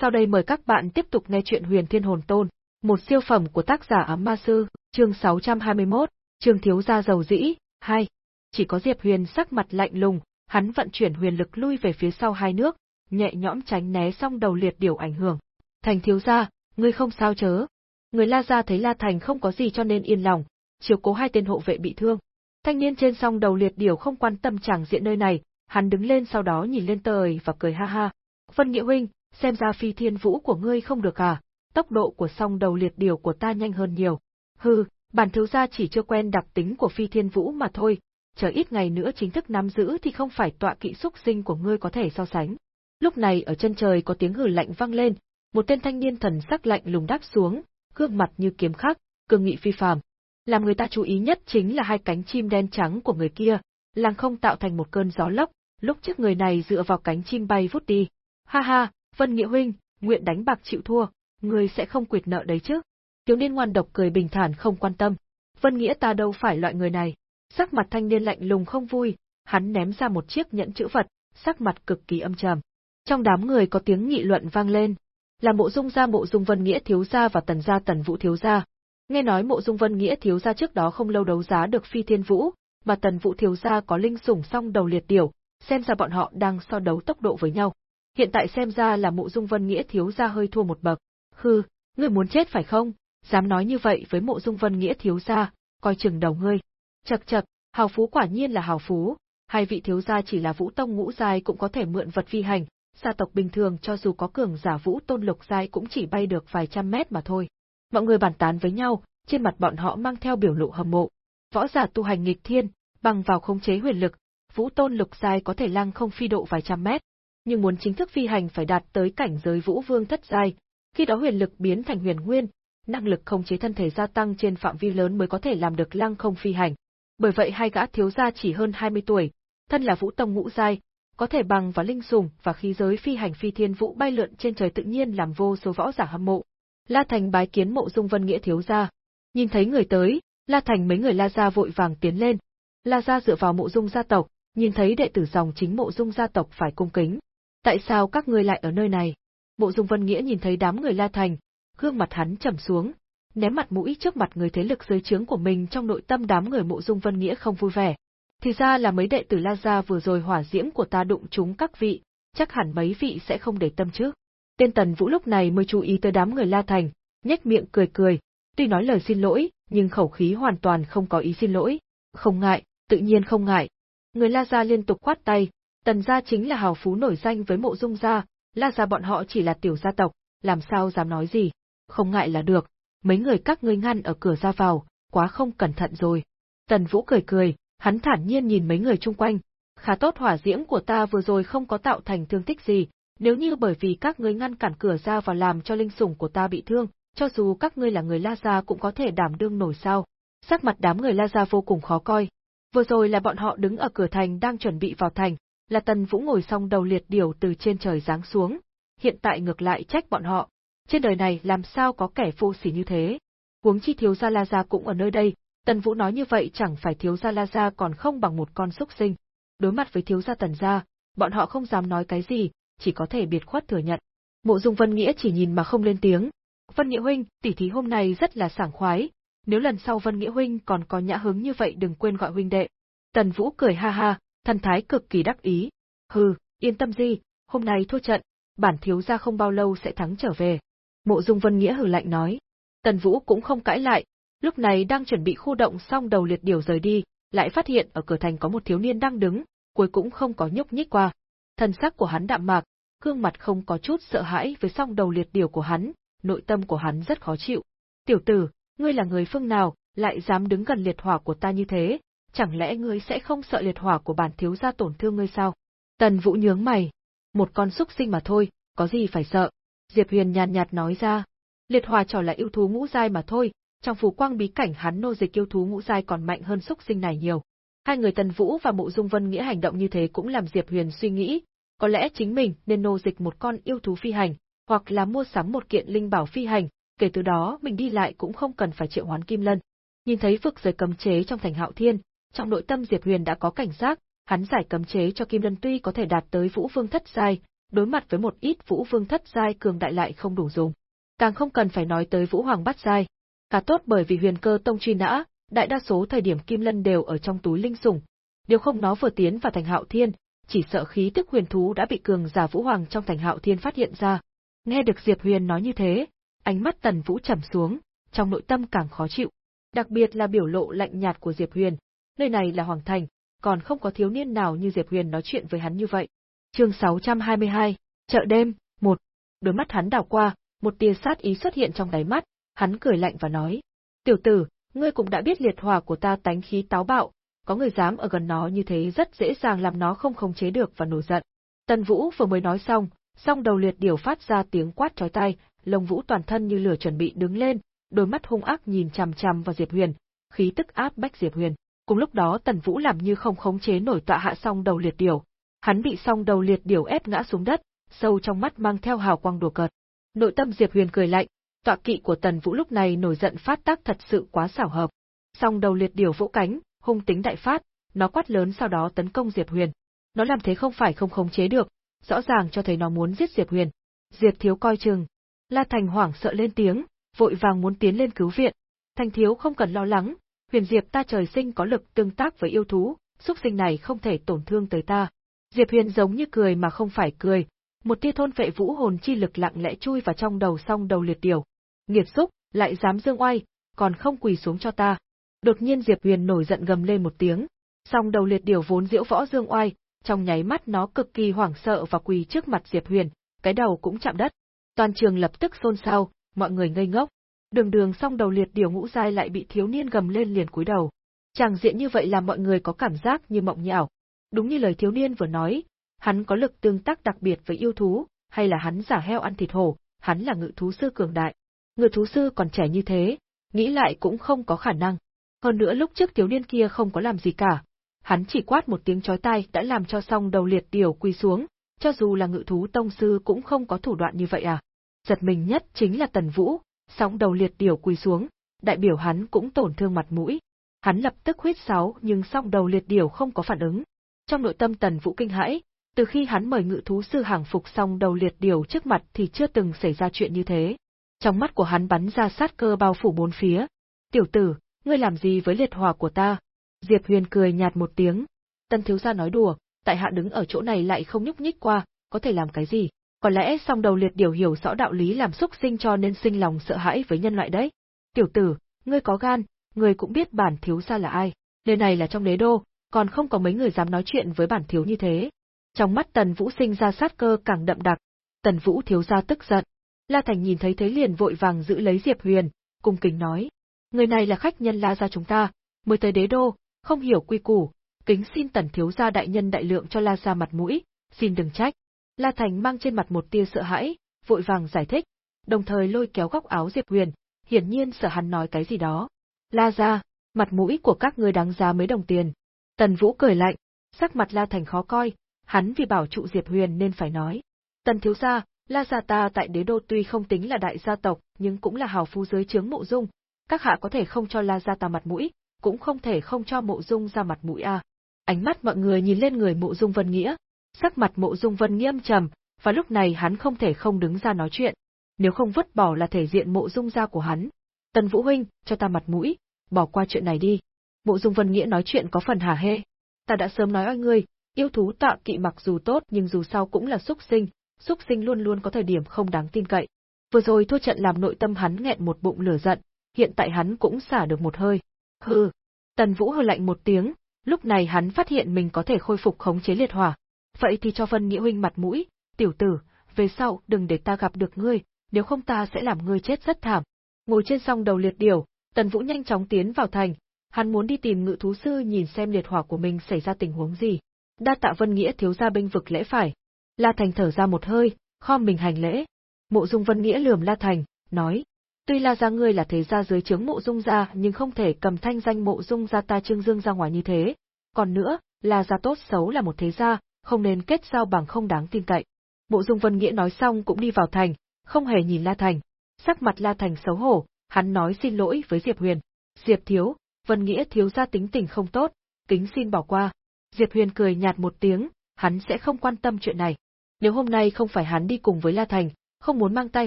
Sau đây mời các bạn tiếp tục nghe chuyện Huyền Thiên Hồn Tôn, một siêu phẩm của tác giả Ám Ma Sư, chương 621, chương thiếu gia giàu dĩ, 2. Chỉ có Diệp Huyền sắc mặt lạnh lùng, hắn vận chuyển huyền lực lui về phía sau hai nước, nhẹ nhõm tránh né xong đầu liệt điều ảnh hưởng. Thành thiếu gia, ngươi không sao chớ. Người La Gia thấy La Thành không có gì cho nên yên lòng, chiếu cố hai tên hộ vệ bị thương. Thanh niên trên song đầu liệt điều không quan tâm chẳng diện nơi này, hắn đứng lên sau đó nhìn lên trời và cười ha ha. Vân Nghĩa huynh, xem ra phi thiên vũ của ngươi không được à, tốc độ của song đầu liệt điều của ta nhanh hơn nhiều. Hừ, bản thiếu gia chỉ chưa quen đặc tính của phi thiên vũ mà thôi, chờ ít ngày nữa chính thức nắm giữ thì không phải tọa kỵ xúc sinh của ngươi có thể so sánh. Lúc này ở chân trời có tiếng hừ lạnh vang lên, một tên thanh niên thần sắc lạnh lùng đáp xuống, gương mặt như kiếm khắc, cường nghị phi phàm. Làm người ta chú ý nhất chính là hai cánh chim đen trắng của người kia, làng không tạo thành một cơn gió lốc, lúc trước người này dựa vào cánh chim bay vút đi. Ha ha, Vân Nghĩa huynh, nguyện đánh bạc chịu thua, người sẽ không quyệt nợ đấy chứ. Thiếu niên ngoan độc cười bình thản không quan tâm. Vân Nghĩa ta đâu phải loại người này. Sắc mặt thanh niên lạnh lùng không vui, hắn ném ra một chiếc nhẫn chữ vật, sắc mặt cực kỳ âm trầm. Trong đám người có tiếng nghị luận vang lên, là mộ dung gia mộ dung vân nghĩa thiếu gia và tần gia tần vũ thiếu gia. Nghe nói mộ dung vân nghĩa thiếu gia trước đó không lâu đấu giá được phi thiên vũ, mà tần vũ thiếu gia có linh sủng song đầu liệt điểu, xem ra bọn họ đang so đấu tốc độ với nhau. Hiện tại xem ra là mộ dung vân nghĩa thiếu gia hơi thua một bậc. Hừ, ngươi muốn chết phải không? Dám nói như vậy với mộ dung vân nghĩa thiếu gia, coi chừng đầu ngươi. Chật chật, hào phú quả nhiên là hào phú, hai vị thiếu gia chỉ là vũ tông ngũ giai cũng có thể mượn vật phi hành, gia tộc bình thường cho dù có cường giả vũ tôn lục giai cũng chỉ bay được vài trăm mét mà thôi. Mọi người bàn tán với nhau, trên mặt bọn họ mang theo biểu lộ hâm mộ. Võ giả tu hành nghịch thiên, bằng vào khống chế huyền lực, vũ tôn lục giai có thể lăng không phi độ vài trăm mét, nhưng muốn chính thức phi hành phải đạt tới cảnh giới vũ vương thất giai, khi đó huyền lực biến thành huyền nguyên, năng lực khống chế thân thể gia tăng trên phạm vi lớn mới có thể làm được lăng không phi hành. Bởi vậy hai gã thiếu gia chỉ hơn 20 tuổi, thân là vũ tông ngũ giai, có thể bằng và linh sùng và khí giới phi hành phi thiên vũ bay lượn trên trời tự nhiên làm vô số võ giả hâm mộ. La Thành bái kiến mộ dung vân nghĩa thiếu gia. Nhìn thấy người tới, La Thành mấy người La gia vội vàng tiến lên. La gia dựa vào mộ dung gia tộc, nhìn thấy đệ tử dòng chính mộ dung gia tộc phải cung kính. Tại sao các ngươi lại ở nơi này? Mộ dung vân nghĩa nhìn thấy đám người La Thành, gương mặt hắn trầm xuống, ném mặt mũi trước mặt người thế lực dưới trướng của mình trong nội tâm đám người mộ dung vân nghĩa không vui vẻ. Thì ra là mấy đệ tử La Gia vừa rồi hỏa diễm của ta đụng chúng các vị, chắc hẳn mấy vị sẽ không để tâm chứ. Tên Tần Vũ lúc này mới chú ý tới đám người La Thành, nhếch miệng cười cười, tuy nói lời xin lỗi, nhưng khẩu khí hoàn toàn không có ý xin lỗi. Không ngại, tự nhiên không ngại. Người La Gia liên tục khoát tay, Tần Gia chính là hào phú nổi danh với mộ dung gia, La Gia bọn họ chỉ là tiểu gia tộc, làm sao dám nói gì. Không ngại là được, mấy người các ngươi ngăn ở cửa ra vào, quá không cẩn thận rồi. Tần Vũ cười cười, hắn thản nhiên nhìn mấy người chung quanh. Khá tốt hỏa diễm của ta vừa rồi không có tạo thành thương tích gì, nếu như bởi vì các ngươi ngăn cản cửa ra và làm cho linh sủng của ta bị thương, cho dù các ngươi là người La Gia cũng có thể đảm đương nổi sao. Sắc mặt đám người La Gia vô cùng khó coi. Vừa rồi là bọn họ đứng ở cửa thành đang chuẩn bị vào thành, là Tần Vũ ngồi xong đầu liệt điểu từ trên trời giáng xuống. Hiện tại ngược lại trách bọn họ. Trên đời này làm sao có kẻ vô sỉ như thế? Huống chi thiếu gia La Gia cũng ở nơi đây, Tần Vũ nói như vậy chẳng phải thiếu gia La Gia còn không bằng một con súc sinh. Đối mặt với thiếu gia Tần Gia, bọn họ không dám nói cái gì, chỉ có thể biệt khuất thừa nhận. Mộ Dung Vân Nghĩa chỉ nhìn mà không lên tiếng. Vân Nghĩa huynh, tỷ thí hôm nay rất là sảng khoái, nếu lần sau Vân Nghĩa huynh còn có nhã hứng như vậy đừng quên gọi huynh đệ. Tần Vũ cười ha ha, thần thái cực kỳ đắc ý. Hừ, yên tâm gì, hôm nay thua trận, bản thiếu gia không bao lâu sẽ thắng trở về. Mộ Dung Vân Nghĩa hừ lạnh nói. Tần Vũ cũng không cãi lại, lúc này đang chuẩn bị khu động xong đầu liệt điều rời đi, lại phát hiện ở cửa thành có một thiếu niên đang đứng, cuối cũng không có nhúc nhích qua. Thần sắc của hắn đạm mạc, gương mặt không có chút sợ hãi với song đầu liệt điều của hắn, nội tâm của hắn rất khó chịu. Tiểu tử, ngươi là người phương nào, lại dám đứng gần liệt hỏa của ta như thế, chẳng lẽ ngươi sẽ không sợ liệt hỏa của bản thiếu gia tổn thương ngươi sao? Tần Vũ nhướng mày, một con súc sinh mà thôi, có gì phải sợ? Diệp Huyền nhàn nhạt nói ra, liệt hỏa trò là yêu thú ngũ giai mà thôi, trong phù quang bí cảnh hắn nô dịch yêu thú ngũ giai còn mạnh hơn súc sinh này nhiều. Hai người Tần Vũ và Mộ Dung Vân Nghĩa hành động như thế cũng làm Diệp Huyền suy nghĩ, có lẽ chính mình nên nô dịch một con yêu thú phi hành, hoặc là mua sắm một kiện linh bảo phi hành, kể từ đó mình đi lại cũng không cần phải triệu hoán Kim Lân. Nhìn thấy vực giới cấm chế trong thành Hạo Thiên, trong nội tâm Diệp Huyền đã có cảnh giác, hắn giải cấm chế cho Kim Lân tuy có thể đạt tới Vũ Vương thất giai, đối mặt với một ít vũ vương thất giai cường đại lại không đủ dùng. Càng không cần phải nói tới vũ hoàng bát giai. Cả tốt bởi vì huyền cơ tông truy nã, đại đa số thời điểm kim lân đều ở trong túi linh sủng. Nếu không nó vừa tiến vào thành hạo thiên, chỉ sợ khí tức huyền thú đã bị cường giả vũ hoàng trong thành hạo thiên phát hiện ra. Nghe được Diệp Huyền nói như thế, ánh mắt tần vũ trầm xuống, trong nội tâm càng khó chịu. Đặc biệt là biểu lộ lạnh nhạt của Diệp Huyền. Nơi này là Hoàng Thành, còn không có thiếu niên nào như Diệp Huyền nói chuyện với hắn như vậy. Chương 622, chợ đêm, một. Đôi mắt hắn đảo qua, một tia sát ý xuất hiện trong đáy mắt, hắn cười lạnh và nói: "Tiểu tử, ngươi cũng đã biết liệt hỏa của ta tánh khí táo bạo, có người dám ở gần nó như thế rất dễ dàng làm nó không khống chế được và nổi giận." Tần Vũ vừa mới nói xong, song đầu liệt điểu phát ra tiếng quát chói tai, lông vũ toàn thân như lửa chuẩn bị đứng lên, đôi mắt hung ác nhìn chằm chằm vào Diệp Huyền, khí tức áp bách Diệp Huyền. Cùng lúc đó Tần Vũ làm như không khống chế nổi tọa hạ song đầu liệt điểu, hắn bị song đầu liệt điểu ép ngã xuống đất, sâu trong mắt mang theo hào quang đùa cợt. Nội tâm Diệp Huyền cười lạnh, tọa kỵ của Tần Vũ lúc này nổi giận phát tác thật sự quá xảo hợp. Song đầu liệt điểu vỗ cánh, hung tính đại phát, nó quát lớn sau đó tấn công Diệp Huyền. Nó làm thế không phải không khống chế được, rõ ràng cho thấy nó muốn giết Diệp Huyền. Diệp Thiếu coi chừng. La Thành hoảng sợ lên tiếng, vội vàng muốn tiến lên cứu viện. Thành Thiếu không cần lo lắng, Huyền Diệp ta trời sinh có lực tương tác với yêu thú, xúc sinh này không thể tổn thương tới ta. Diệp Huyền giống như cười mà không phải cười, một tia thôn vệ vũ hồn chi lực lặng lẽ chui vào trong đầu song đầu liệt điều. Nghiệp xúc, lại dám dương oai, còn không quỳ xuống cho ta. Đột nhiên Diệp Huyền nổi giận gầm lên một tiếng, song đầu liệt điều vốn diễu võ dương oai, trong nháy mắt nó cực kỳ hoảng sợ và quỳ trước mặt Diệp Huyền, cái đầu cũng chạm đất. Toàn trường lập tức xôn xao, mọi người ngây ngốc. Đường đường song đầu liệt điều ngũ giai lại bị thiếu niên gầm lên liền cúi đầu. Chàng diện như vậy làm mọi người có cảm giác như mộng nhạo. Đúng như lời thiếu niên vừa nói, hắn có lực tương tác đặc biệt với yêu thú, hay là hắn giả heo ăn thịt hổ, hắn là ngự thú sư cường đại. Ngự thú sư còn trẻ như thế, nghĩ lại cũng không có khả năng. Hơn nữa lúc trước thiếu niên kia không có làm gì cả, hắn chỉ quát một tiếng chói tai đã làm cho song đầu liệt điều quỳ xuống, cho dù là ngự thú tông sư cũng không có thủ đoạn như vậy à. Giật mình nhất chính là Tần Vũ, song đầu liệt điểu quỳ xuống, đại biểu hắn cũng tổn thương mặt mũi. Hắn lập tức huyết sáo nhưng song đầu liệt điểu không có phản ứng. Trong nội tâm Tần Vũ kinh hãi, từ khi hắn mời ngự thú sư hàng phục song đầu liệt điểu trước mặt thì chưa từng xảy ra chuyện như thế. Trong mắt của hắn bắn ra sát cơ bao phủ bốn phía. Tiểu tử, ngươi làm gì với liệt hòa của ta? Diệp Huyền cười nhạt một tiếng. Tân thiếu gia nói đùa, tại hạ đứng ở chỗ này lại không nhúc nhích qua, có thể làm cái gì? Có lẽ song đầu liệt điều hiểu rõ đạo lý làm xúc sinh cho nên sinh lòng sợ hãi với nhân loại đấy. Tiểu tử, ngươi có gan, ngươi cũng biết bản thiếu gia là ai. Nơi này là trong đế đô, còn không có mấy người dám nói chuyện với bản thiếu như thế. Trong mắt Tần Vũ sinh ra sát cơ càng đậm đặc, Tần Vũ thiếu gia tức giận. La Thành nhìn thấy thế liền vội vàng giữ lấy Diệp Huyền, cung kính nói. Người này là khách nhân La gia chúng ta, mới tới đế đô, không hiểu quy củ, kính xin Tần thiếu gia đại nhân đại lượng cho La gia mặt mũi, xin đừng trách. La Thành mang trên mặt một tia sợ hãi, vội vàng giải thích, đồng thời lôi kéo góc áo Diệp Huyền, hiển nhiên sợ hắn nói cái gì đó. La gia, mặt mũi của các ngươi đáng giá mấy đồng tiền. Tần Vũ cười lạnh, sắc mặt La Thành khó coi, hắn vì bảo trụ Diệp Huyền nên phải nói. Tần thiếu gia, La gia ta tại đế đô tuy không tính là đại gia tộc, nhưng cũng là hào phu dưới trướng mộ dung, các hạ có thể không cho La gia ta mặt mũi, cũng không thể không cho mộ dung ra mặt mũi à. Ánh mắt mọi người nhìn lên người mộ dung Vân Nghĩa, sắc mặt mộ dung Vân nghiêm trầm, và lúc này hắn không thể không đứng ra nói chuyện, nếu không vứt bỏ là thể diện mộ dung gia của hắn. Tần Vũ huynh, cho ta mặt mũi, bỏ qua chuyện này đi. Mộ dung Vân Nghĩa nói chuyện có phần hà hê. Ta đã sớm nói oi ngươi, yêu thú tạ kỵ mặc dù tốt nhưng dù sao cũng là xúc sinh, xúc sinh luôn luôn có thời điểm không đáng tin cậy. Vừa rồi thua trận làm nội tâm hắn nghẹn một bụng lửa giận, hiện tại hắn cũng xả được một hơi. Hừ. Tần Vũ hừ lạnh một tiếng, lúc này hắn phát hiện mình có thể khôi phục khống chế liệt hỏa. Vậy thì cho Vân Nghĩa huynh mặt mũi, tiểu tử, về sau đừng để ta gặp được ngươi, nếu không ta sẽ làm ngươi chết rất thảm. Ngồi trên song đầu liệt điểu, Tần Vũ nhanh chóng tiến vào thành, hắn muốn đi tìm ngự thú sư nhìn xem liệt hỏa của mình xảy ra tình huống gì. Đa tạ Vân Nghĩa thiếu gia binh vực lễ phải. La Thành thở ra một hơi, khom mình hành lễ. Mộ Dung Vân Nghĩa lườm La Thành, nói: Tuy La gia ngươi là thế gia dưới trướng Mộ Dung gia, nhưng không thể cầm thanh danh Mộ Dung gia ta Trương Dương ra ngoài như thế. Còn nữa, La gia tốt xấu là một thế gia, không nên kết giao bằng không đáng tin cậy. Mộ Dung Vân Nghĩa nói xong cũng đi vào thành, không hề nhìn La Thành. Sắc mặt La Thành xấu hổ, hắn nói xin lỗi với Diệp Huyền. Diệp thiếu, Vân Nghĩa thiếu gia tính tình không tốt, kính xin bỏ qua. Diệp Huyền cười nhạt một tiếng, hắn sẽ không quan tâm chuyện này. Nếu hôm nay không phải hắn đi cùng với La Thành, không muốn mang tai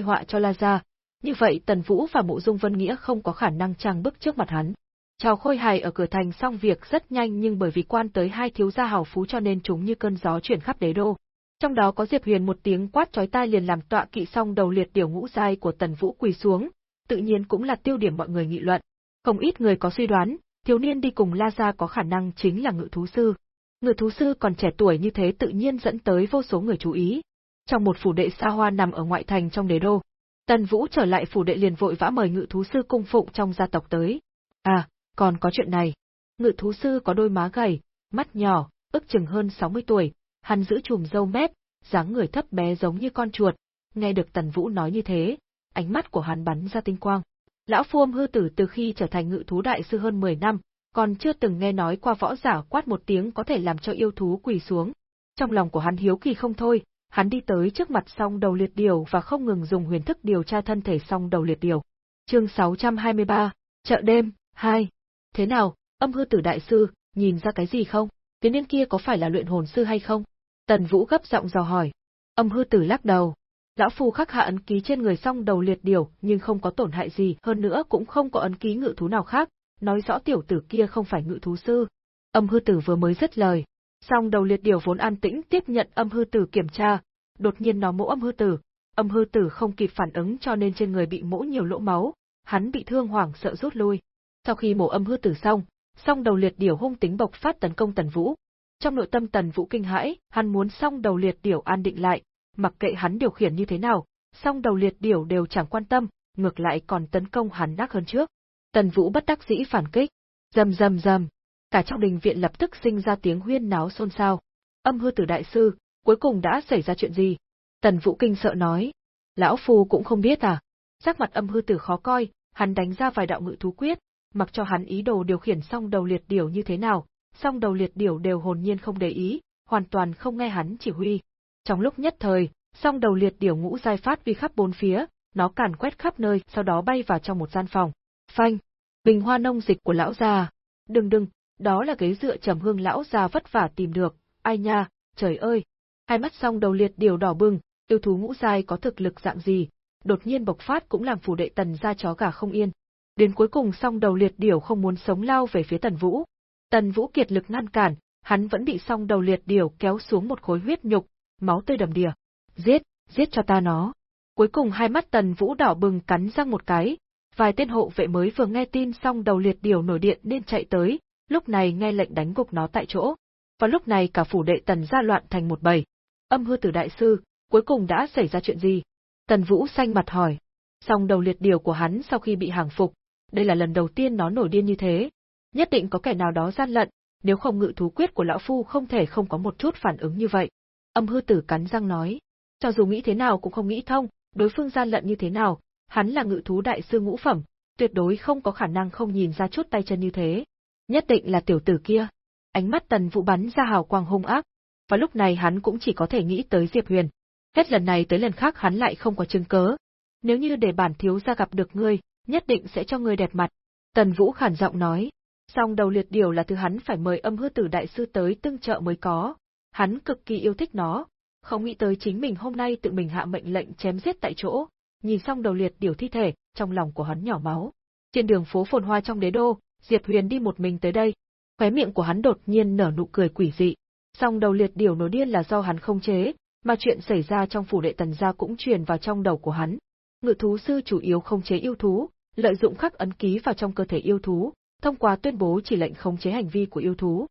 họa cho La gia, như vậy Tần Vũ và Mộ Dung Vân Nghĩa không có khả năng trang bức trước mặt hắn. Chào Khôi Hài ở cửa thành xong việc rất nhanh nhưng bởi vì quan tới hai thiếu gia hào phú cho nên chúng như cơn gió chuyển khắp đế đô. Trong đó có Diệp Huyền một tiếng quát chói tai liền làm tọa kỵ xong đầu liệt tiểu ngũ giai của Tần Vũ quỳ xuống, tự nhiên cũng là tiêu điểm mọi người nghị luận. Không ít người có suy đoán, thiếu niên đi cùng La gia có khả năng chính là ngự thú sư. Ngự thú sư còn trẻ tuổi như thế tự nhiên dẫn tới vô số người chú ý. Trong một phủ đệ xa hoa nằm ở ngoại thành trong đế đô, Tần Vũ trở lại phủ đệ liền vội vã mời ngự thú sư cung phụng trong gia tộc tới. À, còn có chuyện này. Ngự thú sư có đôi má gầy, mắt nhỏ, ước chừng hơn 60 tuổi, hắn giữ chùm râu mép, dáng người thấp bé giống như con chuột. Nghe được Tần Vũ nói như thế, ánh mắt của hắn bắn ra tinh quang. Lão Phu Âm hư tử từ khi trở thành ngự thú đại sư hơn 10 năm, còn chưa từng nghe nói qua võ giả quát một tiếng có thể làm cho yêu thú quỳ xuống. Trong lòng của hắn hiếu kỳ không thôi, hắn đi tới trước mặt song đầu liệt điều và không ngừng dùng huyền thức điều tra thân thể song đầu liệt điều. Chương 623, chợ đêm, 2. Thế nào, âm hư tử đại sư, nhìn ra cái gì không? Tiến niên kia có phải là luyện hồn sư hay không? Tần Vũ gấp giọng dò hỏi. Âm hư tử lắc đầu. Lão phu khắc hạ ấn ký trên người song đầu liệt điều, nhưng không có tổn hại gì, hơn nữa cũng không có ấn ký ngự thú nào khác, nói rõ tiểu tử kia không phải ngự thú sư. Âm hư tử vừa mới dứt lời, song đầu liệt điều vốn an tĩnh tiếp nhận âm hư tử kiểm tra, đột nhiên nó mỗ âm hư tử, âm hư tử không kịp phản ứng cho nên trên người bị mỗ nhiều lỗ máu, hắn bị thương hoảng sợ rút lui. Sau khi mổ âm hư tử xong, song đầu liệt điểu hung tính bộc phát tấn công Tần Vũ. Trong nội tâm Tần Vũ kinh hãi, hắn muốn song đầu liệt điểu an định lại, mặc kệ hắn điều khiển như thế nào, song đầu liệt điểu đều chẳng quan tâm, ngược lại còn tấn công hắn nát hơn trước. Tần Vũ bất đắc dĩ phản kích, rầm rầm rầm, cả trong đình viện lập tức sinh ra tiếng huyên náo xôn xao. Âm hư tử đại sư, cuối cùng đã xảy ra chuyện gì? Tần Vũ kinh sợ nói, lão phu cũng không biết à. Sắc mặt âm hư tử khó coi, hắn đánh ra vài đạo ngự thú quyết, mặc cho hắn ý đồ điều khiển song đầu liệt điểu như thế nào, song đầu liệt điểu đều hồn nhiên không để ý, hoàn toàn không nghe hắn chỉ huy. Trong lúc nhất thời, song đầu liệt điểu ngũ giai phát vi khắp bốn phía, nó càn quét khắp nơi, sau đó bay vào trong một gian phòng. Phanh, bình hoa nông dịch của lão già. Đừng đừng, đó là ghế dựa trầm hương lão già vất vả tìm được. Ai nha, trời ơi. Hai mắt song đầu liệt điểu đỏ bừng, yêu thú ngũ giai có thực lực dạng gì, đột nhiên bộc phát cũng làm phủ đệ tần ra chó gà không yên. Đến cuối cùng song đầu liệt điểu không muốn sống lao về phía Tần Vũ. Tần Vũ kiệt lực ngăn cản, hắn vẫn bị song đầu liệt điểu kéo xuống một khối huyết nhục, máu tươi đầm đìa. Giết, giết cho ta nó. Cuối cùng hai mắt Tần Vũ đỏ bừng cắn răng một cái, vài tên hộ vệ mới vừa nghe tin song đầu liệt điểu nổi điện nên chạy tới, lúc này nghe lệnh đánh gục nó tại chỗ. Và lúc này cả phủ đệ Tần ra loạn thành một bầy. Âm hư tử đại sư, cuối cùng đã xảy ra chuyện gì? Tần Vũ xanh mặt hỏi. Song đầu liệt điều của hắn sau khi bị hàng phục, đây là lần đầu tiên nó nổi điên như thế. Nhất định có kẻ nào đó gian lận, nếu không ngự thú quyết của lão phu không thể không có một chút phản ứng như vậy. Âm hư tử cắn răng nói, cho dù nghĩ thế nào cũng không nghĩ thông, đối phương gian lận như thế nào, hắn là ngự thú đại sư ngũ phẩm, tuyệt đối không có khả năng không nhìn ra chút tay chân như thế. Nhất định là tiểu tử kia. Ánh mắt tần vụ bắn ra hào quang hung ác, và lúc này hắn cũng chỉ có thể nghĩ tới Diệp Huyền. Hết lần này tới lần khác hắn lại không có chứng cớ. Nếu như để bản thiếu gia gặp được ngươi, nhất định sẽ cho ngươi đẹp mặt. Tần Vũ khản giọng nói, song đầu liệt điều là thứ hắn phải mời âm hư tử đại sư tới tương trợ mới có. Hắn cực kỳ yêu thích nó, không nghĩ tới chính mình hôm nay tự mình hạ mệnh lệnh chém giết tại chỗ, nhìn xong đầu liệt điều thi thể, trong lòng của hắn nhỏ máu. Trên đường phố phồn hoa trong đế đô, Diệp Huyền đi một mình tới đây, khóe miệng của hắn đột nhiên nở nụ cười quỷ dị. Song đầu liệt điều nổi điên là do hắn không chế, mà chuyện xảy ra trong phủ đệ tần gia cũng truyền vào trong đầu của hắn. Ngự thú sư chủ yếu không chế yêu thú, lợi dụng khắc ấn ký vào trong cơ thể yêu thú, thông qua tuyên bố chỉ lệnh khống chế hành vi của yêu thú.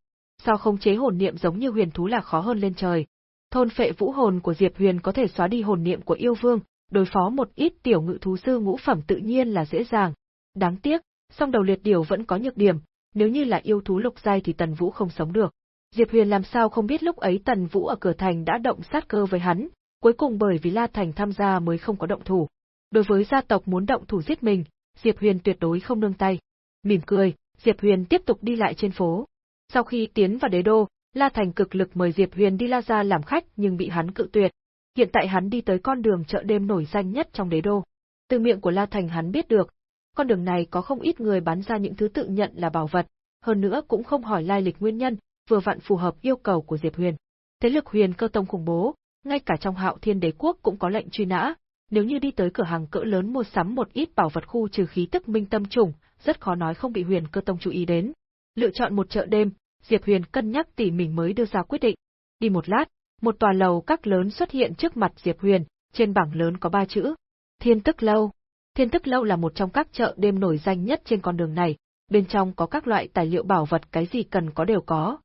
Sao khống chế hồn niệm giống như huyền thú là khó hơn lên trời. Thôn phệ vũ hồn của Diệp Huyền có thể xóa đi hồn niệm của yêu vương, đối phó một ít tiểu ngự thú sư ngũ phẩm tự nhiên là dễ dàng. Đáng tiếc, song đầu liệt điều vẫn có nhược điểm, nếu như là yêu thú lục giai thì Tần Vũ không sống được. Diệp Huyền làm sao không biết lúc ấy Tần Vũ ở cửa thành đã động sát cơ với hắn, cuối cùng bởi vì La Thành tham gia mới không có động thủ. Đối với gia tộc muốn động thủ giết mình, Diệp Huyền tuyệt đối không nương tay. Mỉm cười, Diệp Huyền tiếp tục đi lại trên phố. Sau khi tiến vào đế đô, La Thành cực lực mời Diệp Huyền đi La gia làm khách nhưng bị hắn cự tuyệt. Hiện tại hắn đi tới con đường chợ đêm nổi danh nhất trong đế đô. Từ miệng của La Thành hắn biết được, con đường này có không ít người bán ra những thứ tự nhận là bảo vật, hơn nữa cũng không hỏi lai lịch nguyên nhân, vừa vặn phù hợp yêu cầu của Diệp Huyền. Thế lực Huyền cơ tông khủng bố, ngay cả trong Hạo Thiên Đế quốc cũng có lệnh truy nã, nếu như đi tới cửa hàng cỡ lớn mua sắm một ít bảo vật khu trừ khí tức minh tâm trùng, rất khó nói không bị Huyền Cơ Tông chú ý đến. Lựa chọn một chợ đêm, Diệp Huyền cân nhắc tỉ mỉ mới đưa ra quyết định. Đi một lát, một tòa lầu các lớn xuất hiện trước mặt Diệp Huyền, trên bảng lớn có ba chữ: Thiên Tức Lâu. Thiên Tức Lâu là một trong các chợ đêm nổi danh nhất trên con đường này, bên trong có các loại tài liệu bảo vật cái gì cần có đều có.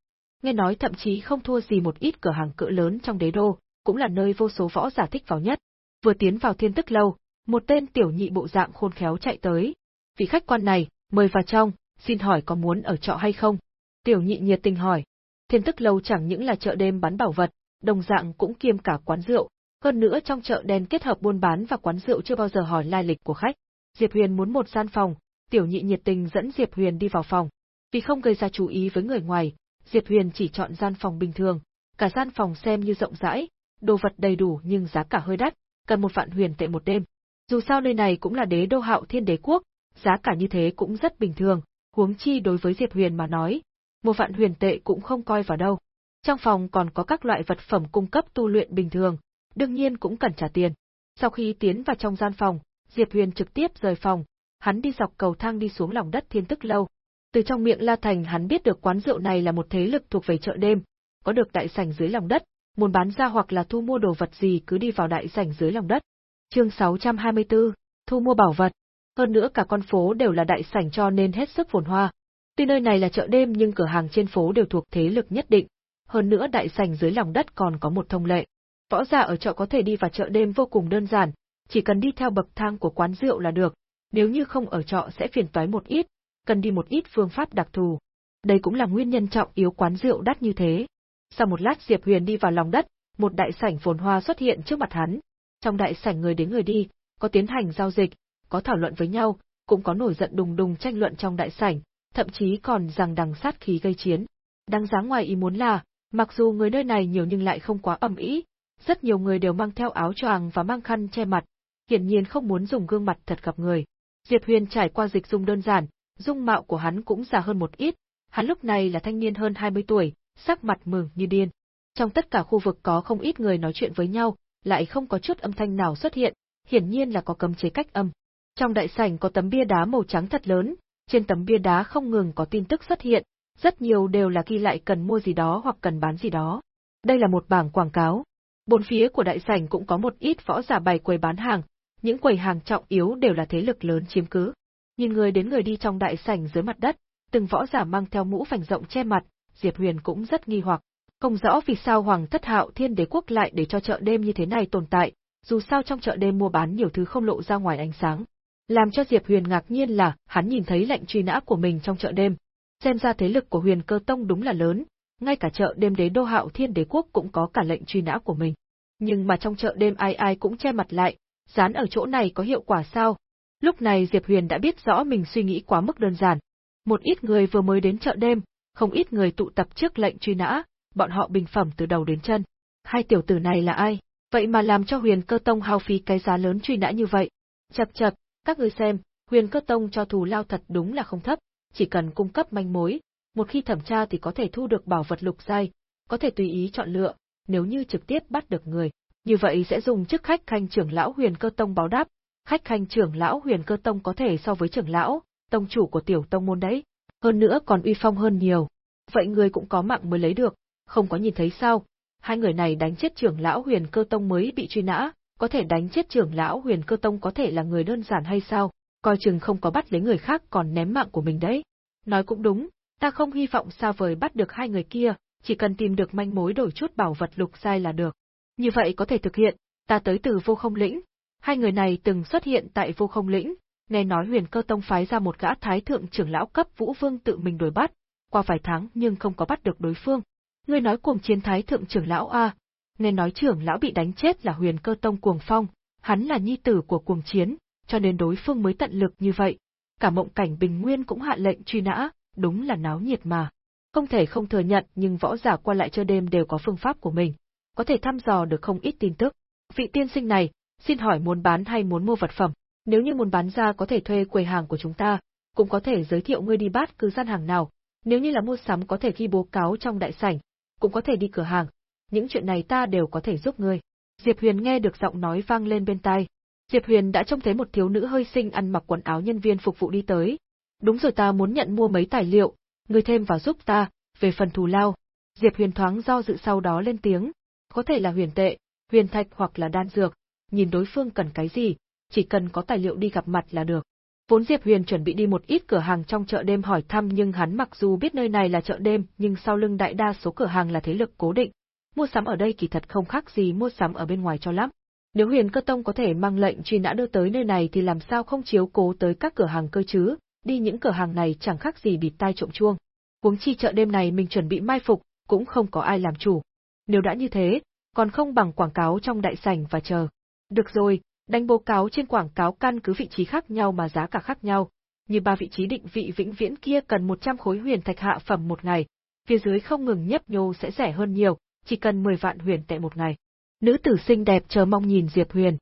Nghe nói thậm chí không thua gì một ít cửa hàng cỡ lớn trong đế đô, cũng là nơi vô số võ giả thích vào nhất. Vừa tiến vào Thiên Tức Lâu, một tên tiểu nhị bộ dạng khôn khéo chạy tới. Vị khách quan này, mời vào trong, xin hỏi có muốn ở trọ hay không? Tiểu nhị nhiệt tình hỏi. Thiên Tức Lâu chẳng những là chợ đêm bán bảo vật, đồng dạng cũng kiêm cả quán rượu, hơn nữa trong chợ đen kết hợp buôn bán và quán rượu chưa bao giờ hỏi lai lịch của khách. Diệp Huyền muốn một gian phòng, tiểu nhị nhiệt tình dẫn Diệp Huyền đi vào phòng. Vì không gây ra chú ý với người ngoài, Diệp Huyền chỉ chọn gian phòng bình thường, cả gian phòng xem như rộng rãi, đồ vật đầy đủ nhưng giá cả hơi đắt, cần một vạn huyền tệ một đêm. Dù sao nơi này cũng là đế đô hạo thiên đế quốc, giá cả như thế cũng rất bình thường, huống chi đối với Diệp Huyền mà nói, một vạn huyền tệ cũng không coi vào đâu. Trong phòng còn có các loại vật phẩm cung cấp tu luyện bình thường, đương nhiên cũng cần trả tiền. Sau khi tiến vào trong gian phòng, Diệp Huyền trực tiếp rời phòng, hắn đi dọc cầu thang đi xuống lòng đất thiên tức lâu. Từ trong miệng La Thành hắn biết được quán rượu này là một thế lực thuộc về chợ đêm, có được đại sảnh dưới lòng đất, muốn bán ra hoặc là thu mua đồ vật gì cứ đi vào đại sảnh dưới lòng đất. Chương 624, thu mua bảo vật. Hơn nữa cả con phố đều là đại sảnh cho nên hết sức phồn hoa. Tuy nơi này là chợ đêm nhưng cửa hàng trên phố đều thuộc thế lực nhất định. Hơn nữa đại sảnh dưới lòng đất còn có một thông lệ. Võ giả ở chợ có thể đi vào chợ đêm vô cùng đơn giản, chỉ cần đi theo bậc thang của quán rượu là được, nếu như không ở trọ sẽ phiền toái một ít, cần đi một ít phương pháp đặc thù. Đây cũng là nguyên nhân trọng yếu quán rượu đắt như thế. Sau một lát Diệp Huyền đi vào lòng đất, một đại sảnh phồn hoa xuất hiện trước mặt hắn. Trong đại sảnh người đến người đi, có tiến hành giao dịch, có thảo luận với nhau, cũng có nổi giận đùng đùng tranh luận trong đại sảnh, thậm chí còn rằng đằng sát khí gây chiến. Đáng giá ngoài ý muốn là, mặc dù người nơi này nhiều nhưng lại không quá ầm ĩ, rất nhiều người đều mang theo áo choàng và mang khăn che mặt, hiển nhiên không muốn dùng gương mặt thật gặp người. Diệp Huyền trải qua dịch dung đơn giản, dung mạo của hắn cũng già hơn một ít, hắn lúc này là thanh niên hơn 20 tuổi, sắc mặt mừng như điên. Trong tất cả khu vực có không ít người nói chuyện với nhau, lại không có chút âm thanh nào xuất hiện, hiển nhiên là có cấm chế cách âm. Trong đại sảnh có tấm bia đá màu trắng thật lớn, trên tấm bia đá không ngừng có tin tức xuất hiện, rất nhiều đều là ghi lại cần mua gì đó hoặc cần bán gì đó. Đây là một bảng quảng cáo. Bốn phía của đại sảnh cũng có một ít võ giả bày quầy bán hàng, những quầy hàng trọng yếu đều là thế lực lớn chiếm cứ. Nhìn người đến người đi trong đại sảnh dưới mặt đất, từng võ giả mang theo mũ phành rộng che mặt, Diệp Huyền cũng rất nghi hoặc, không rõ vì sao Hoàng Thất Hạo Thiên Đế quốc lại để cho chợ đêm như thế này tồn tại, dù sao trong chợ đêm mua bán nhiều thứ không lộ ra ngoài ánh sáng. Làm cho Diệp Huyền ngạc nhiên là, hắn nhìn thấy lệnh truy nã của mình trong chợ đêm. Xem ra thế lực của Huyền Cơ Tông đúng là lớn, ngay cả chợ đêm đế đô Hạo Thiên Đế quốc cũng có cả lệnh truy nã của mình. Nhưng mà trong chợ đêm ai ai cũng che mặt lại, dán ở chỗ này có hiệu quả sao? Lúc này Diệp Huyền đã biết rõ mình suy nghĩ quá mức đơn giản. Một ít người vừa mới đến chợ đêm, không ít người tụ tập trước lệnh truy nã, bọn họ bình phẩm từ đầu đến chân. Hai tiểu tử này là ai? Vậy mà làm cho Huyền Cơ Tông hao phí cái giá lớn truy nã như vậy. Chập chập, các người xem, Huyền Cơ Tông cho thù lao thật đúng là không thấp, chỉ cần cung cấp manh mối, một khi thẩm tra thì có thể thu được bảo vật lục giai, có thể tùy ý chọn lựa, nếu như trực tiếp bắt được người, như vậy sẽ dùng chức khách khanh trưởng lão Huyền Cơ Tông báo đáp, khách khanh trưởng lão Huyền Cơ Tông có thể so với trưởng lão, tông chủ của tiểu tông môn đấy, hơn nữa còn uy phong hơn nhiều. Vậy người cũng có mạng mới lấy được, không có nhìn thấy sao? Hai người này đánh chết trưởng lão Huyền Cơ Tông mới bị truy nã, có thể đánh chết trưởng lão Huyền Cơ Tông có thể là người đơn giản hay sao? Coi chừng không có bắt lấy người khác còn ném mạng của mình đấy. Nói cũng đúng, ta không hy vọng xa vời bắt được hai người kia, chỉ cần tìm được manh mối đổi chút bảo vật lục giai là được. Như vậy có thể thực hiện, ta tới từ vô không lĩnh. Hai người này từng xuất hiện tại vô không lĩnh, nghe nói huyền cơ tông phái ra một gã thái thượng trưởng lão cấp vũ vương tự mình đuổi bắt, qua vài tháng nhưng không có bắt được đối phương. Ngươi nói cuồng chiến thái thượng trưởng lão a, nghe nói trưởng lão bị đánh chết là huyền cơ tông cuồng phong, hắn là nhi tử của cuồng chiến, cho nên đối phương mới tận lực như vậy. Cả mộng cảnh bình nguyên cũng hạ lệnh truy nã, đúng là náo nhiệt mà. Không thể không thừa nhận nhưng võ giả qua lại chơi đêm đều có phương pháp của mình có thể thăm dò được không ít tin tức. Vị tiên sinh này, xin hỏi muốn bán hay muốn mua vật phẩm? Nếu như muốn bán ra có thể thuê quầy hàng của chúng ta, cũng có thể giới thiệu ngươi đi bát cứ gian hàng nào. Nếu như là mua sắm có thể ghi bố cáo trong đại sảnh, cũng có thể đi cửa hàng. những chuyện này ta đều có thể giúp ngươi. Diệp Huyền nghe được giọng nói vang lên bên tai. Diệp Huyền đã trông thấy một thiếu nữ hơi xinh ăn mặc quần áo nhân viên phục vụ đi tới. Đúng rồi ta muốn nhận mua mấy tài liệu, ngươi thêm vào giúp ta, về phần thù lao. Diệp Huyền thoáng do dự sau đó lên tiếng, có thể là huyền tệ, huyền thạch hoặc là đan dược, nhìn đối phương cần cái gì, chỉ cần có tài liệu đi gặp mặt là được. Vốn Diệp Huyền chuẩn bị đi một ít cửa hàng trong chợ đêm hỏi thăm nhưng hắn mặc dù biết nơi này là chợ đêm nhưng sau lưng đại đa số cửa hàng là thế lực cố định. Mua sắm ở đây kỳ thật không khác gì mua sắm ở bên ngoài cho lắm. Nếu Huyền Cơ Tông có thể mang lệnh truy nã đưa tới nơi này thì làm sao không chiếu cố tới các cửa hàng cơ chứ, đi những cửa hàng này chẳng khác gì bịt tai trộm chuông. Huống chi chợ đêm này mình chuẩn bị mai phục, cũng không có ai làm chủ. Nếu đã như thế, còn không bằng quảng cáo trong đại sảnh và chờ. Được rồi, đánh báo cáo trên quảng cáo căn cứ vị trí khác nhau mà giá cả khác nhau. Như ba vị trí định vị vĩnh viễn kia cần 100 khối huyền thạch hạ phẩm một ngày, phía dưới không ngừng nhấp nhô sẽ rẻ hơn nhiều, chỉ cần 10 vạn huyền tệ một ngày. Nữ tử xinh đẹp chờ mong nhìn Diệp Huyền.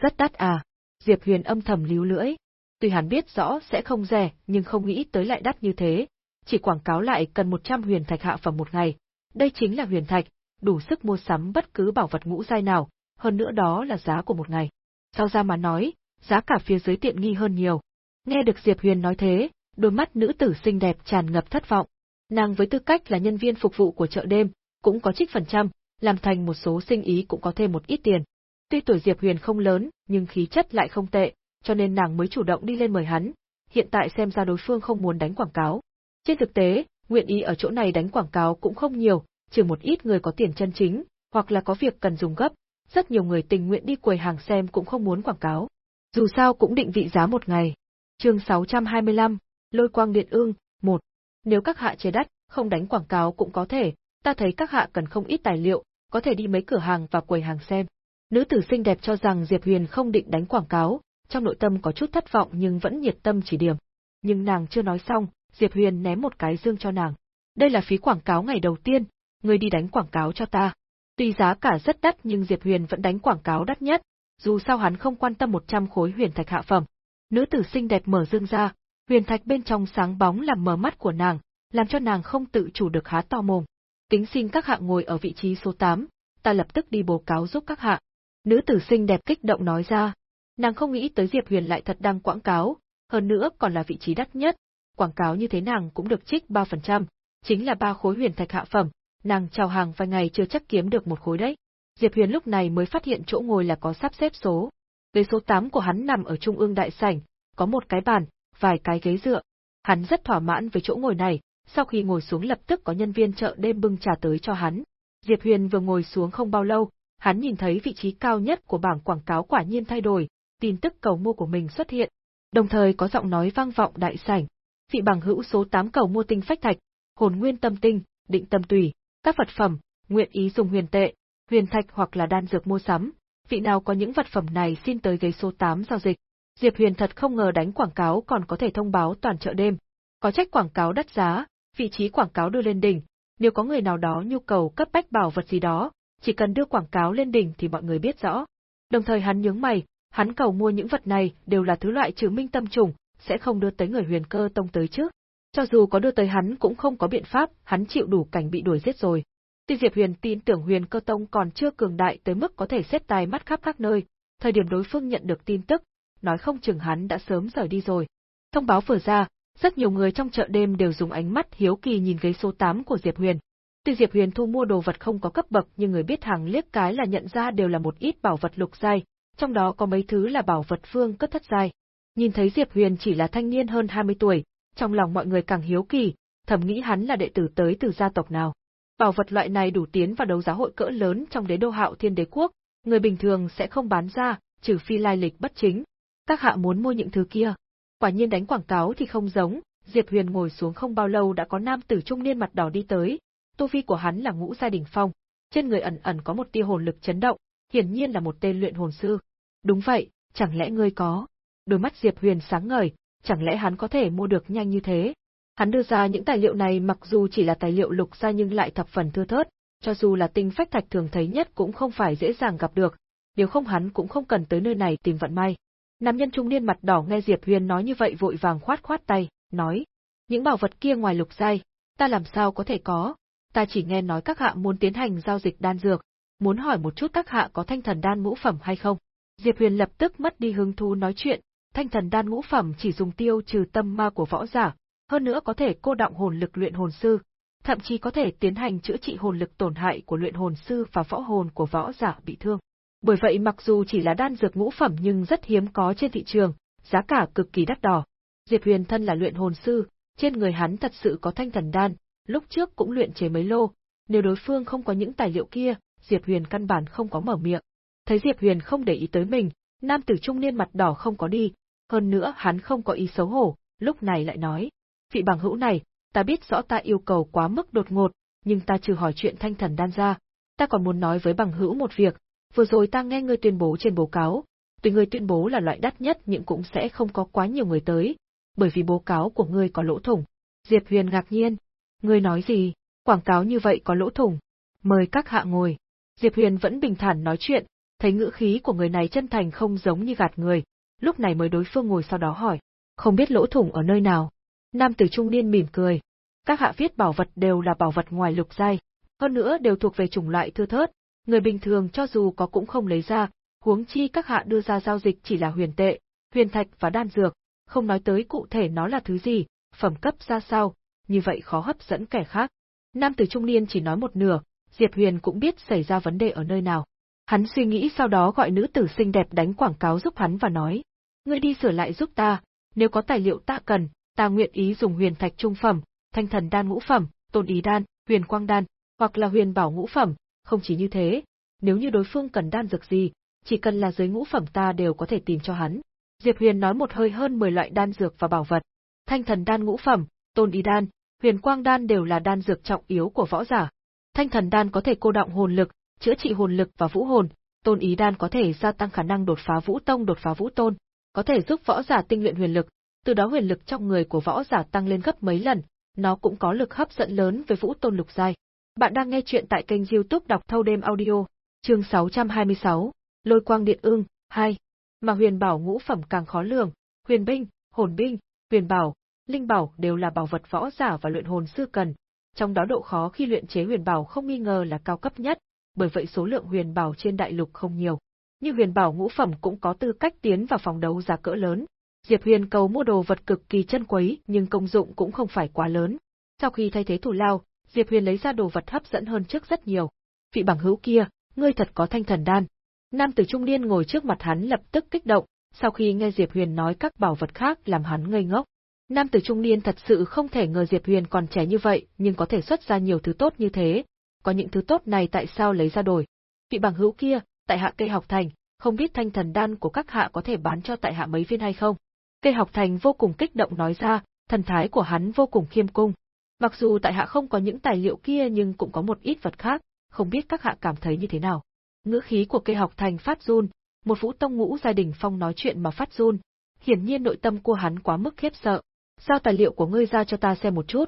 Rất đắt à? Diệp Huyền âm thầm líu lưỡi. Tuy hắn biết rõ sẽ không rẻ, nhưng không nghĩ tới lại đắt như thế. Chỉ quảng cáo lại cần 100 huyền thạch hạ phẩm một ngày. Đây chính là huyền thạch, đủ sức mua sắm bất cứ bảo vật ngũ giai nào, hơn nữa đó là giá của một ngày. Sao ra mà nói, giá cả phía dưới tiện nghi hơn nhiều. Nghe được Diệp Huyền nói thế, đôi mắt nữ tử xinh đẹp tràn ngập thất vọng. Nàng với tư cách là nhân viên phục vụ của chợ đêm, cũng có trích phần trăm, làm thành một số sinh ý cũng có thêm một ít tiền. Tuy tuổi Diệp Huyền không lớn, nhưng khí chất lại không tệ, cho nên nàng mới chủ động đi lên mời hắn. Hiện tại xem ra đối phương không muốn đánh quảng cáo. Trên thực tế, nguyện ý ở chỗ này đánh quảng cáo cũng không nhiều, trừ một ít người có tiền chân chính, hoặc là có việc cần dùng gấp, rất nhiều người tình nguyện đi quầy hàng xem cũng không muốn quảng cáo. Dù sao cũng định vị giá một ngày. Chương 625, Lôi quang điện ương, 1. Nếu các hạ chế đắt, không đánh quảng cáo cũng có thể, ta thấy các hạ cần không ít tài liệu, có thể đi mấy cửa hàng và quầy hàng xem. Nữ tử xinh đẹp cho rằng Diệp Huyền không định đánh quảng cáo, trong nội tâm có chút thất vọng nhưng vẫn nhiệt tâm chỉ điểm. Nhưng nàng chưa nói xong, Diệp Huyền ném một cái dương cho nàng. Đây là phí quảng cáo ngày đầu tiên, ngươi đi đánh quảng cáo cho ta. Tuy giá cả rất đắt nhưng Diệp Huyền vẫn đánh quảng cáo đắt nhất, dù sao hắn không quan tâm 100 khối huyền thạch hạ phẩm. Nữ tử xinh đẹp mở dương ra, huyền thạch bên trong sáng bóng làm mờ mắt của nàng, làm cho nàng không tự chủ được há to mồm. Kính xin các hạ ngồi ở vị trí số 8, ta lập tức đi bố cáo giúp các hạ. Nữ tử xinh đẹp kích động nói ra. Nàng không nghĩ tới Diệp Huyền lại thật đang quảng cáo, hơn nữa còn là vị trí đắt nhất, quảng cáo như thế nàng cũng được trích 3%, chính là ba khối huyền thạch hạ phẩm, nàng chào hàng vài ngày chưa chắc kiếm được một khối đấy. Diệp Huyền lúc này mới phát hiện chỗ ngồi là có sắp xếp số. Ghế số 8 của hắn nằm ở trung ương đại sảnh, có một cái bàn, vài cái ghế dựa. Hắn rất thỏa mãn với chỗ ngồi này, sau khi ngồi xuống lập tức có nhân viên chợ đêm bưng trà tới cho hắn. Diệp Huyền vừa ngồi xuống không bao lâu, hắn nhìn thấy vị trí cao nhất của bảng quảng cáo quả nhiên thay đổi, tin tức cầu mua của mình xuất hiện. Đồng thời có giọng nói vang vọng đại sảnh. Vị bằng hữu số 8 cầu mua tinh phách thạch, hồn nguyên tâm tinh, định tâm tùy, các vật phẩm, nguyện ý dùng huyền tệ, huyền thạch hoặc là đan dược mua sắm, vị nào có những vật phẩm này xin tới ghế số 8 giao dịch. Diệp Huyền thật không ngờ đánh quảng cáo còn có thể thông báo toàn chợ đêm. Có trách quảng cáo đắt giá, vị trí quảng cáo đưa lên đỉnh, nếu có người nào đó nhu cầu cấp bách bảo vật gì đó, chỉ cần đưa quảng cáo lên đỉnh thì mọi người biết rõ. Đồng thời hắn nhướng mày, hắn cầu mua những vật này đều là thứ loại trừ minh tâm trùng, sẽ không đưa tới người huyền cơ tông tới trước. Cho dù có đưa tới hắn cũng không có biện pháp, hắn chịu đủ cảnh bị đuổi giết rồi. Tuy Diệp Huyền tin tưởng Huyền Cơ Tông còn chưa cường đại tới mức có thể xét tài mắt khắp các nơi, thời điểm đối phương nhận được tin tức, nói không chừng hắn đã sớm rời đi rồi. Thông báo vừa ra, rất nhiều người trong chợ đêm đều dùng ánh mắt hiếu kỳ nhìn ghế số 8 của Diệp Huyền. Tuy Diệp Huyền thu mua đồ vật không có cấp bậc nhưng người biết hàng liếc cái là nhận ra đều là một ít bảo vật lục giai, trong đó có mấy thứ là bảo vật phương cấp thất giai. Nhìn thấy Diệp Huyền chỉ là thanh niên hơn 20 tuổi, trong lòng mọi người càng hiếu kỳ, thầm nghĩ hắn là đệ tử tới từ gia tộc nào. Bảo vật loại này đủ tiến vào đấu giá hội cỡ lớn trong đế đô hạo thiên đế quốc, người bình thường sẽ không bán ra, trừ phi lai lịch bất chính. Các hạ muốn mua những thứ kia. Quả nhiên đánh quảng cáo thì không giống, Diệp Huyền ngồi xuống không bao lâu đã có nam tử trung niên mặt đỏ đi tới, tu vi của hắn là ngũ gia đình phong, trên người ẩn ẩn có một tia hồn lực chấn động, hiển nhiên là một tên luyện hồn sư. Đúng vậy, chẳng lẽ ngươi có? Đôi mắt Diệp Huyền sáng ngời, chẳng lẽ hắn có thể mua được nhanh như thế? Hắn đưa ra những tài liệu này mặc dù chỉ là tài liệu lục gia nhưng lại thập phần thưa thớt, cho dù là tinh phách thạch thường thấy nhất cũng không phải dễ dàng gặp được, nếu không hắn cũng không cần tới nơi này tìm vận may. Nam nhân trung niên mặt đỏ nghe Diệp Huyền nói như vậy vội vàng khoát khoát tay, nói: "Những bảo vật kia ngoài lục giai, ta làm sao có thể có? ta chỉ nghe nói các hạ muốn tiến hành giao dịch đan dược, muốn hỏi một chút các hạ có thanh thần đan ngũ phẩm hay không. Diệp Huyền lập tức mất đi hứng thú nói chuyện, thanh thần đan ngũ phẩm chỉ dùng tiêu trừ tâm ma của võ giả, hơn nữa có thể cô động hồn lực luyện hồn sư, thậm chí có thể tiến hành chữa trị hồn lực tổn hại của luyện hồn sư và võ hồn của võ giả bị thương. Bởi vậy mặc dù chỉ là đan dược ngũ phẩm nhưng rất hiếm có trên thị trường, giá cả cực kỳ đắt đỏ. Diệp Huyền thân là luyện hồn sư, trên người hắn thật sự có thanh thần đan, lúc trước cũng luyện chế mấy lô, nếu đối phương không có những tài liệu kia, Diệp Huyền căn bản không có mở miệng. Thấy Diệp Huyền không để ý tới mình, nam tử trung niên mặt đỏ không có đi, hơn nữa hắn không có ý xấu hổ, lúc này lại nói, vị bằng hữu này, ta biết rõ ta yêu cầu quá mức đột ngột, nhưng ta trừ hỏi chuyện thanh thần đan ra, ta còn muốn nói với bằng hữu một việc, vừa rồi ta nghe ngươi tuyên bố trên bố cáo, tuy ngươi tuyên bố là loại đắt nhất nhưng cũng sẽ không có quá nhiều người tới, bởi vì bố cáo của ngươi có lỗ thủng. Diệp Huyền ngạc nhiên, ngươi nói gì, quảng cáo như vậy có lỗ thủng, mời các hạ ngồi. Diệp Huyền vẫn bình thản nói chuyện, thấy ngữ khí của người này chân thành không giống như gạt người, lúc này mới đối phương ngồi sau đó hỏi, không biết lỗ thủng ở nơi nào. Nam tử trung niên mỉm cười, các hạ viết bảo vật đều là bảo vật ngoài lục giai, hơn nữa đều thuộc về chủng loại thưa thớt, người bình thường cho dù có cũng không lấy ra, huống chi các hạ đưa ra giao dịch chỉ là huyền tệ, huyền thạch và đan dược, không nói tới cụ thể nó là thứ gì, phẩm cấp ra sao, như vậy khó hấp dẫn kẻ khác. Nam tử trung niên chỉ nói một nửa, Diệp Huyền cũng biết xảy ra vấn đề ở nơi nào. Hắn suy nghĩ sau đó gọi nữ tử xinh đẹp đánh quảng cáo giúp hắn và nói, ngươi đi sửa lại giúp ta, nếu có tài liệu ta cần, ta nguyện ý dùng huyền thạch trung phẩm, thanh thần đan ngũ phẩm, tôn ý đan, huyền quang đan, hoặc là huyền bảo ngũ phẩm, không chỉ như thế, nếu như đối phương cần đan dược gì, chỉ cần là dưới ngũ phẩm ta đều có thể tìm cho hắn. Diệp Huyền nói một hơi hơn 10 loại đan dược và bảo vật. Thanh thần đan ngũ phẩm, tôn ý đan, huyền quang đan đều là đan dược trọng yếu của võ giả. Thanh thần đan có thể cô động hồn lực, chữa trị hồn lực và vũ hồn, tôn ý đan có thể gia tăng khả năng đột phá vũ tông đột phá vũ tôn, có thể giúp võ giả tinh luyện huyền lực, từ đó huyền lực trong người của võ giả tăng lên gấp mấy lần, nó cũng có lực hấp dẫn lớn với vũ tôn lục giai. Bạn đang nghe chuyện tại kênh youtube đọc thâu đêm audio, chương 626, Lôi quang điện ưng, 2. Mà huyền bảo ngũ phẩm càng khó lường, huyền binh, hồn binh, huyền bảo, linh bảo đều là bảo vật võ giả và luyện hồn sư cần, trong đó độ khó khi luyện chế huyền bảo không nghi ngờ là cao cấp nhất, bởi vậy số lượng huyền bảo trên đại lục không nhiều. Như huyền bảo ngũ phẩm cũng có tư cách tiến vào phòng đấu giá cỡ lớn. Diệp Huyền cầu mua đồ vật cực kỳ chân quý nhưng công dụng cũng không phải quá lớn. Sau khi thay thế thủ lao, Diệp Huyền lấy ra đồ vật hấp dẫn hơn trước rất nhiều. Vị bằng hữu kia, ngươi thật có thanh thần đan. Nam tử trung niên ngồi trước mặt hắn lập tức kích động, sau khi nghe Diệp Huyền nói các bảo vật khác làm hắn ngây ngốc. Nam tử trung niên thật sự không thể ngờ Diệp Huyền còn trẻ như vậy, nhưng có thể xuất ra nhiều thứ tốt như thế. Có những thứ tốt này tại sao lấy ra đổi? Vị bằng hữu kia, tại hạ cây học thành, không biết thanh thần đan của các hạ có thể bán cho tại hạ mấy viên hay không? Cây học thành vô cùng kích động nói ra, thần thái của hắn vô cùng khiêm cung. Mặc dù tại hạ không có những tài liệu kia nhưng cũng có một ít vật khác, không biết các hạ cảm thấy như thế nào. Ngữ khí của cây học thành phát run, một vũ tông ngũ gia đình phong nói chuyện mà phát run, hiển nhiên nội tâm của hắn quá mức khiếp sợ. Giao tài liệu của ngươi ra cho ta xem một chút,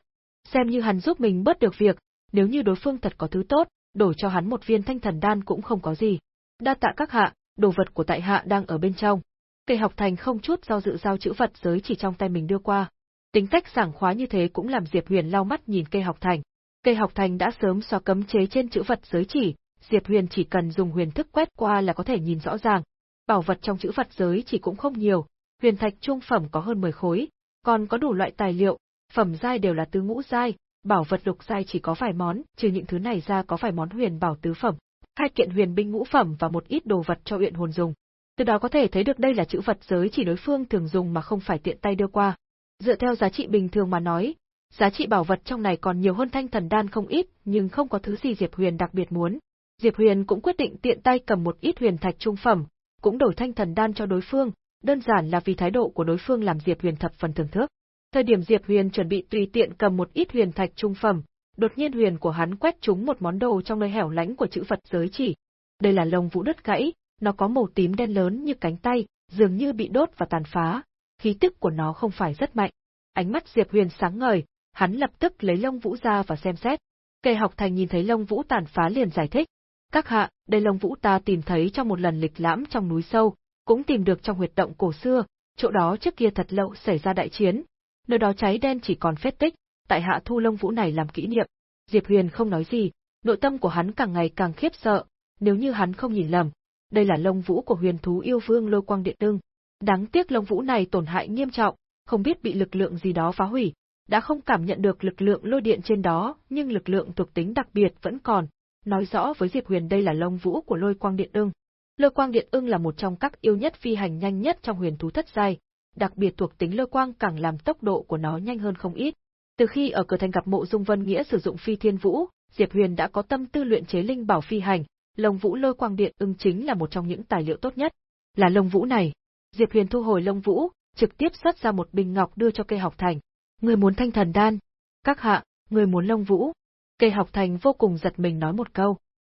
xem như hắn giúp mình bớt được việc, nếu như đối phương thật có thứ tốt, đổi cho hắn một viên thanh thần đan cũng không có gì. Đa tạ các hạ, đồ vật của tại hạ đang ở bên trong. Cây học thành không chút do dự giao chữ vật giới chỉ trong tay mình đưa qua. Tính cách sảng khoái như thế cũng làm Diệp Huyền lau mắt nhìn cây học thành. Cây học thành đã sớm xóa cấm chế trên chữ vật giới chỉ, Diệp Huyền chỉ cần dùng huyền thức quét qua là có thể nhìn rõ ràng. Bảo vật trong chữ vật giới chỉ cũng không nhiều, huyền thạch trung phẩm có hơn 10 khối, còn có đủ loại tài liệu, phẩm giai đều là tứ ngũ giai, bảo vật lục giai chỉ có vài món, trừ những thứ này ra có vài món huyền bảo tứ phẩm, hai kiện huyền binh ngũ phẩm và một ít đồ vật cho uyển hồn dùng. Từ đó có thể thấy được đây là chữ vật giới chỉ đối phương thường dùng mà không phải tiện tay đưa qua. Dựa theo giá trị bình thường mà nói, giá trị bảo vật trong này còn nhiều hơn thanh thần đan không ít, nhưng không có thứ gì Diệp Huyền đặc biệt muốn. Diệp Huyền cũng quyết định tiện tay cầm một ít huyền thạch trung phẩm, cũng đổi thanh thần đan cho đối phương, đơn giản là vì thái độ của đối phương làm Diệp Huyền thập phần thưởng thức. Thời điểm Diệp Huyền chuẩn bị tùy tiện cầm một ít huyền thạch trung phẩm, đột nhiên huyền của hắn quét trúng một món đồ trong nơi hẻo lánh của chữ Phật giới chỉ. Đây là lông vũ đứt gãy, nó có màu tím đen lớn như cánh tay, dường như bị đốt và tàn phá, khí tức của nó không phải rất mạnh. Ánh mắt Diệp Huyền sáng ngời, hắn lập tức lấy lông vũ ra và xem xét. Kê học thành nhìn thấy lông vũ tàn phá liền giải thích. Các hạ, đây lông vũ ta tìm thấy trong một lần lịch lãm trong núi sâu, cũng tìm được trong huyệt động cổ xưa, chỗ đó trước kia thật lâu xảy ra đại chiến, nơi đó cháy đen chỉ còn phết tích, tại hạ thu lông vũ này làm kỷ niệm. Diệp Huyền không nói gì, nội tâm của hắn càng ngày càng khiếp sợ, nếu như hắn không nhìn lầm, đây là lông vũ của huyền thú yêu vương lôi quang điện đương. Đáng tiếc lông vũ này tổn hại nghiêm trọng, không biết bị lực lượng gì đó phá hủy, đã không cảm nhận được lực lượng lôi điện trên đó, nhưng lực lượng thuộc tính đặc biệt vẫn còn, nói rõ với Diệp Huyền đây là lông vũ của lôi quang điện ưng. Lôi quang điện ưng là một trong các yêu nhất phi hành nhanh nhất trong huyền thú thất giai, đặc biệt thuộc tính lôi quang càng làm tốc độ của nó nhanh hơn không ít. Từ khi ở cửa thành gặp Mộ Dung Vân Nghĩa sử dụng phi thiên vũ, Diệp Huyền đã có tâm tư luyện chế linh bảo phi hành, lông vũ lôi quang điện ưng chính là một trong những tài liệu tốt nhất. Là lông vũ này. Diệp Huyền thu hồi lông vũ, trực tiếp xuất ra một bình ngọc đưa cho cây học thành. Người muốn thanh thần đan. Các hạ, người muốn lông vũ. Cây học thành vô cùng giật mình nói một câu.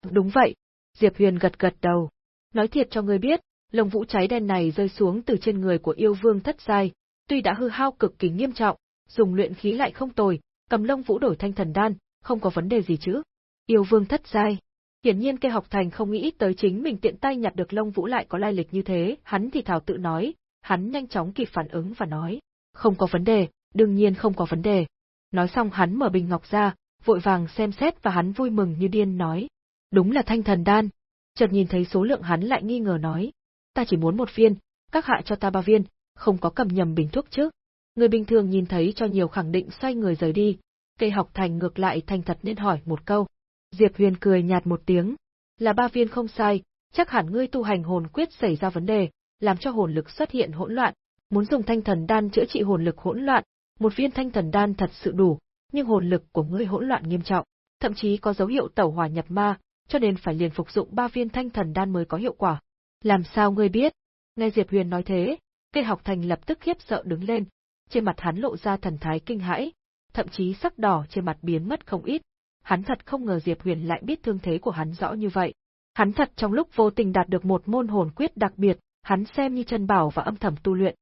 Đúng vậy. Diệp Huyền gật gật đầu. Nói thiệt cho người biết, lông vũ cháy đen này rơi xuống từ trên người của yêu vương thất giai, tuy đã hư hao cực kỳ nghiêm trọng, dùng luyện khí lại không tồi, cầm lông vũ đổi thanh thần đan, không có vấn đề gì chứ. Yêu vương thất giai. Hiển nhiên kê học thành không nghĩ tới chính mình tiện tay nhặt được lông vũ lại có lai lịch như thế, hắn thì thảo tự nói, hắn nhanh chóng kịp phản ứng và nói, không có vấn đề, đương nhiên không có vấn đề. Nói xong hắn mở bình ngọc ra, vội vàng xem xét và hắn vui mừng như điên nói, đúng là thanh thần đan. Chợt nhìn thấy số lượng hắn lại nghi ngờ nói, ta chỉ muốn một viên, các hạ cho ta ba viên, không có cầm nhầm bình thuốc chứ. Người bình thường nhìn thấy cho nhiều khẳng định xoay người rời đi, cây học thành ngược lại thành thật nên hỏi một câu. Diệp Huyền cười nhạt một tiếng, là ba viên không sai, chắc hẳn ngươi tu hành hồn quyết xảy ra vấn đề, làm cho hồn lực xuất hiện hỗn loạn, muốn dùng thanh thần đan chữa trị hồn lực hỗn loạn, một viên thanh thần đan thật sự đủ, nhưng hồn lực của ngươi hỗn loạn nghiêm trọng, thậm chí có dấu hiệu tẩu hỏa nhập ma, cho nên phải liền phục dụng ba viên thanh thần đan mới có hiệu quả. Làm sao ngươi biết? Nghe Diệp Huyền nói thế, cây học thành lập tức khiếp sợ đứng lên, trên mặt hắn lộ ra thần thái kinh hãi, thậm chí sắc đỏ trên mặt biến mất không ít. Hắn thật không ngờ Diệp Huyền lại biết thương thế của hắn rõ như vậy. Hắn thật trong lúc vô tình đạt được một môn hồn quyết đặc biệt, hắn xem như chân bảo và âm thầm tu luyện.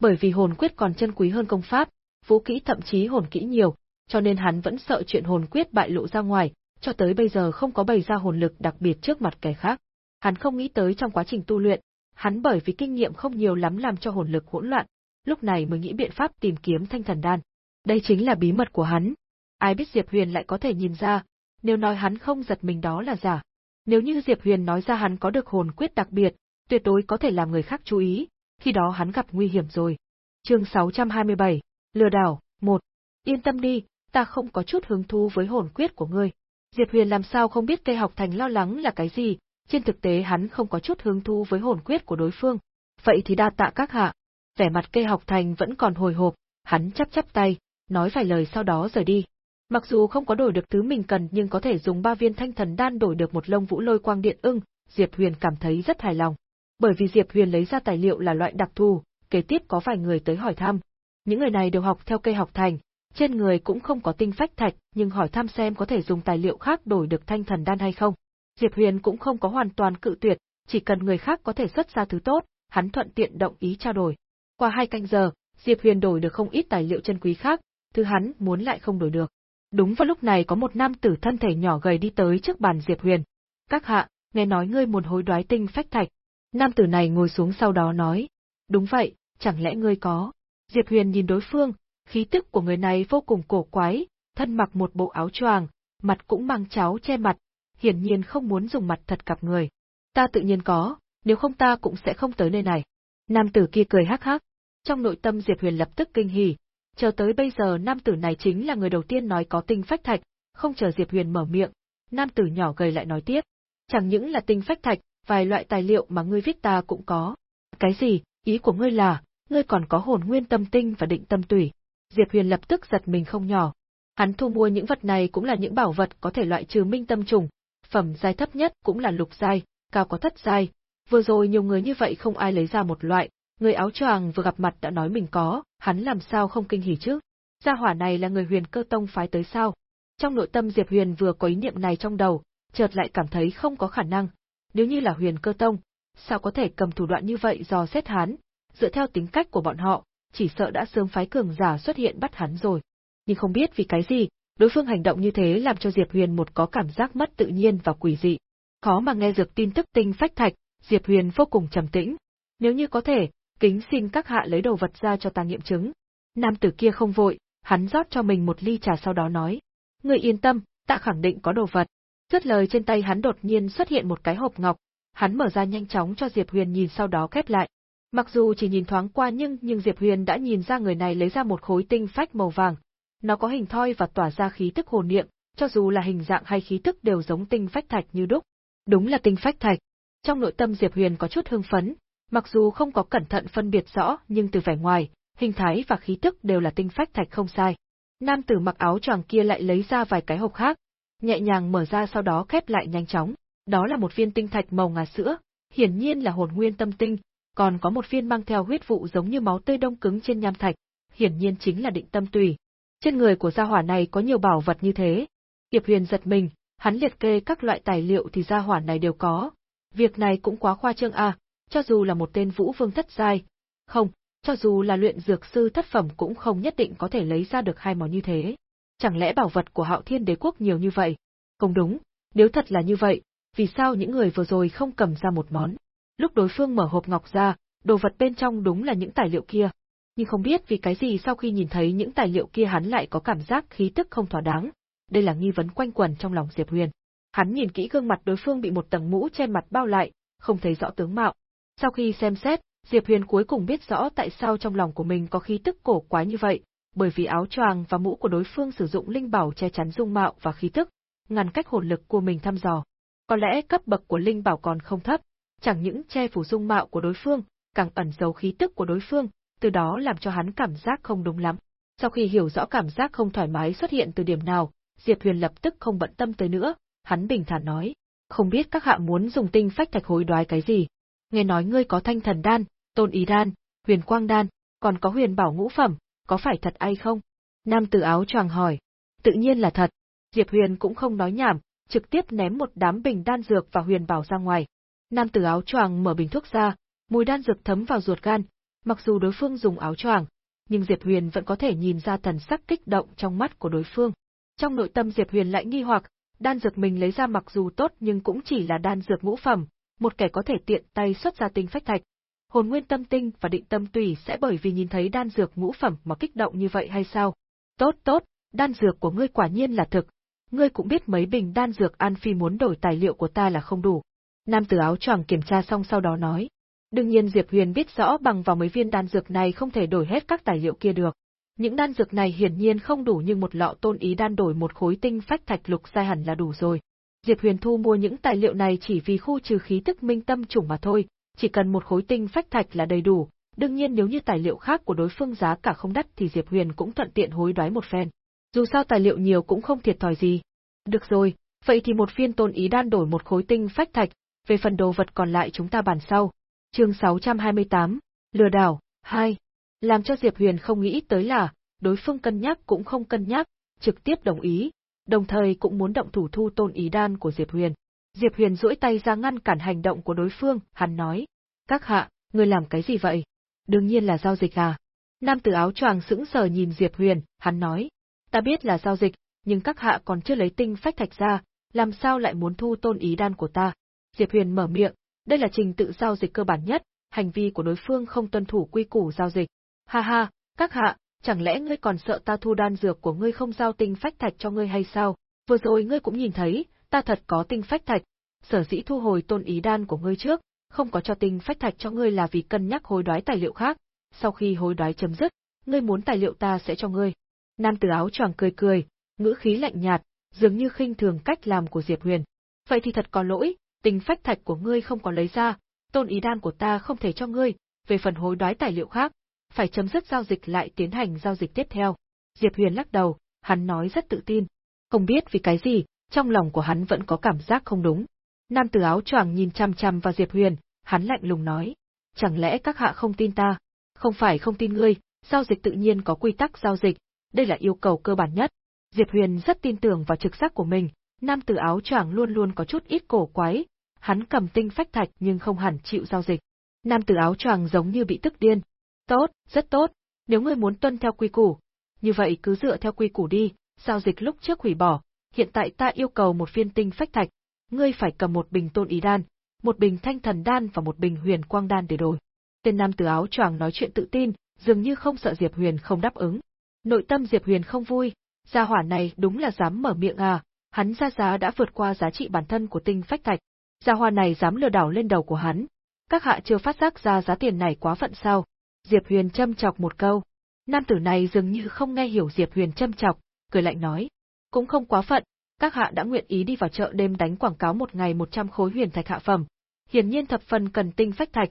Bởi vì hồn quyết còn chân quý hơn công pháp, vũ kỹ thậm chí hồn kỹ nhiều, cho nên hắn vẫn sợ chuyện hồn quyết bại lộ ra ngoài, cho tới bây giờ không có bày ra hồn lực đặc biệt trước mặt kẻ khác. Hắn không nghĩ tới trong quá trình tu luyện, hắn bởi vì kinh nghiệm không nhiều lắm làm cho hồn lực hỗn loạn, lúc này mới nghĩ biện pháp tìm kiếm thanh thần đan. Đây chính là bí mật của hắn. Ai biết Diệp Huyền lại có thể nhìn ra, nếu nói hắn không giật mình đó là giả. Nếu như Diệp Huyền nói ra hắn có được hồn quyết đặc biệt, tuyệt đối có thể làm người khác chú ý, khi đó hắn gặp nguy hiểm rồi. Chương 627, Lừa đảo, 1. Yên tâm đi, ta không có chút hứng thú với hồn quyết của ngươi. Diệp Huyền làm sao không biết cây học thành lo lắng là cái gì, trên thực tế hắn không có chút hứng thú với hồn quyết của đối phương. Vậy thì đa tạ các hạ. Vẻ mặt cây học thành vẫn còn hồi hộp, hắn chắp chắp tay, nói vài lời sau đó rời đi. Mặc dù không có đổi được thứ mình cần nhưng có thể dùng ba viên thanh thần đan đổi được một lông vũ lôi quang điện ưng, Diệp Huyền cảm thấy rất hài lòng. Bởi vì Diệp Huyền lấy ra tài liệu là loại đặc thù, kế tiếp có vài người tới hỏi thăm. Những người này đều học theo cây học thành, trên người cũng không có tinh phách thạch, nhưng hỏi thăm xem có thể dùng tài liệu khác đổi được thanh thần đan hay không. Diệp Huyền cũng không có hoàn toàn cự tuyệt, chỉ cần người khác có thể xuất ra thứ tốt, hắn thuận tiện động ý trao đổi. Qua hai canh giờ, Diệp Huyền đổi được không ít tài liệu chân quý khác, thứ hắn muốn lại không đổi được. Đúng vào lúc này có một nam tử thân thể nhỏ gầy đi tới trước bàn Diệp Huyền. Các hạ, nghe nói ngươi muốn hối đoái tinh phách thạch. Nam tử này ngồi xuống sau đó nói. Đúng vậy, chẳng lẽ ngươi có? Diệp Huyền nhìn đối phương, khí tức của người này vô cùng cổ quái, thân mặc một bộ áo choàng, mặt cũng mang cháo che mặt, hiển nhiên không muốn dùng mặt thật gặp người. Ta tự nhiên có, nếu không ta cũng sẽ không tới nơi này. Nam tử kia cười hắc hắc. Trong nội tâm Diệp Huyền lập tức kinh hỉ, chờ tới bây giờ nam tử này chính là người đầu tiên nói có tinh phách thạch, không chờ Diệp Huyền mở miệng, nam tử nhỏ gầy lại nói tiếp, chẳng những là tinh phách thạch, vài loại tài liệu mà ngươi viết ta cũng có. Cái gì, ý của ngươi là, ngươi còn có hồn nguyên tâm tinh và định tâm tủy. Diệp Huyền lập tức giật mình không nhỏ. Hắn thu mua những vật này cũng là những bảo vật có thể loại trừ minh tâm trùng, phẩm giai thấp nhất cũng là lục giai, cao có thất giai. Vừa rồi nhiều người như vậy không ai lấy ra một loại, người áo choàng vừa gặp mặt đã nói mình có, hắn làm sao không kinh hỉ chứ? Gia hỏa này là người huyền cơ tông phái tới sao? Trong nội tâm Diệp Huyền vừa có ý niệm này trong đầu, chợt lại cảm thấy không có khả năng. Nếu như là huyền cơ tông, sao có thể cầm thủ đoạn như vậy dò xét hắn? Dựa theo tính cách của bọn họ, chỉ sợ đã sớm phái cường giả xuất hiện bắt hắn rồi. Nhưng không biết vì cái gì, đối phương hành động như thế làm cho Diệp Huyền một có cảm giác mất tự nhiên và quỷ dị. Khó mà nghe được tin tức tinh phách thạch, Diệp Huyền vô cùng trầm tĩnh. Nếu như có thể, kính xin các hạ lấy đồ vật ra cho ta nghiệm chứng. Nam tử kia không vội, hắn rót cho mình một ly trà sau đó nói. Người yên tâm, Ta khẳng định có đồ vật. Dứt lời trên tay hắn đột nhiên xuất hiện một cái hộp ngọc, hắn mở ra nhanh chóng cho Diệp Huyền nhìn sau đó khép lại. Mặc dù chỉ nhìn thoáng qua nhưng nhưng Diệp Huyền đã nhìn ra người này lấy ra một khối tinh phách màu vàng. Nó có hình thoi và tỏa ra khí tức hồn niệm, cho dù là hình dạng hay khí tức đều giống tinh phách thạch như đúc. Đúng là tinh phách thạch. Trong nội tâm Diệp Huyền có chút hưng phấn, mặc dù không có cẩn thận phân biệt rõ nhưng từ vẻ ngoài, hình thái và khí tức đều là tinh phách thạch không sai. Nam tử mặc áo choàng kia lại lấy ra vài cái hộp khác, nhẹ nhàng mở ra sau đó khép lại nhanh chóng. Đó là một viên tinh thạch màu ngà sữa, hiển nhiên là hồn nguyên tâm tinh, còn có một viên mang theo huyết vụ giống như máu tươi đông cứng trên nham thạch, hiển nhiên chính là định tâm tùy. Trên người của gia hỏa này có nhiều bảo vật như thế. Diệp Huyền giật mình, hắn liệt kê các loại tài liệu thì gia hỏa này đều có. Việc này cũng quá khoa trương à, cho dù là một tên vũ vương thất giai. Không, cho dù là luyện dược sư thất phẩm cũng không nhất định có thể lấy ra được hai món như thế. Chẳng lẽ bảo vật của hạo thiên đế quốc nhiều như vậy? Không đúng, nếu thật là như vậy, vì sao những người vừa rồi không cầm ra một món? Lúc đối phương mở hộp ngọc ra, đồ vật bên trong đúng là những tài liệu kia. Nhưng không biết vì cái gì sau khi nhìn thấy những tài liệu kia hắn lại có cảm giác khí tức không thỏa đáng. Đây là nghi vấn quanh quẩn trong lòng Diệp Huyền. Hắn nhìn kỹ gương mặt đối phương bị một tầng mũ che mặt bao lại, không thấy rõ tướng mạo. Sau khi xem xét, Diệp Huyền cuối cùng biết rõ tại sao trong lòng của mình có khí tức cổ quái như vậy, bởi vì áo choàng và mũ của đối phương sử dụng linh bảo che chắn dung mạo và khí tức, ngăn cách hồn lực của mình thăm dò. Có lẽ cấp bậc của linh bảo còn không thấp, chẳng những che phủ dung mạo của đối phương, càng ẩn giấu khí tức của đối phương, từ đó làm cho hắn cảm giác không đúng lắm. Sau khi hiểu rõ cảm giác không thoải mái xuất hiện từ điểm nào, Diệp Huyền lập tức không bận tâm tới nữa, hắn bình thản nói, không biết các hạ muốn dùng tinh phách thạch hối đoái cái gì. Nghe nói ngươi có thanh thần đan, tôn ý đan, huyền quang đan, còn có huyền bảo ngũ phẩm, có phải thật hay không? Nam tử áo choàng hỏi. Tự nhiên là thật. Diệp Huyền cũng không nói nhảm, trực tiếp ném một đám bình đan dược và huyền bảo ra ngoài. Nam tử áo choàng mở bình thuốc ra, mùi đan dược thấm vào ruột gan, mặc dù đối phương dùng áo choàng, nhưng Diệp Huyền vẫn có thể nhìn ra thần sắc kích động trong mắt của đối phương. Trong nội tâm Diệp Huyền lại nghi hoặc, đan dược mình lấy ra mặc dù tốt nhưng cũng chỉ là đan dược ngũ phẩm, một kẻ có thể tiện tay xuất ra tinh phách thạch. Hồn nguyên tâm tinh và định tâm tùy sẽ bởi vì nhìn thấy đan dược ngũ phẩm mà kích động như vậy hay sao? Tốt tốt, đan dược của ngươi quả nhiên là thực. Ngươi cũng biết mấy bình đan dược An Phi muốn đổi tài liệu của ta là không đủ. Nam tử áo choàng kiểm tra xong sau đó nói. Đương nhiên Diệp Huyền biết rõ bằng vào mấy viên đan dược này không thể đổi hết các tài liệu kia được. Những đan dược này hiển nhiên không đủ nhưng một lọ tôn ý đan đổi một khối tinh phách thạch lục sai hẳn là đủ rồi. Diệp Huyền thu mua những tài liệu này chỉ vì khu trừ khí tức minh tâm chủng mà thôi, chỉ cần một khối tinh phách thạch là đầy đủ, đương nhiên nếu như tài liệu khác của đối phương giá cả không đắt thì Diệp Huyền cũng thuận tiện hối đoái một phen. Dù sao tài liệu nhiều cũng không thiệt thòi gì. Được rồi, vậy thì một viên tôn ý đan đổi một khối tinh phách thạch, về phần đồ vật còn lại chúng ta bàn sau. Chương 628, lừa đảo 2. Làm cho Diệp Huyền không nghĩ tới là, đối phương cân nhắc cũng không cân nhắc, trực tiếp đồng ý, đồng thời cũng muốn động thủ thu tôn ý đan của Diệp Huyền. Diệp Huyền duỗi tay ra ngăn cản hành động của đối phương, hắn nói: "Các hạ, người làm cái gì vậy?" "Đương nhiên là giao dịch à?" Nam tử áo choàng sững sờ nhìn Diệp Huyền, hắn nói: "Ta biết là giao dịch, nhưng các hạ còn chưa lấy tinh phách thạch ra, làm sao lại muốn thu tôn ý đan của ta?" Diệp Huyền mở miệng, đây là trình tự giao dịch cơ bản nhất, hành vi của đối phương không tuân thủ quy củ giao dịch. Ha ha, các hạ, chẳng lẽ ngươi còn sợ ta thu đan dược của ngươi không giao tinh phách thạch cho ngươi hay sao? Vừa rồi ngươi cũng nhìn thấy, ta thật có tinh phách thạch, sở dĩ thu hồi tôn ý đan của ngươi trước, không có cho tinh phách thạch cho ngươi là vì cân nhắc hối đoái tài liệu khác, sau khi hối đoái chấm dứt, ngươi muốn tài liệu ta sẽ cho ngươi. Nam tử áo choàng cười cười, ngữ khí lạnh nhạt, dường như khinh thường cách làm của Diệp Huyền. Vậy thì thật có lỗi, Tình phách thạch của ngươi không có lấy ra, tôn ý đan của ta không thể cho ngươi, về phần hối đoái tài liệu khác, phải chấm dứt giao dịch lại tiến hành giao dịch tiếp theo. Diệp Huyền lắc đầu, hắn nói rất tự tin. Không biết vì cái gì, trong lòng của hắn vẫn có cảm giác không đúng. Nam tử áo choàng nhìn chăm chăm vào Diệp Huyền, hắn lạnh lùng nói. Chẳng lẽ các hạ không tin ta? Không phải không tin ngươi, giao dịch tự nhiên có quy tắc giao dịch, đây là yêu cầu cơ bản nhất. Diệp Huyền rất tin tưởng vào trực giác của mình, nam tử áo choàng luôn luôn có chút ít cổ quái, hắn cầm tinh phách thạch nhưng không hẳn chịu giao dịch. Nam tử áo choàng giống như bị tức điên. Tốt, rất tốt, nếu ngươi muốn tuân theo quy củ, như vậy cứ dựa theo quy củ đi, giao dịch lúc trước hủy bỏ, hiện tại ta yêu cầu một viên tinh phách thạch, ngươi phải cầm một bình tôn ý đan, một bình thanh thần đan và một bình huyền quang đan để đổi. Tên nam tử áo choàng nói chuyện tự tin, dường như không sợ Diệp Huyền không đáp ứng. Nội tâm Diệp Huyền không vui, gia hỏa này đúng là dám mở miệng à, hắn ra giá đã vượt qua giá trị bản thân của tinh phách thạch. Gia hoa này dám lừa đảo lên đầu của hắn. Các hạ chưa phát giác ra giá tiền này quá phận sao? Diệp Huyền châm chọc một câu. Nam tử này dường như không nghe hiểu Diệp Huyền châm chọc, cười lạnh nói. Cũng không quá phận, các hạ đã nguyện ý đi vào chợ đêm đánh quảng cáo một ngày 100 khối huyền thạch hạ phẩm. Hiển nhiên thập phần cần tinh phách thạch.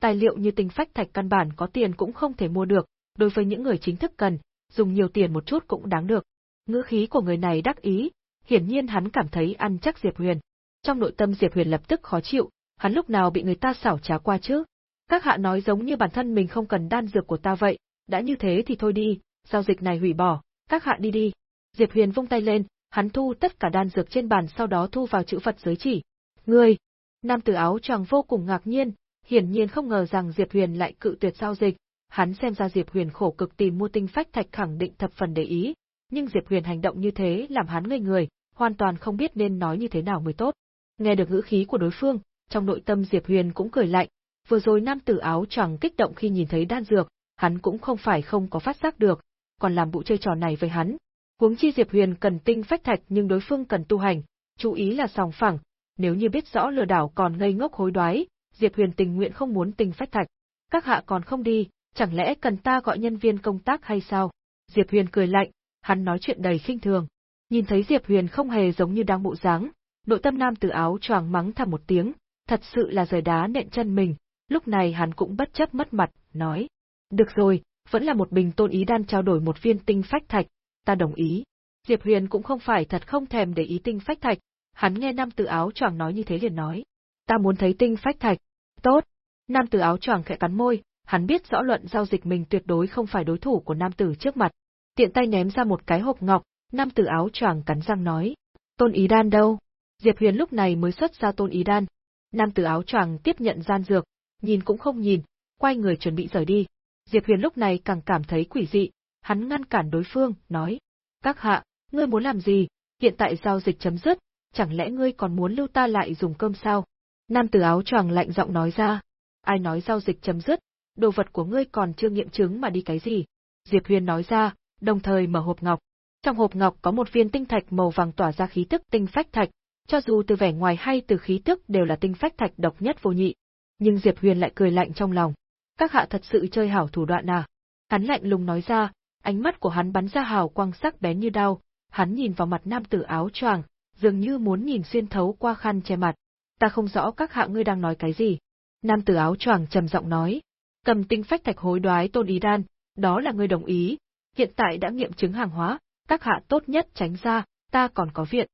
Tài liệu như tinh phách thạch căn bản có tiền cũng không thể mua được, đối với những người chính thức cần, dùng nhiều tiền một chút cũng đáng được. Ngữ khí của người này đắc ý, hiển nhiên hắn cảm thấy ăn chắc Diệp Huyền. Trong nội tâm Diệp Huyền lập tức khó chịu, hắn lúc nào bị người ta xảo trá qua chứ? Các hạ nói giống như bản thân mình không cần đan dược của ta vậy, đã như thế thì thôi đi, giao dịch này hủy bỏ, các hạ đi đi. Diệp Huyền vung tay lên, hắn thu tất cả đan dược trên bàn sau đó thu vào chữ Phật giới chỉ. Ngươi! Nam tử áo choàng vô cùng ngạc nhiên, hiển nhiên không ngờ rằng Diệp Huyền lại cự tuyệt giao dịch. Hắn xem ra Diệp Huyền khổ cực tìm mua tinh phách thạch khẳng định thập phần để ý, nhưng Diệp Huyền hành động như thế làm hắn ngây người, hoàn toàn không biết nên nói như thế nào mới tốt. Nghe được ngữ khí của đối phương, trong nội tâm Diệp Huyền cũng cười lạnh, vừa rồi nam tử áo choàng kích động khi nhìn thấy đan dược, hắn cũng không phải không có phát giác được, còn làm vụ chơi trò này với hắn. Huống chi Diệp Huyền cần tinh phách thạch nhưng đối phương cần tu hành, chú ý là sòng phẳng, nếu như biết rõ lừa đảo còn ngây ngốc hối đoái, Diệp Huyền tình nguyện không muốn tinh phách thạch. Các hạ còn không đi, chẳng lẽ cần ta gọi nhân viên công tác hay sao? Diệp Huyền cười lạnh, hắn nói chuyện đầy khinh thường. Nhìn thấy Diệp Huyền không hề giống như đang bộ dáng, nội tâm nam tử áo choàng mắng thầm một tiếng, thật sự là rời đá nện chân mình, lúc này hắn cũng bất chấp mất mặt, nói. Được rồi, vẫn là một bình tôn ý đan trao đổi một viên tinh phách thạch, ta đồng ý. Diệp Huyền cũng không phải thật không thèm để ý tinh phách thạch, hắn nghe nam tử áo choàng nói như thế liền nói. Ta muốn thấy tinh phách thạch. Tốt. Nam tử áo choàng khẽ cắn môi, hắn biết rõ luận giao dịch mình tuyệt đối không phải đối thủ của nam tử trước mặt. Tiện tay ném ra một cái hộp ngọc, nam tử áo choàng cắn răng nói. Tôn ý đan đâu? Diệp Huyền lúc này mới xuất ra tôn ý đan. Nam tử áo choàng tiếp nhận gian dược, nhìn cũng không nhìn, quay người chuẩn bị rời đi. Diệp Huyền lúc này càng cảm thấy quỷ dị, hắn ngăn cản đối phương, nói: "Các hạ, ngươi muốn làm gì? Hiện tại giao dịch chấm dứt, chẳng lẽ ngươi còn muốn lưu ta lại dùng cơm sao?" Nam tử áo choàng lạnh giọng nói ra: "Ai nói giao dịch chấm dứt? Đồ vật của ngươi còn chưa nghiệm chứng mà đi cái gì?" Diệp Huyền nói ra, đồng thời mở hộp ngọc. Trong hộp ngọc có một viên tinh thạch màu vàng tỏa ra khí tức tinh phách thạch, cho dù từ vẻ ngoài hay từ khí tức đều là tinh phách thạch độc nhất vô nhị. Nhưng Diệp Huyền lại cười lạnh trong lòng. Các hạ thật sự chơi hảo thủ đoạn à? Hắn lạnh lùng nói ra, ánh mắt của hắn bắn ra hào quang sắc bén như đao, hắn nhìn vào mặt nam tử áo choàng, dường như muốn nhìn xuyên thấu qua khăn che mặt. Ta không rõ các hạ ngươi đang nói cái gì. Nam tử áo choàng trầm giọng nói, cầm tinh phách thạch hối đoái tôn ý đan, đó là ngươi đồng ý, hiện tại đã nghiệm chứng hàng hóa, các hạ tốt nhất tránh ra, ta còn có viện.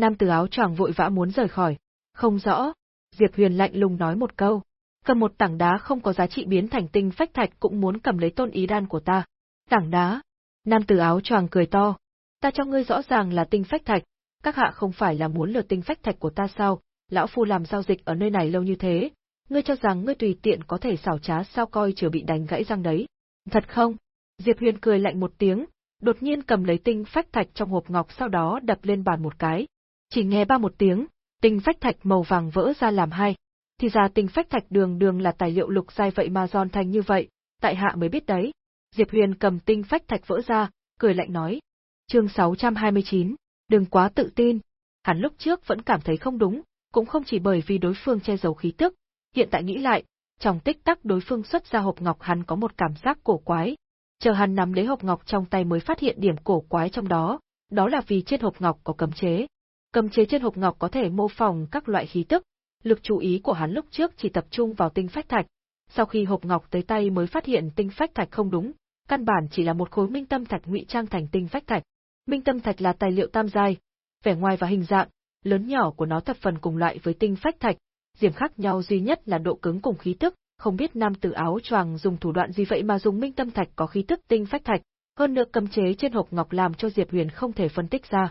Nam tử áo choàng vội vã muốn rời khỏi. Không rõ. Diệp Huyền lạnh lùng nói một câu. Cầm một tảng đá không có giá trị biến thành tinh phách thạch cũng muốn cầm lấy tôn ý đan của ta. Tảng đá. Nam tử áo choàng cười to. Ta cho ngươi rõ ràng là tinh phách thạch, các hạ không phải là muốn lừa tinh phách thạch của ta sao, lão phu làm giao dịch ở nơi này lâu như thế, ngươi cho rằng ngươi tùy tiện có thể xảo trá sao coi chưa bị đánh gãy răng đấy. Thật không? Diệp Huyền cười lạnh một tiếng, đột nhiên cầm lấy tinh phách thạch trong hộp ngọc sau đó đập lên bàn một cái. Chỉ nghe ba một tiếng, tinh phách thạch màu vàng vỡ ra làm hai. Thì ra tinh phách thạch đường đường là tài liệu lục giai vậy mà giòn thành như vậy, tại hạ mới biết đấy. Diệp Huyền cầm tinh phách thạch vỡ ra, cười lạnh nói. Chương 629, đừng quá tự tin. Hắn lúc trước vẫn cảm thấy không đúng, cũng không chỉ bởi vì đối phương che giấu khí tức, hiện tại nghĩ lại, trong tích tắc đối phương xuất ra hộp ngọc hắn có một cảm giác cổ quái. Chờ hắn nắm lấy hộp ngọc trong tay mới phát hiện điểm cổ quái trong đó, đó là vì trên hộp ngọc có cấm chế. Cầm chế trên hộp ngọc có thể mô phỏng các loại khí tức, lực chú ý của hắn lúc trước chỉ tập trung vào tinh phách thạch, sau khi hộp ngọc tới tay mới phát hiện tinh phách thạch không đúng, căn bản chỉ là một khối minh tâm thạch ngụy trang thành tinh phách thạch. Minh tâm thạch là tài liệu tam giai, vẻ ngoài và hình dạng, lớn nhỏ của nó thập phần cùng loại với tinh phách thạch, điểm khác nhau duy nhất là độ cứng cùng khí tức, không biết nam tử áo choàng dùng thủ đoạn gì vậy mà dùng minh tâm thạch có khí tức tinh phách thạch, hơn nữa cấm chế trên hộp ngọc làm cho Diệp Huyền không thể phân tích ra.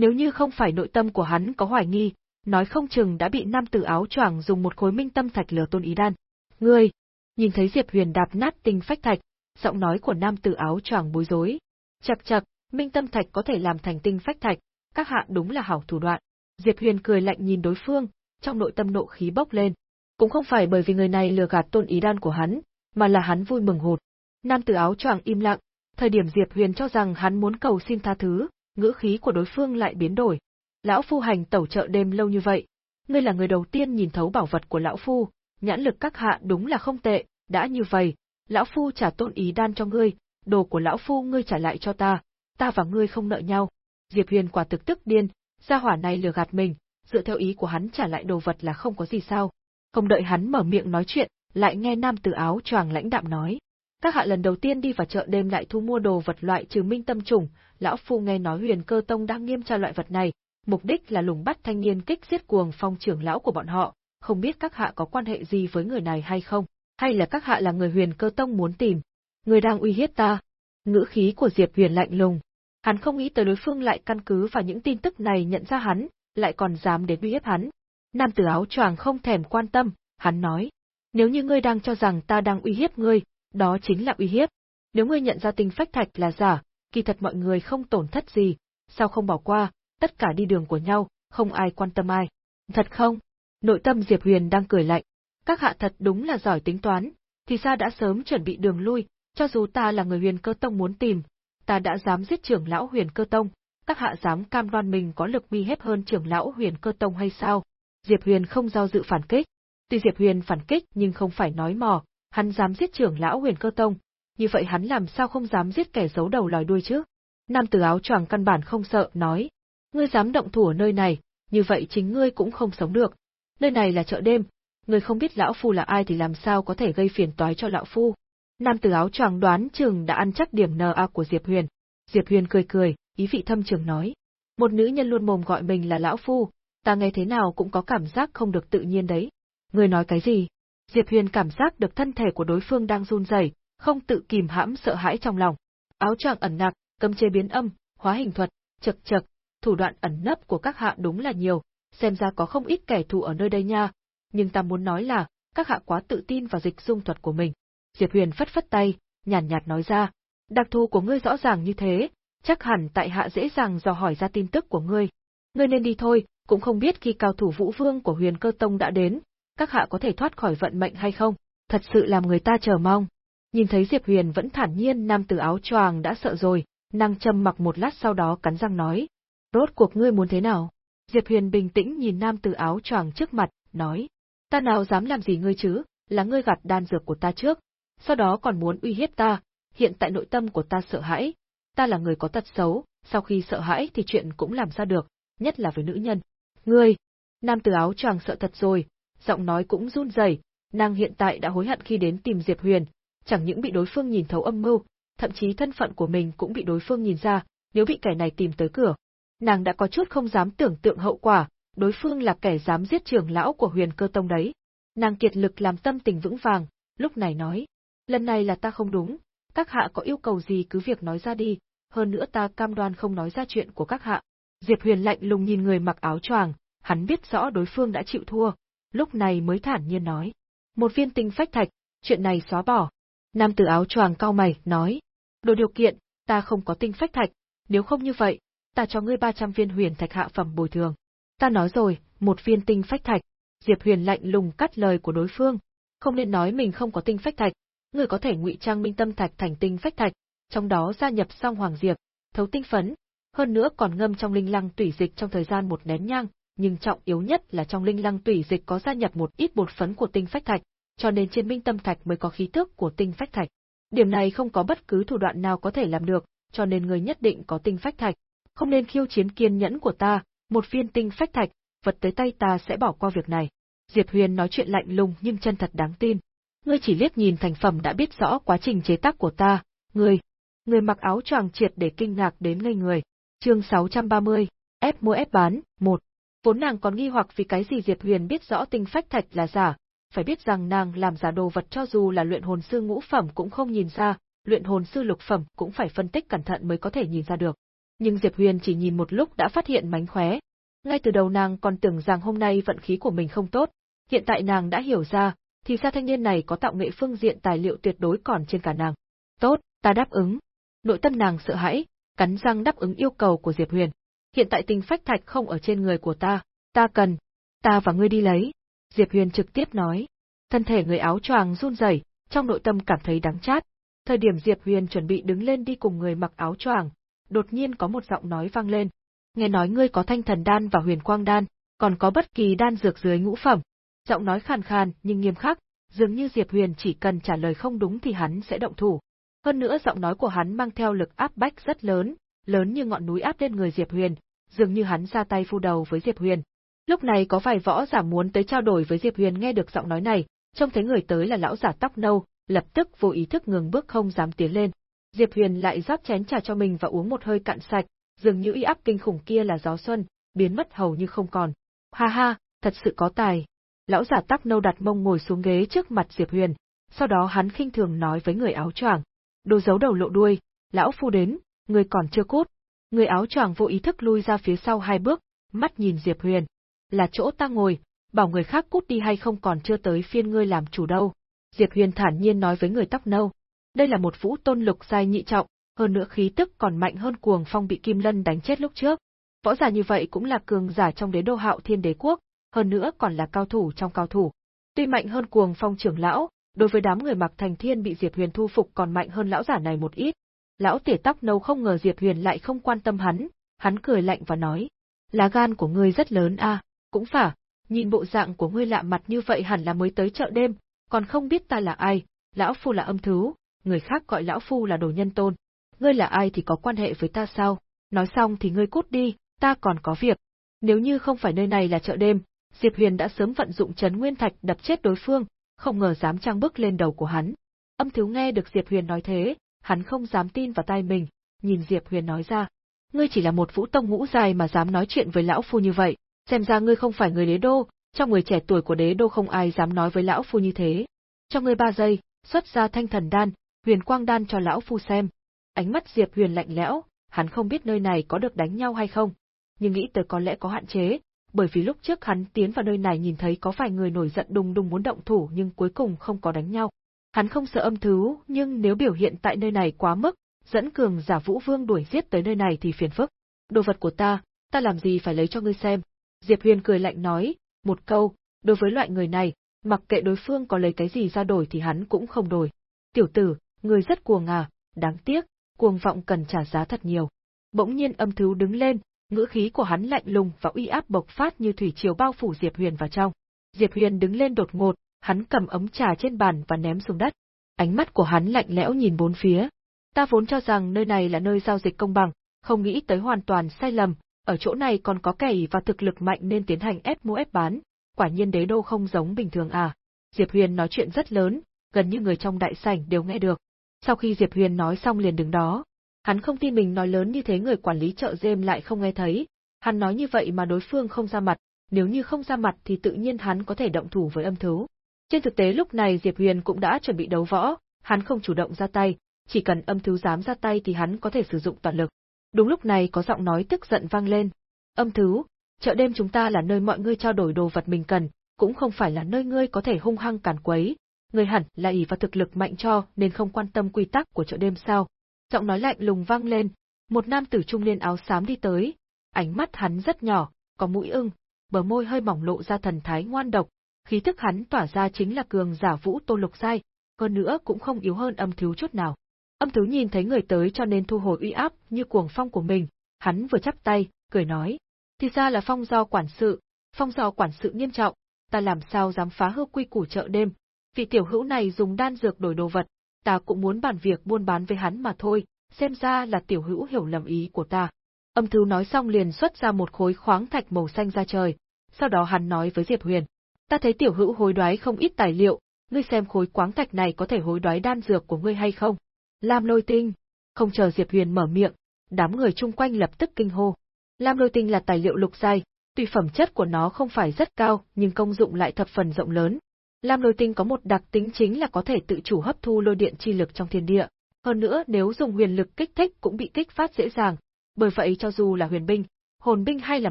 Nếu như không phải nội tâm của hắn có hoài nghi, nói không chừng đã bị nam tử áo choàng dùng một khối minh tâm thạch lừa tôn ý đan. Ngươi, nhìn thấy Diệp Huyền đạp nát tinh phách thạch, giọng nói của nam tử áo choàng bối rối. Chậc chậc, minh tâm thạch có thể làm thành tinh phách thạch, các hạ đúng là hảo thủ đoạn. Diệp Huyền cười lạnh nhìn đối phương, trong nội tâm nộ khí bốc lên. Cũng không phải bởi vì người này lừa gạt tôn ý đan của hắn, mà là hắn vui mừng hụt. Nam tử áo choàng im lặng, thời điểm Diệp Huyền cho rằng hắn muốn cầu xin tha thứ, ngữ khí của đối phương lại biến đổi. Lão phu hành tẩu chợ đêm lâu như vậy, ngươi là người đầu tiên nhìn thấu bảo vật của lão phu, nhãn lực các hạ đúng là không tệ, đã như vậy, lão phu trả tôn ý đan cho ngươi, đồ của lão phu ngươi trả lại cho ta, ta và ngươi không nợ nhau. Diệp Huyền quả thực tức điên, gia hỏa này lừa gạt mình, dựa theo ý của hắn trả lại đồ vật là không có gì sao. Không đợi hắn mở miệng nói chuyện, lại nghe nam tử áo choàng lãnh đạm nói. Các hạ lần đầu tiên đi vào chợ đêm lại thu mua đồ vật loại trừ minh tâm trùng, lão phu nghe nói huyền cơ tông đang nghiêm tra loại vật này, mục đích là lùng bắt thanh niên kích giết cuồng phong trưởng lão của bọn họ, không biết các hạ có quan hệ gì với người này hay không, hay là các hạ là người huyền cơ tông muốn tìm. Người đang uy hiếp ta. Ngữ khí của Diệp Huyền lạnh lùng. Hắn không nghĩ tới đối phương lại căn cứ vào những tin tức này nhận ra hắn, lại còn dám đến uy hiếp hắn. Nam tử áo choàng không thèm quan tâm, hắn nói. Nếu như ngươi đang cho rằng ta đang uy hiếp ngươi, đó chính là uy hiếp. Nếu ngươi nhận ra tinh phách thạch là giả, kỳ thật mọi người không tổn thất gì, sao không bỏ qua, tất cả đi đường của nhau, không ai quan tâm ai. Thật không? Nội tâm Diệp Huyền đang cười lạnh. Các hạ thật đúng là giỏi tính toán, thì ra đã sớm chuẩn bị đường lui, cho dù ta là người huyền cơ tông muốn tìm, ta đã dám giết trưởng lão huyền cơ tông, các hạ dám cam đoan mình có lực uy hiếp hơn trưởng lão huyền cơ tông hay sao? Diệp Huyền không do dự phản kích. Tuy Diệp Huyền phản kích nhưng không phải nói mò, hắn dám giết trưởng lão huyền cơ tông, như vậy hắn làm sao không dám giết kẻ giấu đầu lòi đuôi chứ? Nam tử áo choàng căn bản không sợ, nói, ngươi dám động thủ ở nơi này, như vậy chính ngươi cũng không sống được. Nơi này là chợ đêm, ngươi không biết lão phu là ai thì làm sao có thể gây phiền toái cho lão phu. Nam tử áo choàng đoán chừng đã ăn chắc điểm NA của Diệp Huyền. Diệp Huyền cười cười, ý vị thâm trường nói. Một nữ nhân luôn mồm gọi mình là lão phu, ta nghe thế nào cũng có cảm giác không được tự nhiên đấy. Ngươi nói cái gì? Diệp Huyền cảm giác được thân thể của đối phương đang run rẩy, không tự kìm hãm sợ hãi trong lòng. Áo choàng ẩn nặc, cấm chế biến âm, hóa hình thuật, chật chật, thủ đoạn ẩn nấp của các hạ đúng là nhiều, xem ra có không ít kẻ thù ở nơi đây nha. Nhưng ta muốn nói là, các hạ quá tự tin vào dịch dung thuật của mình. Diệp Huyền phất phất tay, nhàn nhạt, nhạt nói ra, đặc thù của ngươi rõ ràng như thế, chắc hẳn tại hạ dễ dàng dò hỏi ra tin tức của ngươi. Ngươi nên đi thôi, cũng không biết khi cao thủ vũ vương của huyền cơ tông đã đến, các hạ có thể thoát khỏi vận mệnh hay không, thật sự làm người ta chờ mong. Nhìn thấy Diệp Huyền vẫn thản nhiên nam tử áo choàng đã sợ rồi, nàng trầm mặc một lát sau đó cắn răng nói. Rốt cuộc ngươi muốn thế nào? Diệp Huyền bình tĩnh nhìn nam tử áo choàng trước mặt, nói. Ta nào dám làm gì ngươi chứ, là ngươi gạt đan dược của ta trước, sau đó còn muốn uy hiếp ta, hiện tại nội tâm của ta sợ hãi. Ta là người có tật xấu, sau khi sợ hãi thì chuyện cũng làm ra được, nhất là với nữ nhân. Ngươi! Nam tử áo choàng sợ thật rồi, giọng nói cũng run rẩy, nàng hiện tại đã hối hận khi đến tìm Diệp Huyền, chẳng những bị đối phương nhìn thấu âm mưu, thậm chí thân phận của mình cũng bị đối phương nhìn ra, nếu bị kẻ này tìm tới cửa. Nàng đã có chút không dám tưởng tượng hậu quả, đối phương là kẻ dám giết trưởng lão của huyền cơ tông đấy. Nàng kiệt lực làm tâm tình vững vàng, lúc này nói, lần này là ta không đúng, các hạ có yêu cầu gì cứ việc nói ra đi, hơn nữa ta cam đoan không nói ra chuyện của các hạ. Diệp Huyền lạnh lùng nhìn người mặc áo choàng, hắn biết rõ đối phương đã chịu thua, lúc này mới thản nhiên nói. Một viên tinh phách thạch, chuyện này xóa bỏ. Nam tử áo choàng cao mày, nói. Đồ điều kiện, ta không có tinh phách thạch, nếu không như vậy, ta cho ngươi 300 viên huyền thạch hạ phẩm bồi thường. Ta nói rồi, một viên tinh phách thạch. Diệp Huyền lạnh lùng cắt lời của đối phương. Không nên nói mình không có tinh phách thạch, ngươi có thể ngụy trang minh tâm thạch thành tinh phách thạch, trong đó gia nhập song hoàng diệp, thấu tinh phấn, hơn nữa còn ngâm trong linh lăng tủy dịch trong thời gian một nén nhang, nhưng trọng yếu nhất là trong linh lăng tủy dịch có gia nhập một ít bột phấn của tinh phách thạch, cho nên trên minh tâm thạch mới có khí tức của tinh phách thạch. Điểm này không có bất cứ thủ đoạn nào có thể làm được, cho nên người nhất định có tinh phách thạch. Không nên khiêu chiến kiên nhẫn của ta, một viên tinh phách thạch, vật tới tay ta sẽ bỏ qua việc này. Diệp Huyền nói chuyện lạnh lùng nhưng chân thật đáng tin. Ngươi chỉ liếc nhìn thành phẩm đã biết rõ quá trình chế tác của ta, ngươi. Người mặc áo choàng triệt để kinh ngạc đến ngây người. Chương 630, ép mua ép bán, 1. Vốn nàng còn nghi hoặc vì cái gì Diệp Huyền biết rõ tinh phách thạch là giả, phải biết rằng nàng làm giả đồ vật cho dù là luyện hồn sư ngũ phẩm cũng không nhìn ra, luyện hồn sư lục phẩm cũng phải phân tích cẩn thận mới có thể nhìn ra được. Nhưng Diệp Huyền chỉ nhìn một lúc đã phát hiện mánh khóe. Ngay từ đầu nàng còn tưởng rằng hôm nay vận khí của mình không tốt, hiện tại nàng đã hiểu ra, thì ra thanh niên này có tạo nghệ phương diện tài liệu tuyệt đối còn trên cả nàng. Tốt, ta đáp ứng. Nội tâm nàng sợ hãi, cắn răng đáp ứng yêu cầu của Diệp Huyền. Hiện tại tinh phách thạch không ở trên người của ta, ta cần, ta và ngươi đi lấy. Diệp Huyền trực tiếp nói. Thân thể người áo choàng run rẩy, trong nội tâm cảm thấy đáng chát. Thời điểm Diệp Huyền chuẩn bị đứng lên đi cùng người mặc áo choàng, đột nhiên có một giọng nói vang lên. nghe nói ngươi có thanh thần đan và huyền quang đan, còn có bất kỳ đan dược dưới ngũ phẩm. Giọng nói khàn khàn nhưng nghiêm khắc, dường như Diệp Huyền chỉ cần trả lời không đúng thì hắn sẽ động thủ. Hơn nữa giọng nói của hắn mang theo lực áp bách rất lớn, lớn như ngọn núi áp lên người Diệp Huyền, dường như hắn ra tay phu đầu với Diệp Huyền. Lúc này có vài võ giả muốn tới trao đổi với Diệp Huyền nghe được giọng nói này, trông thấy người tới là lão giả tóc nâu, lập tức vô ý thức ngừng bước không dám tiến lên. Diệp Huyền lại rót chén trà cho mình và uống một hơi cạn sạch, dường như uy áp kinh khủng kia là gió xuân, biến mất hầu như không còn. Ha ha, thật sự có tài. Lão giả tóc nâu đặt mông ngồi xuống ghế trước mặt Diệp Huyền, sau đó hắn khinh thường nói với người áo choàng, đồ giấu đầu lộ đuôi, lão phu đến, người còn chưa cút. Người áo choàng vô ý thức lui ra phía sau hai bước, mắt nhìn Diệp Huyền. Là chỗ ta ngồi, bảo người khác cút đi hay không còn chưa tới phiên ngươi làm chủ đâu. Diệp Huyền thản nhiên nói với người tóc nâu. Đây là một vũ tôn lục giai nhị trọng, hơn nữa khí tức còn mạnh hơn cuồng phong bị Kim Lân đánh chết lúc trước. Võ giả như vậy cũng là cường giả trong đế đô hạo thiên đế quốc, hơn nữa còn là cao thủ trong cao thủ. Tuy mạnh hơn cuồng phong trưởng lão, đối với đám người mặc thành thiên bị Diệp Huyền thu phục còn mạnh hơn lão giả này một ít. Lão tể tóc nâu không ngờ Diệp Huyền lại không quan tâm hắn, hắn cười lạnh và nói. Lá gan của ngươi rất lớn a, cũng phải, nhìn bộ dạng của ngươi lạ mặt như vậy hẳn là mới tới chợ đêm, còn không biết ta là ai, lão phu là âm thứ, người khác gọi lão phu là đồ nhân tôn. Ngươi là ai thì có quan hệ với ta sao? Nói xong thì ngươi cút đi, ta còn có việc. Nếu như không phải nơi này là chợ đêm, Diệp Huyền đã sớm vận dụng chấn nguyên thạch đập chết đối phương, không ngờ dám trang bước lên đầu của hắn. Âm thiếu nghe được Diệp Huyền nói thế, hắn không dám tin vào tai mình, nhìn Diệp Huyền nói ra. Ngươi chỉ là một vũ tông ngũ dài mà dám nói chuyện với lão phu như vậy, xem ra ngươi không phải người đế đô, trong người trẻ tuổi của đế đô không ai dám nói với lão phu như thế. Cho ngươi ba giây, xuất ra thanh thần đan, huyền quang đan cho lão phu xem. Ánh mắt Diệp Huyền lạnh lẽo, hắn không biết nơi này có được đánh nhau hay không, nhưng nghĩ tới có lẽ có hạn chế, bởi vì lúc trước hắn tiến vào nơi này nhìn thấy có vài người nổi giận đùng đùng muốn động thủ nhưng cuối cùng không có đánh nhau. Hắn không sợ âm thứ, nhưng nếu biểu hiện tại nơi này quá mức, dẫn cường giả Vũ Vương đuổi giết tới nơi này thì phiền phức. Đồ vật của ta, ta làm gì phải lấy cho ngươi xem. Diệp Huyền cười lạnh nói, một câu, đối với loại người này, mặc kệ đối phương có lấy cái gì ra đổi thì hắn cũng không đổi. Tiểu tử, người rất cuồng à, đáng tiếc, cuồng vọng cần trả giá thật nhiều. Bỗng nhiên âm thứ đứng lên, ngữ khí của hắn lạnh lùng và uy áp bộc phát như thủy triều bao phủ Diệp Huyền vào trong. Diệp Huyền đứng lên đột ngột, hắn cầm ấm trà trên bàn và ném xuống đất. Ánh mắt của hắn lạnh lẽo nhìn bốn phía. Ta vốn cho rằng nơi này là nơi giao dịch công bằng, không nghĩ tới hoàn toàn sai lầm, ở chỗ này còn có kẻ và thực lực mạnh nên tiến hành ép mua ép bán, quả nhiên đế đô không giống bình thường à. Diệp Huyền nói chuyện rất lớn, gần như người trong đại sảnh đều nghe được. Sau khi Diệp Huyền nói xong liền đứng đó, Hắn không tin mình nói lớn như thế người quản lý chợ dêm lại không nghe thấy. Hắn nói như vậy mà đối phương không ra mặt, nếu như không ra mặt thì tự nhiên hắn có thể động thủ với âm thú. Trên thực tế lúc này Diệp Huyền cũng đã chuẩn bị đấu võ, hắn không chủ động ra tay, chỉ cần âm thú dám ra tay thì hắn có thể sử dụng toàn lực. Đúng lúc này có giọng nói tức giận vang lên. Âm thú, chợ đêm chúng ta là nơi mọi người trao đổi đồ vật mình cần, cũng không phải là nơi ngươi có thể hung hăng càn quấy. Ngươi hẳn là ỷ vào thực lực mạnh cho nên không quan tâm quy tắc của chợ đêm sao, Giọng nói lạnh lùng vang lên, một nam tử trung niên áo xám đi tới, ánh mắt hắn rất nhỏ, có mũi ưng, bờ môi hơi mỏng lộ ra thần thái ngoan độc, khí thức hắn tỏa ra chính là cường giả vũ tô lục giai, hơn nữa cũng không yếu hơn âm thiếu chút nào. Âm thiếu nhìn thấy người tới cho nên thu hồi uy áp như cuồng phong của mình, hắn vừa chắp tay, cười nói, thì ra là phong do quản sự, phong do quản sự nghiêm trọng, ta làm sao dám phá hư quy củ chợ đêm, vị tiểu hữu này dùng đan dược đổi đồ vật, ta cũng muốn bàn việc buôn bán với hắn mà thôi, xem ra là tiểu hữu hiểu lầm ý của ta. Âm thiếu nói xong liền xuất ra một khối khoáng thạch màu xanh ra trời, sau đó hắn nói với Diệp Huyền. Ta thấy tiểu hữu hối đoái không ít tài liệu, ngươi xem khối quáng thạch này có thể hối đoái đan dược của ngươi hay không? Lam lôi tinh. Không chờ Diệp Huyền mở miệng, đám người chung quanh lập tức kinh hô. Lam lôi tinh là tài liệu lục giai, tuy phẩm chất của nó không phải rất cao nhưng công dụng lại thập phần rộng lớn, Lam lôi tinh có một đặc tính chính là có thể tự chủ hấp thu lôi điện chi lực trong thiên địa. Hơn nữa nếu dùng huyền lực kích thích cũng bị kích phát dễ dàng, bởi vậy cho dù là huyền binh, hồn binh hay là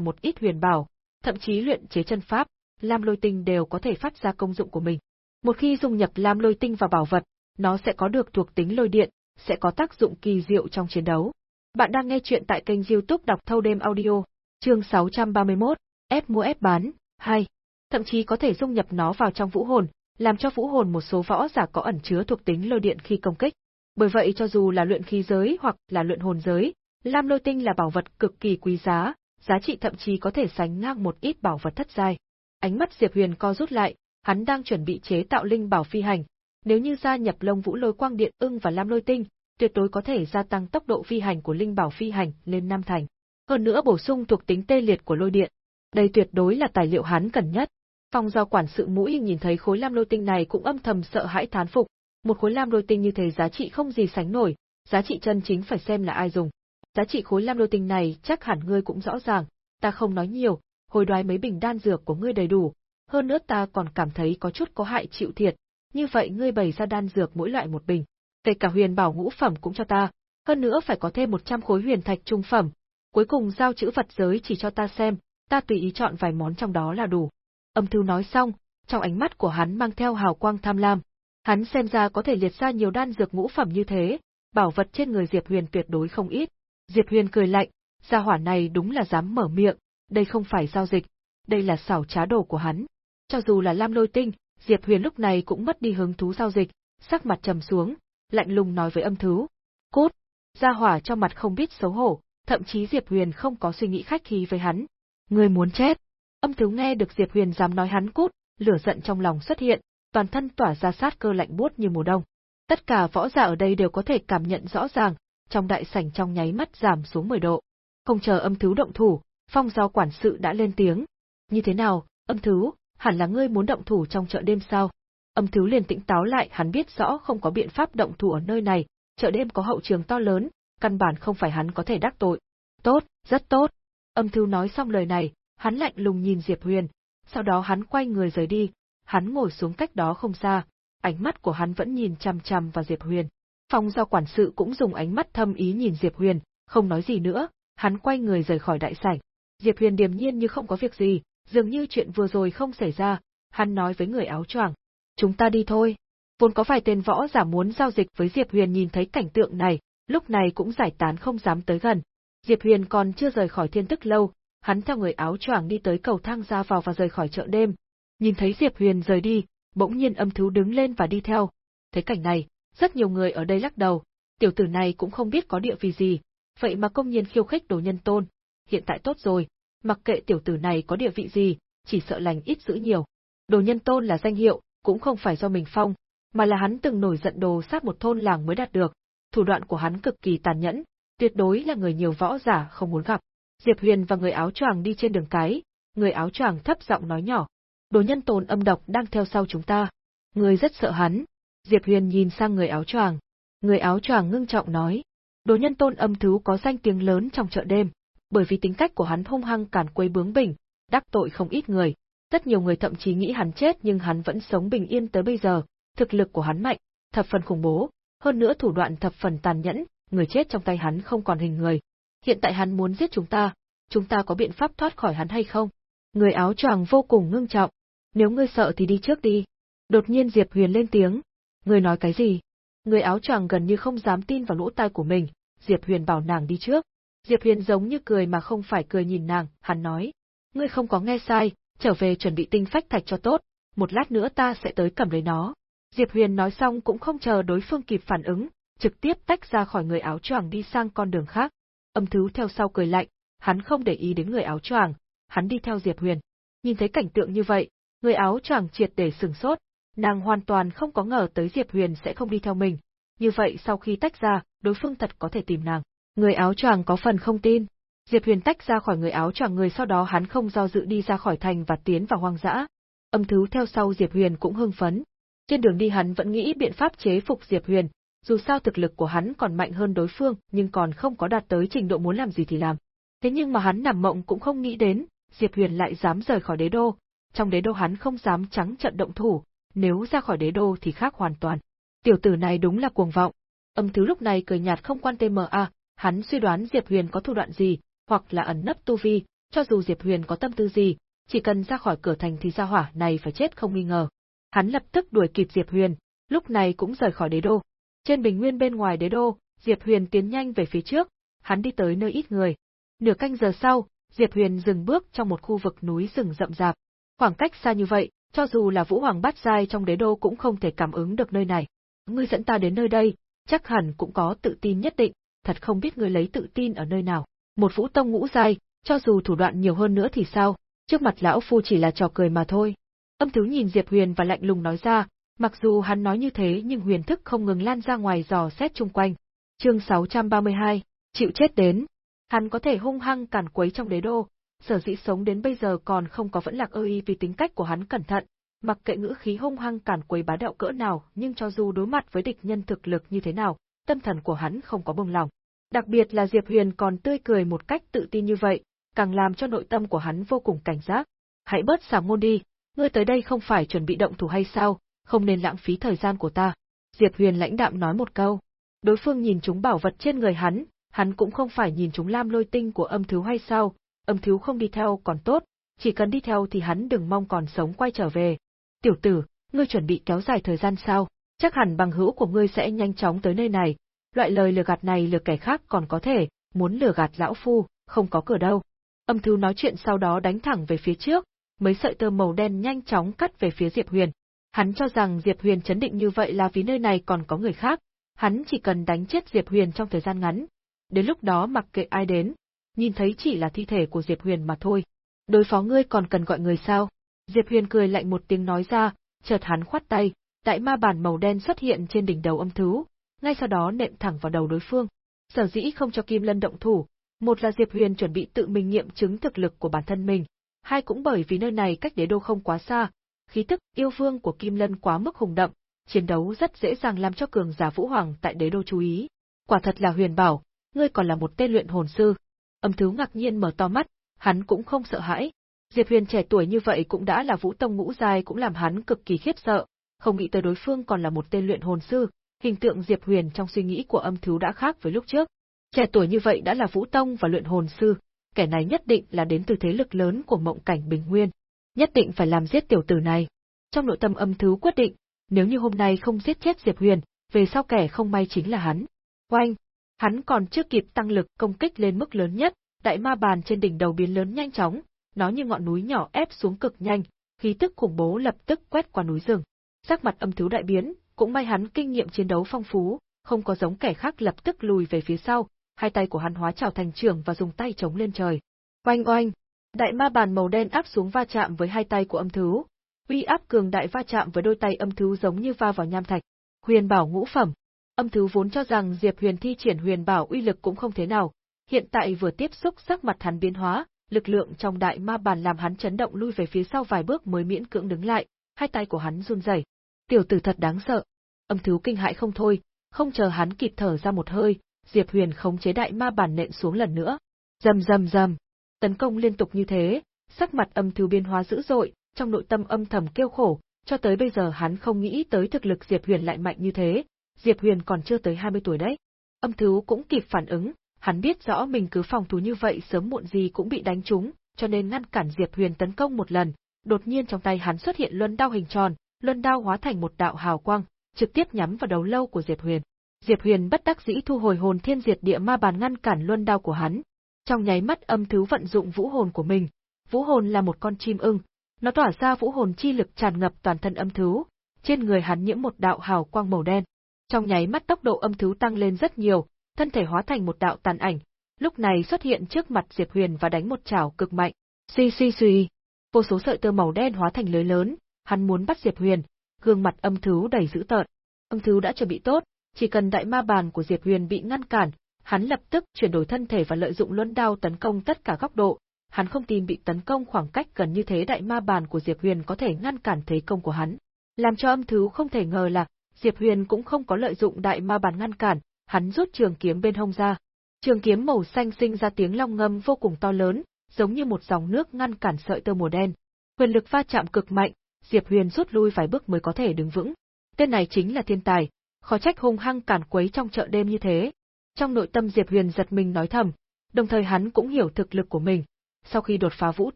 một ít huyền bảo, thậm chí luyện chế chân pháp, lam lôi tinh đều có thể phát ra công dụng của mình. Một khi dung nhập lam lôi tinh vào bảo vật, nó sẽ có được thuộc tính lôi điện, sẽ có tác dụng kỳ diệu trong chiến đấu. Bạn đang nghe chuyện tại kênh youtube đọc thâu đêm audio, chương 631, ép mua ép bán, 2 thậm chí có thể dung nhập nó vào trong vũ hồn, làm cho vũ hồn một số võ giả có ẩn chứa thuộc tính lôi điện khi công kích. Bởi vậy cho dù là luyện khí giới hoặc là luyện hồn giới, lam lôi tinh là bảo vật cực kỳ quý giá, giá trị thậm chí có thể sánh ngang một ít bảo vật thất giai. Ánh mắt Diệp Huyền co rút lại, hắn đang chuẩn bị chế tạo linh bảo phi hành, nếu như gia nhập Lông Vũ Lôi Quang Điện Ưng và Lam Lôi Tinh, tuyệt đối có thể gia tăng tốc độ phi hành của linh bảo phi hành lên năm thành. Hơn nữa bổ sung thuộc tính tê liệt của lôi điện. Đây tuyệt đối là tài liệu hắn cần nhất. Phong do quản sự mũi nhìn thấy khối lam lôi tinh này cũng âm thầm sợ hãi thán phục, một khối lam lôi tinh như thế giá trị không gì sánh nổi, giá trị chân chính phải xem là ai dùng. Giá trị khối lam lôi tinh này chắc hẳn ngươi cũng rõ ràng, ta không nói nhiều, hồi đoái mấy bình đan dược của ngươi đầy đủ, hơn nữa ta còn cảm thấy có chút có hại chịu thiệt, như vậy ngươi bày ra đan dược mỗi loại một bình, kể cả huyền bảo ngũ phẩm cũng cho ta, hơn nữa phải có thêm 100 khối huyền thạch trung phẩm, cuối cùng giao chữ vật giới chỉ cho ta xem, ta tùy ý chọn vài món trong đó là đủ. Âm thư nói xong, trong ánh mắt của hắn mang theo hào quang tham lam. Hắn xem ra có thể liệt ra nhiều đan dược ngũ phẩm như thế, bảo vật trên người Diệp Huyền tuyệt đối không ít. Diệp Huyền cười lạnh, gia hỏa này đúng là dám mở miệng, đây không phải giao dịch, đây là xảo trá đồ của hắn. Cho dù là Lam Lôi Tinh, Diệp Huyền lúc này cũng mất đi hứng thú giao dịch, sắc mặt trầm xuống, lạnh lùng nói với âm thứ. Cút! Gia hỏa cho mặt không biết xấu hổ, thậm chí Diệp Huyền không có suy nghĩ khách khí với hắn. Người muốn chết! Âm thứ nghe được Diệp Huyền dám nói hắn cút, lửa giận trong lòng xuất hiện, toàn thân tỏa ra sát cơ lạnh buốt như mùa đông. Tất cả võ giả ở đây đều có thể cảm nhận rõ ràng, trong đại sảnh trong nháy mắt giảm xuống 10 độ. Không chờ âm thứ động thủ, phong giao quản sự đã lên tiếng. Như thế nào, âm thứ, hẳn là ngươi muốn động thủ trong chợ đêm sao? Âm thứ liền tĩnh táo lại hắn biết rõ không có biện pháp động thủ ở nơi này, chợ đêm có hậu trường to lớn, căn bản không phải hắn có thể đắc tội. Tốt, rất tốt. Âm thứ nói xong lời này, hắn lạnh lùng nhìn Diệp Huyền, sau đó hắn quay người rời đi, hắn ngồi xuống cách đó không xa, ánh mắt của hắn vẫn nhìn chằm chằm vào Diệp Huyền. Phong giao quản sự cũng dùng ánh mắt thâm ý nhìn Diệp Huyền, không nói gì nữa, hắn quay người rời khỏi đại sảnh. Diệp Huyền điềm nhiên như không có việc gì, dường như chuyện vừa rồi không xảy ra, hắn nói với người áo choàng, chúng ta đi thôi. Vốn có vài tên võ giả muốn giao dịch với Diệp Huyền nhìn thấy cảnh tượng này, lúc này cũng giải tán không dám tới gần. Diệp Huyền còn chưa rời khỏi thiên tức lâu, hắn theo người áo choàng đi tới cầu thang ra vào và rời khỏi chợ đêm. Nhìn thấy Diệp Huyền rời đi, bỗng nhiên âm thú đứng lên và đi theo. Thấy cảnh này, rất nhiều người ở đây lắc đầu, tiểu tử này cũng không biết có địa vị gì, vậy mà công nhiên khiêu khích đồ nhân tôn. Hiện tại tốt rồi, mặc kệ tiểu tử này có địa vị gì, chỉ sợ lành ít giữ nhiều. Đồ nhân tôn là danh hiệu, cũng không phải do mình phong, mà là hắn từng nổi giận đồ sát một thôn làng mới đạt được. Thủ đoạn của hắn cực kỳ tàn nhẫn, tuyệt đối là người nhiều võ giả không muốn gặp. Diệp Huyền và người áo choàng đi trên đường cái, người áo choàng thấp giọng nói nhỏ. Đồ nhân tồn âm độc đang theo sau chúng ta. Người rất sợ hắn. Diệp Huyền nhìn sang người áo choàng. Người áo choàng ngưng trọng nói. Đồ nhân tôn âm thứ có danh tiếng lớn trong chợ đêm, bởi vì tính cách của hắn hung hăng cản quấy bướng bỉnh, đắc tội không ít người. Rất nhiều người thậm chí nghĩ hắn chết nhưng hắn vẫn sống bình yên tới bây giờ, thực lực của hắn mạnh, thập phần khủng bố, hơn nữa thủ đoạn thập phần tàn nhẫn, người chết trong tay hắn không còn hình người, hiện tại hắn muốn giết chúng ta, chúng ta có biện pháp thoát khỏi hắn hay không? Người áo choàng vô cùng ngưng trọng. Nếu ngươi sợ thì đi trước đi. Đột nhiên Diệp Huyền lên tiếng. Ngươi nói cái gì? Người áo choàng gần như không dám tin vào lỗ tai của mình, Diệp Huyền bảo nàng đi trước. Diệp Huyền giống như cười mà không phải cười nhìn nàng, hắn nói. Ngươi không có nghe sai, trở về chuẩn bị tinh phách thạch cho tốt, một lát nữa ta sẽ tới cầm lấy nó. Diệp Huyền nói xong cũng không chờ đối phương kịp phản ứng, trực tiếp tách ra khỏi người áo choàng đi sang con đường khác. Âm thứ theo sau cười lạnh, hắn không để ý đến người áo choàng, hắn đi theo Diệp Huyền. Nhìn thấy cảnh tượng như vậy, người áo choàng triệt để sừng sốt, nàng hoàn toàn không có ngờ tới Diệp Huyền sẽ không đi theo mình. Như vậy sau khi tách ra, đối phương thật có thể tìm nàng. Người áo choàng có phần không tin. Diệp Huyền tách ra khỏi người áo choàng người sau đó hắn không do dự đi ra khỏi thành và tiến vào hoang dã. Âm thứ theo sau Diệp Huyền cũng hưng phấn. Trên đường đi hắn vẫn nghĩ biện pháp chế phục Diệp Huyền, dù sao thực lực của hắn còn mạnh hơn đối phương, nhưng còn không có đạt tới trình độ muốn làm gì thì làm. Thế nhưng mà hắn nằm mộng cũng không nghĩ đến, Diệp Huyền lại dám rời khỏi đế đô, trong đế đô hắn không dám trắng trận động thủ, nếu ra khỏi đế đô thì khác hoàn toàn. Tiểu tử này đúng là cuồng vọng. Âm thứ lúc này cười nhạt không quan tâm à, hắn suy đoán Diệp Huyền có thủ đoạn gì, hoặc là ẩn nấp tu vi, cho dù Diệp Huyền có tâm tư gì, chỉ cần ra khỏi cửa thành thì gia hỏa này phải chết không nghi ngờ. Hắn lập tức đuổi kịp Diệp Huyền, lúc này cũng rời khỏi đế đô. Trên bình nguyên bên ngoài đế đô, Diệp Huyền tiến nhanh về phía trước, hắn đi tới nơi ít người. Nửa canh giờ sau, Diệp Huyền dừng bước trong một khu vực núi rừng rậm rạp. Khoảng cách xa như vậy, cho dù là Vũ Hoàng bát giai trong đế đô cũng không thể cảm ứng được nơi này. Ngươi dẫn ta đến nơi đây, chắc hẳn cũng có tự tin nhất định, thật không biết ngươi lấy tự tin ở nơi nào. Một Vũ Tông ngũ giai, Cho dù thủ đoạn nhiều hơn nữa thì sao, trước mặt lão phu chỉ là trò cười mà thôi. Âm Thứ nhìn Diệp Huyền và lạnh lùng nói ra, mặc dù hắn nói như thế nhưng huyền thức không ngừng lan ra ngoài dò xét chung quanh. Chương 632, chịu chết đến. Hắn có thể hung hăng cản quấy trong đế đô, sở dĩ sống đến bây giờ còn không có vẫn lạc ơ y vì tính cách của hắn cẩn thận, mặc kệ ngữ khí hung hăng cản quấy bá đạo cỡ nào, nhưng cho dù đối mặt với địch nhân thực lực như thế nào, tâm thần của hắn không có bông lòng. Đặc biệt là Diệp Huyền còn tươi cười một cách tự tin như vậy, càng làm cho nội tâm của hắn vô cùng cảnh giác. Hãy bớt sảng ngôn đi, ngươi tới đây không phải chuẩn bị động thủ hay sao, không nên lãng phí thời gian của ta. Diệp Huyền lãnh đạm nói một câu. Đối phương nhìn chúng bảo vật trên người hắn, hắn cũng không phải nhìn chúng lam lôi tinh của âm thiếu hay sao, âm thiếu không đi theo còn tốt, chỉ cần đi theo thì hắn đừng mong còn sống quay trở về. Tiểu tử, ngươi chuẩn bị kéo dài thời gian sao? Chắc hẳn bằng hữu của ngươi sẽ nhanh chóng tới nơi này. Loại lời lừa gạt này lừa kẻ khác còn có thể, muốn lừa gạt lão phu, không có cửa đâu. Âm Thư nói chuyện sau đó đánh thẳng về phía trước, mấy sợi tơ màu đen nhanh chóng cắt về phía Diệp Huyền. Hắn cho rằng Diệp Huyền chấn định như vậy là vì nơi này còn có người khác, hắn chỉ cần đánh chết Diệp Huyền trong thời gian ngắn. Đến lúc đó mặc kệ ai đến, nhìn thấy chỉ là thi thể của Diệp Huyền mà thôi. Đối phó ngươi còn cần gọi người sao? Diệp Huyền cười lạnh một tiếng nói ra, chợt hắn khoát tay, đại ma bản màu đen xuất hiện trên đỉnh đầu âm thú, ngay sau đó nện thẳng vào đầu đối phương. Sở dĩ không cho Kim Lân động thủ, một là Diệp Huyền chuẩn bị tự mình nghiệm chứng thực lực của bản thân mình, hai cũng bởi vì nơi này cách đế đô không quá xa, khí tức yêu vương của Kim Lân quá mức hùng đậm, chiến đấu rất dễ dàng làm cho cường giả Vũ Hoàng tại đế đô chú ý. Quả thật là huyền bảo, ngươi còn là một tên luyện hồn sư. Âm thứ ngạc nhiên mở to mắt, hắn cũng không sợ hãi. Diệp Huyền trẻ tuổi như vậy cũng đã là Vũ Tông ngũ giai cũng làm hắn cực kỳ khiếp sợ, không nghĩ tới đối phương còn là một tên luyện hồn sư, hình tượng Diệp Huyền trong suy nghĩ của âm thiếu đã khác với lúc trước. Trẻ tuổi như vậy đã là Vũ Tông và luyện hồn sư, kẻ này nhất định là đến từ thế lực lớn của mộng cảnh bình nguyên. Nhất định phải làm giết tiểu tử này. Trong nội tâm âm thứ quyết định, nếu như hôm nay không giết chết Diệp Huyền, về sau kẻ không may chính là hắn. Oanh! Hắn còn chưa kịp tăng lực công kích lên mức lớn nhất, đại ma bàn trên đỉnh đầu biến lớn nhanh chóng, nó như ngọn núi nhỏ ép xuống cực nhanh, khí tức khủng bố lập tức quét qua núi rừng. Sắc mặt âm thiếu đại biến, cũng may hắn kinh nghiệm chiến đấu phong phú, không có giống kẻ khác lập tức lùi về phía sau, hai tay của hắn hóa trào thành trường và dùng tay chống lên trời. Oanh oanh! Đại ma bàn màu đen áp xuống va chạm với hai tay của âm thứ. Uy áp cường đại va chạm với đôi tay âm thứ giống như va vào nham thạch. Huyền bảo ngũ phẩm. Âm thứ vốn cho rằng Diệp Huyền thi triển huyền bảo uy lực cũng không thế nào, hiện tại vừa tiếp xúc sắc mặt hắn biến hóa, lực lượng trong đại ma bàn làm hắn chấn động lui về phía sau vài bước mới miễn cưỡng đứng lại, hai tay của hắn run rẩy. Tiểu tử thật đáng sợ. Âm thú kinh hãi không thôi, không chờ hắn kịp thở ra một hơi, Diệp Huyền khống chế đại ma bản nện xuống lần nữa. Rầm rầm rầm, tấn công liên tục như thế, sắc mặt âm thú biến hóa dữ dội, trong nội tâm âm thầm kêu khổ, cho tới bây giờ hắn không nghĩ tới thực lực Diệp Huyền lại mạnh như thế, Diệp Huyền còn chưa tới 20 tuổi đấy. Âm thú cũng kịp phản ứng, hắn biết rõ mình cứ phòng thủ như vậy sớm muộn gì cũng bị đánh trúng, cho nên ngăn cản Diệp Huyền tấn công một lần, đột nhiên trong tay hắn xuất hiện luân đao hình tròn, luân đao hóa thành một đạo hào quang, trực tiếp nhắm vào đầu lâu của Diệp Huyền. Diệp Huyền bất đắc dĩ thu hồi hồn thiên diệt địa ma bàn ngăn cản luân đao của hắn. Trong nháy mắt âm thứ vận dụng vũ hồn của mình. Vũ hồn là một con chim ưng, nó tỏa ra vũ hồn chi lực tràn ngập toàn thân âm thứ, trên người hắn nhiễm một đạo hào quang màu đen. Trong nháy mắt tốc độ âm thứ tăng lên rất nhiều, thân thể hóa thành một đạo tàn ảnh, lúc này xuất hiện trước mặt Diệp Huyền và đánh một chảo cực mạnh. xì xì xì, vô số sợi tơ màu đen hóa thành lưới lớn, hắn muốn bắt Diệp Huyền, gương mặt âm thứ đầy dữ tợn. Âm thứ đã chuẩn bị tốt, chỉ cần đại ma bàn của Diệp Huyền bị ngăn cản, hắn lập tức chuyển đổi thân thể và lợi dụng luân đao tấn công tất cả góc độ. Hắn không tin bị tấn công khoảng cách gần như thế đại ma bàn của Diệp Huyền có thể ngăn cản thế công của hắn. Làm cho âm thứ không thể ngờ là, Diệp Huyền cũng không có lợi dụng đại ma bàn ngăn cản, hắn rút trường kiếm bên hông ra. Trường kiếm màu xanh sinh ra tiếng long ngâm vô cùng to lớn, giống như một dòng nước ngăn cản sợi tơ mùa đen. Huyền lực va chạm cực mạnh, Diệp Huyền rút lui vài bước mới có thể đứng vững. Tên này chính là thiên tài, khó trách hung hăng cản quấy trong chợ đêm như thế. Trong nội tâm Diệp Huyền giật mình nói thầm, đồng thời hắn cũng hiểu thực lực của mình. Sau khi đột phá Vũ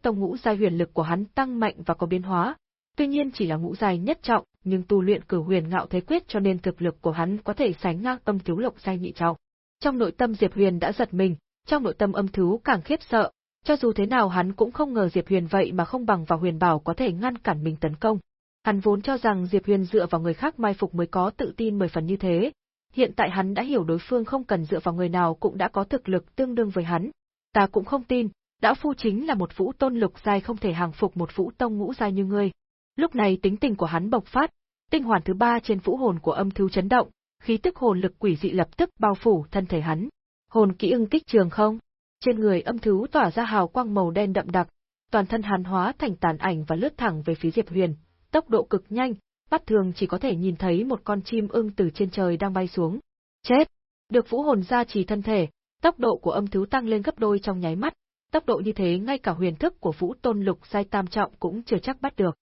Tông ngũ giai huyền lực của hắn tăng mạnh và có biến hóa, tuy nhiên chỉ là ngũ giai nhất trọng, nhưng tu luyện cử huyền ngạo thế quyết cho nên thực lực của hắn có thể sánh ngang âm thiếu lộc giai nhị trọng. Trong nội tâm Diệp Huyền đã giật mình, trong nội tâm âm thú càng khiếp sợ, cho dù thế nào hắn cũng không ngờ Diệp Huyền vậy mà không bằng vào huyền bảo có thể ngăn cản mình tấn công. Hắn vốn cho rằng Diệp Huyền dựa vào người khác mai phục mới có tự tin mười phần như thế. Hiện tại hắn đã hiểu đối phương không cần dựa vào người nào cũng đã có thực lực tương đương với hắn. Ta cũng không tin, Đã phu chính là một vũ tôn lục giai không thể hàng phục một vũ tông ngũ giai như ngươi. Lúc này tính tình của hắn bộc phát, tinh hoàn thứ ba trên vũ hồn của âm thứ chấn động, khí tức hồn lực quỷ dị lập tức bao phủ thân thể hắn. Hồn kỹ ưng kích trường không? Trên người âm thứ tỏa ra hào quang màu đen đậm đặc, toàn thân hàn hóa thành tàn ảnh và lướt thẳng về phía Diệp Huyền, tốc độ cực nhanh, bắt thường chỉ có thể nhìn thấy một con chim ưng từ trên trời đang bay xuống. Chết! Được vũ hồn gia trì thân thể, tốc độ của âm thứ tăng lên gấp đôi trong nháy mắt, tốc độ như thế ngay cả huyền thức của vũ tôn lục giai tam trọng cũng chưa chắc bắt được.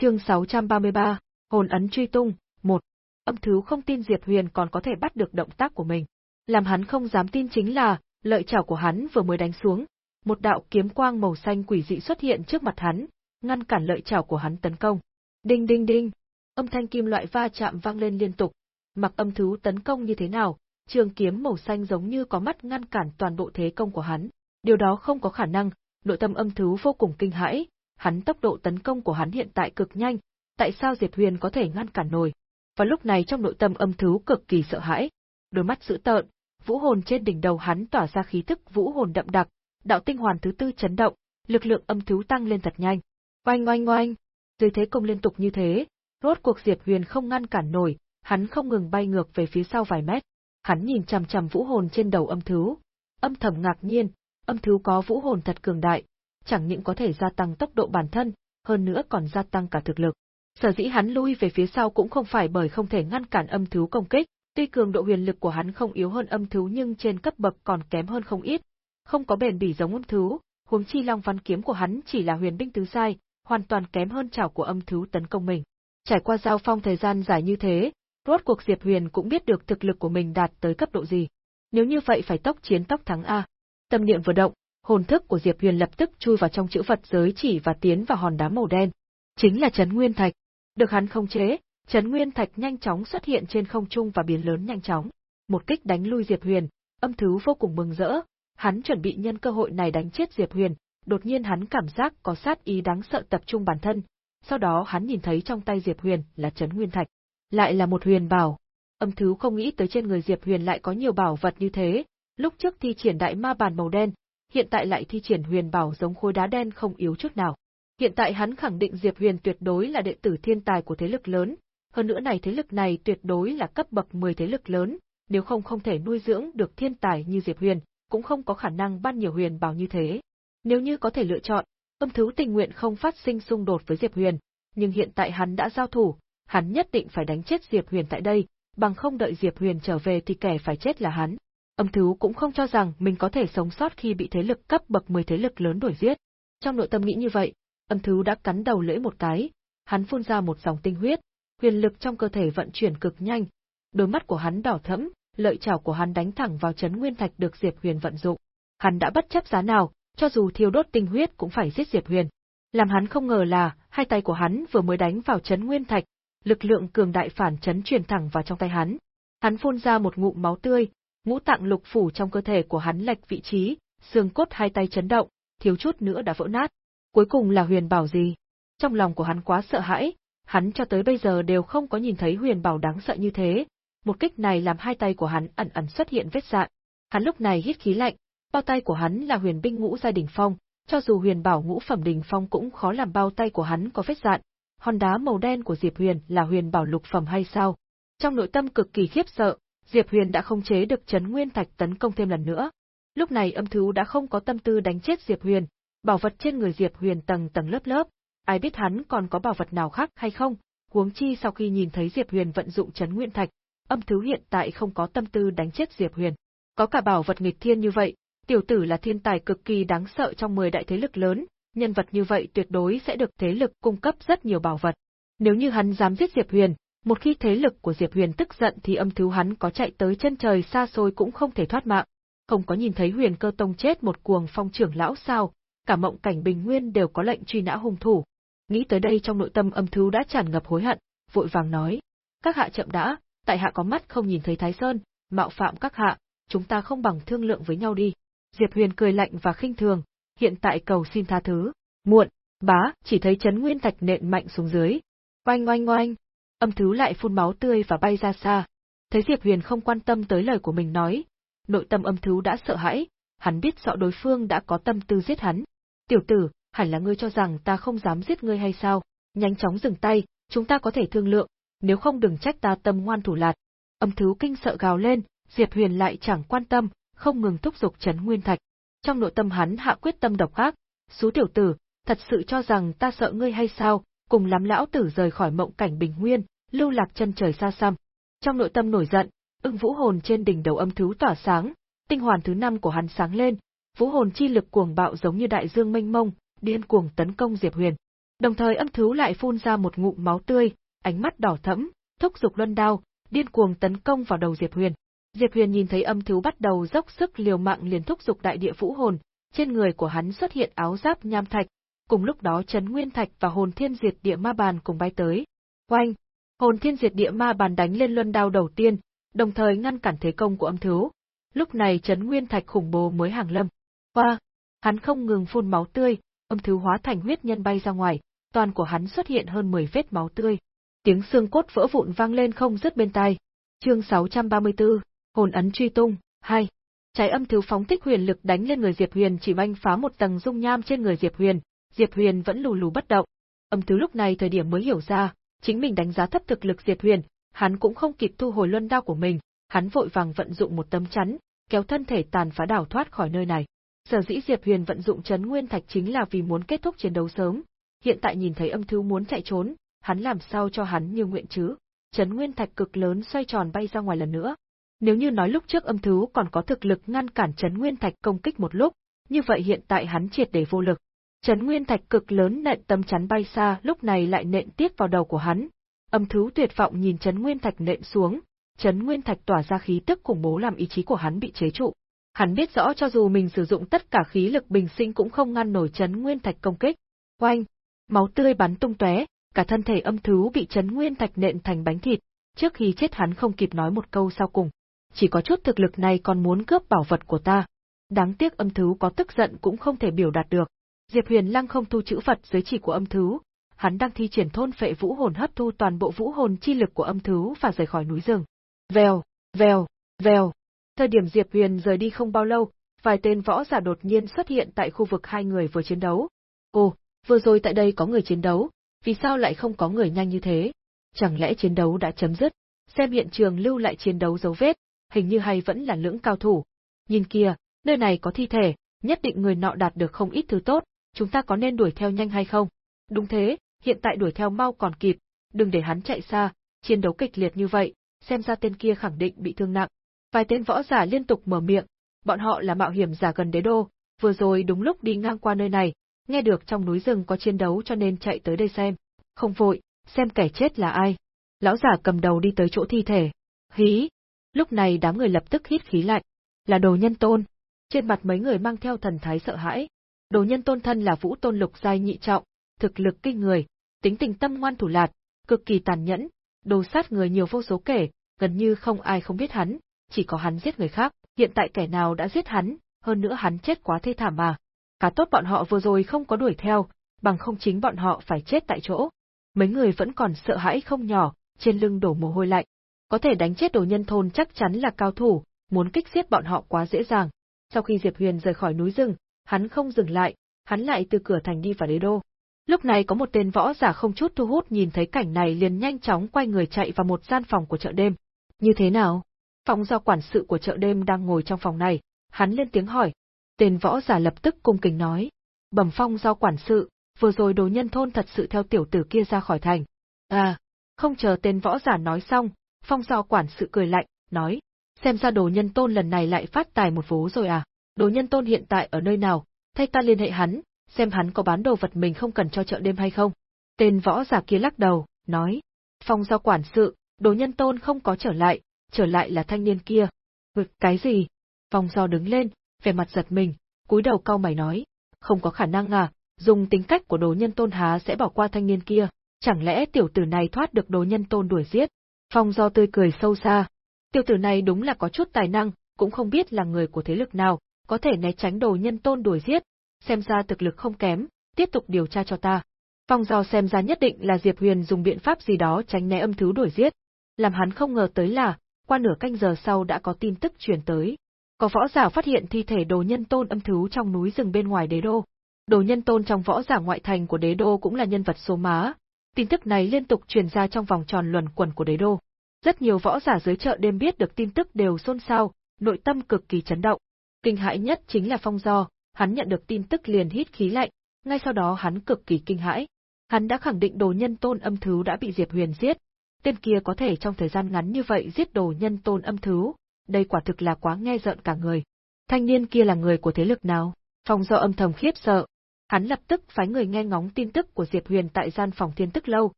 Chương 633, Hồn ấn truy tung, 1. Âm thứ không tin Diệp Huyền còn có thể bắt được động tác của mình. Làm hắn không dám tin chính là, lợi chảo của hắn vừa mới đánh xuống, một đạo kiếm quang màu xanh quỷ dị xuất hiện trước mặt hắn, ngăn cản lợi chảo của hắn tấn công. Đinh đinh đinh, âm thanh kim loại va chạm vang lên liên tục. Mặc âm thứ tấn công như thế nào, trường kiếm màu xanh giống như có mắt ngăn cản toàn bộ thế công của hắn. Điều đó không có khả năng, nội tâm âm thứ vô cùng kinh hãi, hắn tốc độ tấn công của hắn hiện tại cực nhanh, tại sao Diệp Huyền có thể ngăn cản nổi? Và lúc này trong nội tâm âm thứ cực kỳ sợ hãi, đôi mắt dữ tợn, vũ hồn trên đỉnh đầu hắn tỏa ra khí tức vũ hồn đậm đặc, đạo tinh hoàn thứ tư chấn động, lực lượng âm thứ tăng lên thật nhanh. Oanh oanh oanh, dưới thế công liên tục như thế, rốt cuộc Diệp Huyền không ngăn cản nổi, hắn không ngừng bay ngược về phía sau vài mét. Hắn nhìn chằm chằm vũ hồn trên đầu âm thứ, âm thầm ngạc nhiên, âm thứ có vũ hồn thật cường đại, chẳng những có thể gia tăng tốc độ bản thân, hơn nữa còn gia tăng cả thực lực. Sở dĩ hắn lui về phía sau cũng không phải bởi không thể ngăn cản âm thứ công kích, tuy cường độ huyền lực của hắn không yếu hơn âm thứ nhưng trên cấp bậc còn kém hơn không ít, không có bền bỉ giống âm thứ, huống chi long văn kiếm của hắn chỉ là huyền binh tứ giai, hoàn toàn kém hơn chảo của âm thứ tấn công mình. Trải qua giao phong thời gian dài như thế, rốt cuộc Diệp Huyền cũng biết được thực lực của mình đạt tới cấp độ gì. Nếu như vậy phải tốc chiến tốc thắng a. Tâm niệm vừa động, hồn thức của Diệp Huyền lập tức chui vào trong chữ vật giới chỉ và tiến vào hòn đá màu đen. Chính là chấn nguyên thạch. Được hắn không chế, Trấn nguyên thạch nhanh chóng xuất hiện trên không trung và biến lớn nhanh chóng. Một kích đánh lui Diệp Huyền, âm thứ vô cùng mừng rỡ, hắn chuẩn bị nhân cơ hội này đánh chết Diệp Huyền, đột nhiên hắn cảm giác có sát ý đáng sợ tập trung bản thân, sau đó hắn nhìn thấy trong tay Diệp Huyền là Trấn nguyên thạch, lại là một huyền bảo. Âm thứ không nghĩ tới trên người Diệp Huyền lại có nhiều bảo vật như thế, lúc trước thi triển đại ma bàn màu đen, hiện tại lại thi triển huyền bảo giống khối đá đen không yếu chút nào. Hiện tại hắn khẳng định Diệp Huyền tuyệt đối là đệ tử thiên tài của thế lực lớn, hơn nữa này thế lực này tuyệt đối là cấp bậc 10 thế lực lớn, nếu không không thể nuôi dưỡng được thiên tài như Diệp Huyền, cũng không có khả năng ban nhiều huyền bảo như thế. Nếu như có thể lựa chọn, âm thứ tình nguyện không phát sinh xung đột với Diệp Huyền, nhưng hiện tại hắn đã giao thủ, hắn nhất định phải đánh chết Diệp Huyền tại đây, bằng không đợi Diệp Huyền trở về thì kẻ phải chết là hắn. Âm thứ cũng không cho rằng mình có thể sống sót khi bị thế lực cấp bậc 10 thế lực lớn đuổi giết. Trong nội tâm nghĩ như vậy, âm thứ đã cắn đầu lưỡi một cái, hắn phun ra một dòng tinh huyết, huyền lực trong cơ thể vận chuyển cực nhanh, đôi mắt của hắn đỏ thẫm, lợi chảo của hắn đánh thẳng vào chấn nguyên thạch được Diệp Huyền vận dụng. Hắn đã bất chấp giá nào, cho dù thiêu đốt tinh huyết cũng phải giết Diệp Huyền. Làm hắn không ngờ là, hai tay của hắn vừa mới đánh vào chấn nguyên thạch, lực lượng cường đại phản chấn truyền thẳng vào trong tay hắn. Hắn phun ra một ngụm máu tươi, ngũ tạng lục phủ trong cơ thể của hắn lệch vị trí, xương cốt hai tay chấn động, thiếu chút nữa đã vỡ nát. Cuối cùng là huyền bảo gì? Trong lòng của hắn quá sợ hãi, hắn cho tới bây giờ đều không có nhìn thấy huyền bảo đáng sợ như thế. Một kích này làm hai tay của hắn ẩn ẩn xuất hiện vết dạn. Hắn lúc này hít khí lạnh, bao tay của hắn là huyền binh ngũ giai đỉnh phong, cho dù huyền bảo ngũ phẩm đỉnh phong cũng khó làm bao tay của hắn có vết dạn. Hòn đá màu đen của Diệp Huyền là huyền bảo lục phẩm hay sao? Trong nội tâm cực kỳ khiếp sợ, Diệp Huyền đã không chế được chấn nguyên thạch tấn công thêm lần nữa. Lúc này âm thú đã không có tâm tư đánh chết Diệp Huyền, bảo vật trên người Diệp Huyền tầng tầng lớp lớp, ai biết hắn còn có bảo vật nào khác hay không, huống chi sau khi nhìn thấy Diệp Huyền vận dụng chấn nguyên thạch, âm thú hiện tại không có tâm tư đánh chết Diệp Huyền. Có cả bảo vật nghịch thiên như vậy, tiểu tử là thiên tài cực kỳ đáng sợ trong 10 đại thế lực lớn, nhân vật như vậy tuyệt đối sẽ được thế lực cung cấp rất nhiều bảo vật. Nếu như hắn dám giết Diệp Huyền, một khi thế lực của Diệp Huyền tức giận thì âm thứ hắn có chạy tới chân trời xa xôi cũng không thể thoát mạng. Không có nhìn thấy Huyền Cơ Tông chết một cuồng phong trưởng lão sao, cả mộng cảnh bình nguyên đều có lệnh truy nã hung thủ. Nghĩ tới đây trong nội tâm âm thú đã tràn ngập hối hận, vội vàng nói: "Các hạ chậm đã, tại hạ có mắt không nhìn thấy Thái Sơn, mạo phạm các hạ, chúng ta không bằng thương lượng với nhau đi." Diệp Huyền cười lạnh và khinh thường, hiện tại cầu xin tha thứ. Muộn, bá, chỉ thấy chấn nguyên thạch nện mạnh xuống dưới. Oanh oanh oanh, âm thứ lại phun máu tươi và bay ra xa. Thấy Diệp Huyền không quan tâm tới lời của mình nói, nội tâm âm thứ đã sợ hãi, hắn biết rõ đối phương đã có tâm tư giết hắn. Tiểu tử, hẳn là ngươi cho rằng ta không dám giết ngươi hay sao? Nhanh chóng dừng tay, chúng ta có thể thương lượng, nếu không đừng trách ta tâm ngoan thủ lạt. Âm thứ kinh sợ gào lên, Diệp Huyền lại chẳng quan tâm, không ngừng thúc giục Trấn Nguyên Thạch. Trong nội tâm hắn hạ quyết tâm độc ác, "Sú tiểu tử, thật sự cho rằng ta sợ ngươi hay sao?" Cùng lắm lão tử rời khỏi mộng cảnh bình nguyên, lưu lạc chân trời xa xăm. Trong nội tâm nổi giận, ưng vũ hồn trên đỉnh đầu âm thứ tỏa sáng, tinh hoàn thứ năm của hắn sáng lên, vũ hồn chi lực cuồng bạo giống như đại dương mênh mông, điên cuồng tấn công Diệp Huyền. Đồng thời âm thứ lại phun ra một ngụm máu tươi, ánh mắt đỏ thẫm, thúc giục luân đao, điên cuồng tấn công vào đầu Diệp Huyền. Diệp Huyền nhìn thấy âm thứ bắt đầu dốc sức liều mạng liền thúc giục đại địa vũ hồn, trên người của hắn xuất hiện áo giáp nham thạch, cùng lúc đó chấn nguyên thạch và hồn thiên diệt địa ma bàn cùng bay tới. Oanh! Hồn thiên diệt địa ma bàn đánh lên luân đao đầu tiên, đồng thời ngăn cản thế công của âm thứ. Lúc này chấn nguyên thạch khủng bố mới hàng lâm. Hoa! Hắn không ngừng phun máu tươi, âm thứ hóa thành huyết nhân bay ra ngoài, toàn của hắn xuất hiện hơn 10 vết máu tươi. Tiếng xương cốt vỡ vụn vang lên không dứt bên tai. Chương 634, Hồn ấn truy tung, 2. Trái âm thứ phóng thích huyền lực đánh lên người Diệp Huyền chỉ manh phá một tầng dung nham trên người Diệp Huyền, Diệp Huyền vẫn lù lù bất động. Âm thứ lúc này thời điểm mới hiểu ra, chính mình đánh giá thấp thực lực Diệp Huyền, hắn cũng không kịp thu hồi luân đao của mình, hắn vội vàng vận dụng một tấm chắn, kéo thân thể tàn phá đảo thoát khỏi nơi này. Sở dĩ Diệp Huyền vận dụng chấn nguyên thạch chính là vì muốn kết thúc chiến đấu sớm, hiện tại nhìn thấy âm thư muốn chạy trốn, hắn làm sao cho hắn như nguyện chứ? Chấn nguyên thạch cực lớn xoay tròn bay ra ngoài lần nữa. Nếu như nói lúc trước âm thứ còn có thực lực ngăn cản chấn nguyên thạch công kích một lúc, như vậy hiện tại hắn triệt để vô lực. Chấn nguyên thạch cực lớn nện tâm chắn bay xa, lúc này lại nện tiếp vào đầu của hắn. Âm thứ tuyệt vọng nhìn chấn nguyên thạch nện xuống, chấn nguyên thạch tỏa ra khí tức khủng bố làm ý chí của hắn bị chế trụ. Hắn biết rõ cho dù mình sử dụng tất cả khí lực bình sinh cũng không ngăn nổi chấn nguyên thạch công kích. Oanh! Máu tươi bắn tung tóe, cả thân thể âm thú bị chấn nguyên thạch nện thành bánh thịt, trước khi chết hắn không kịp nói một câu sau cùng. Chỉ có chút thực lực này còn muốn cướp bảo vật của ta. Đáng tiếc âm thú có tức giận cũng không thể biểu đạt được. Diệp Huyền Lăng không thu chữ phật dưới chỉ của âm thú, hắn đang thi triển thôn phệ vũ hồn hấp thu toàn bộ vũ hồn chi lực của âm thú và rời khỏi núi rừng. Vèo, vèo, vèo. Thời điểm Diệp Huyền rời đi không bao lâu, vài tên võ giả đột nhiên xuất hiện tại khu vực hai người vừa chiến đấu. Ồ, vừa rồi tại đây có người chiến đấu, vì sao lại không có người nhanh như thế? Chẳng lẽ chiến đấu đã chấm dứt? Xem hiện trường lưu lại chiến đấu dấu vết, hình như hay vẫn là lưỡng cao thủ. Nhìn kia, nơi này có thi thể, nhất định người nọ đạt được không ít thứ tốt, chúng ta có nên đuổi theo nhanh hay không? Đúng thế, hiện tại đuổi theo mau còn kịp, đừng để hắn chạy xa, chiến đấu kịch liệt như vậy, xem ra tên kia khẳng định bị thương nặng. Vài tên võ giả liên tục mở miệng, bọn họ là mạo hiểm giả gần đế đô, vừa rồi đúng lúc đi ngang qua nơi này, nghe được trong núi rừng có chiến đấu cho nên chạy tới đây xem. Không vội, xem kẻ chết là ai. Lão giả cầm đầu đi tới chỗ thi thể. Hí! Lúc này đám người lập tức hít khí lạnh. Là đồ nhân tôn. Trên mặt mấy người mang theo thần thái sợ hãi. Đồ nhân tôn thân là vũ tôn lục giai nhị trọng, thực lực kinh người, tính tình tâm ngoan thủ lạt, cực kỳ tàn nhẫn, đồ sát người nhiều vô số kể, gần như không ai không biết hắn, chỉ có hắn giết người khác, hiện tại kẻ nào đã giết hắn, hơn nữa hắn chết quá thê thảm mà. Cả tốt bọn họ vừa rồi không có đuổi theo, bằng không chính bọn họ phải chết tại chỗ. Mấy người vẫn còn sợ hãi không nhỏ, trên lưng đổ mồ hôi lạnh. Có thể đánh chết đồ nhân thôn chắc chắn là cao thủ, muốn kích giết bọn họ quá dễ dàng. Sau khi Diệp Huyền rời khỏi núi rừng, hắn không dừng lại, hắn lại từ cửa thành đi vào đế đô. Lúc này có một tên võ giả không chút thu hút nhìn thấy cảnh này liền nhanh chóng quay người chạy vào một gian phòng của chợ đêm. Như thế nào? Phong do quản sự của chợ đêm đang ngồi trong phòng này, hắn lên tiếng hỏi. Tên võ giả lập tức cung kính nói. Bẩm phong do quản sự, vừa rồi đồ nhân thôn thật sự theo tiểu tử kia ra khỏi thành. À, không chờ tên võ giả nói xong, phong do quản sự cười lạnh, nói. Xem ra đồ nhân tôn lần này lại phát tài một vố rồi à, đồ nhân tôn hiện tại ở nơi nào, thay ta liên hệ hắn, xem hắn có bán đồ vật mình không cần cho chợ đêm hay không. Tên võ giả kia lắc đầu, nói. Phong do quản sự, đồ nhân tôn không có trở lại, trở lại là thanh niên kia. Ngực cái gì? Phong do đứng lên, vẻ mặt giật mình, cúi đầu cau mày nói. Không có khả năng à, dùng tính cách của đồ nhân tôn há sẽ bỏ qua thanh niên kia, chẳng lẽ tiểu tử này thoát được đồ nhân tôn đuổi giết? Phong do tươi cười sâu xa. Tiểu tử này đúng là có chút tài năng, cũng không biết là người của thế lực nào, có thể né tránh đồ nhân tôn đuổi giết, xem ra thực lực không kém, tiếp tục điều tra cho ta. Phong do xem ra nhất định là Diệp Huyền dùng biện pháp gì đó tránh né âm thứ đuổi giết. Làm hắn không ngờ tới là, qua nửa canh giờ sau đã có tin tức truyền tới. Có võ giả phát hiện thi thể đồ nhân tôn âm thú trong núi rừng bên ngoài đế đô. Đồ nhân tôn trong võ giả ngoại thành của đế đô cũng là nhân vật số má. Tin tức này liên tục truyền ra trong vòng tròn luẩn quẩn của đế đô. Rất nhiều võ giả dưới chợ đêm biết được tin tức đều xôn xao, nội tâm cực kỳ chấn động. Kinh hãi nhất chính là Phong Do, hắn nhận được tin tức liền hít khí lạnh, ngay sau đó hắn cực kỳ kinh hãi. Hắn đã khẳng định đồ nhân tôn âm thứ đã bị Diệp Huyền giết. Tên kia có thể trong thời gian ngắn như vậy giết đồ nhân tôn âm thứ, đây quả thực là quá nghe rợn cả người. Thanh niên kia là người của thế lực nào? Phong do âm thầm khiếp sợ. Hắn lập tức phái người nghe ngóng tin tức của Diệp Huyền tại gian phòng thiên tức lâu,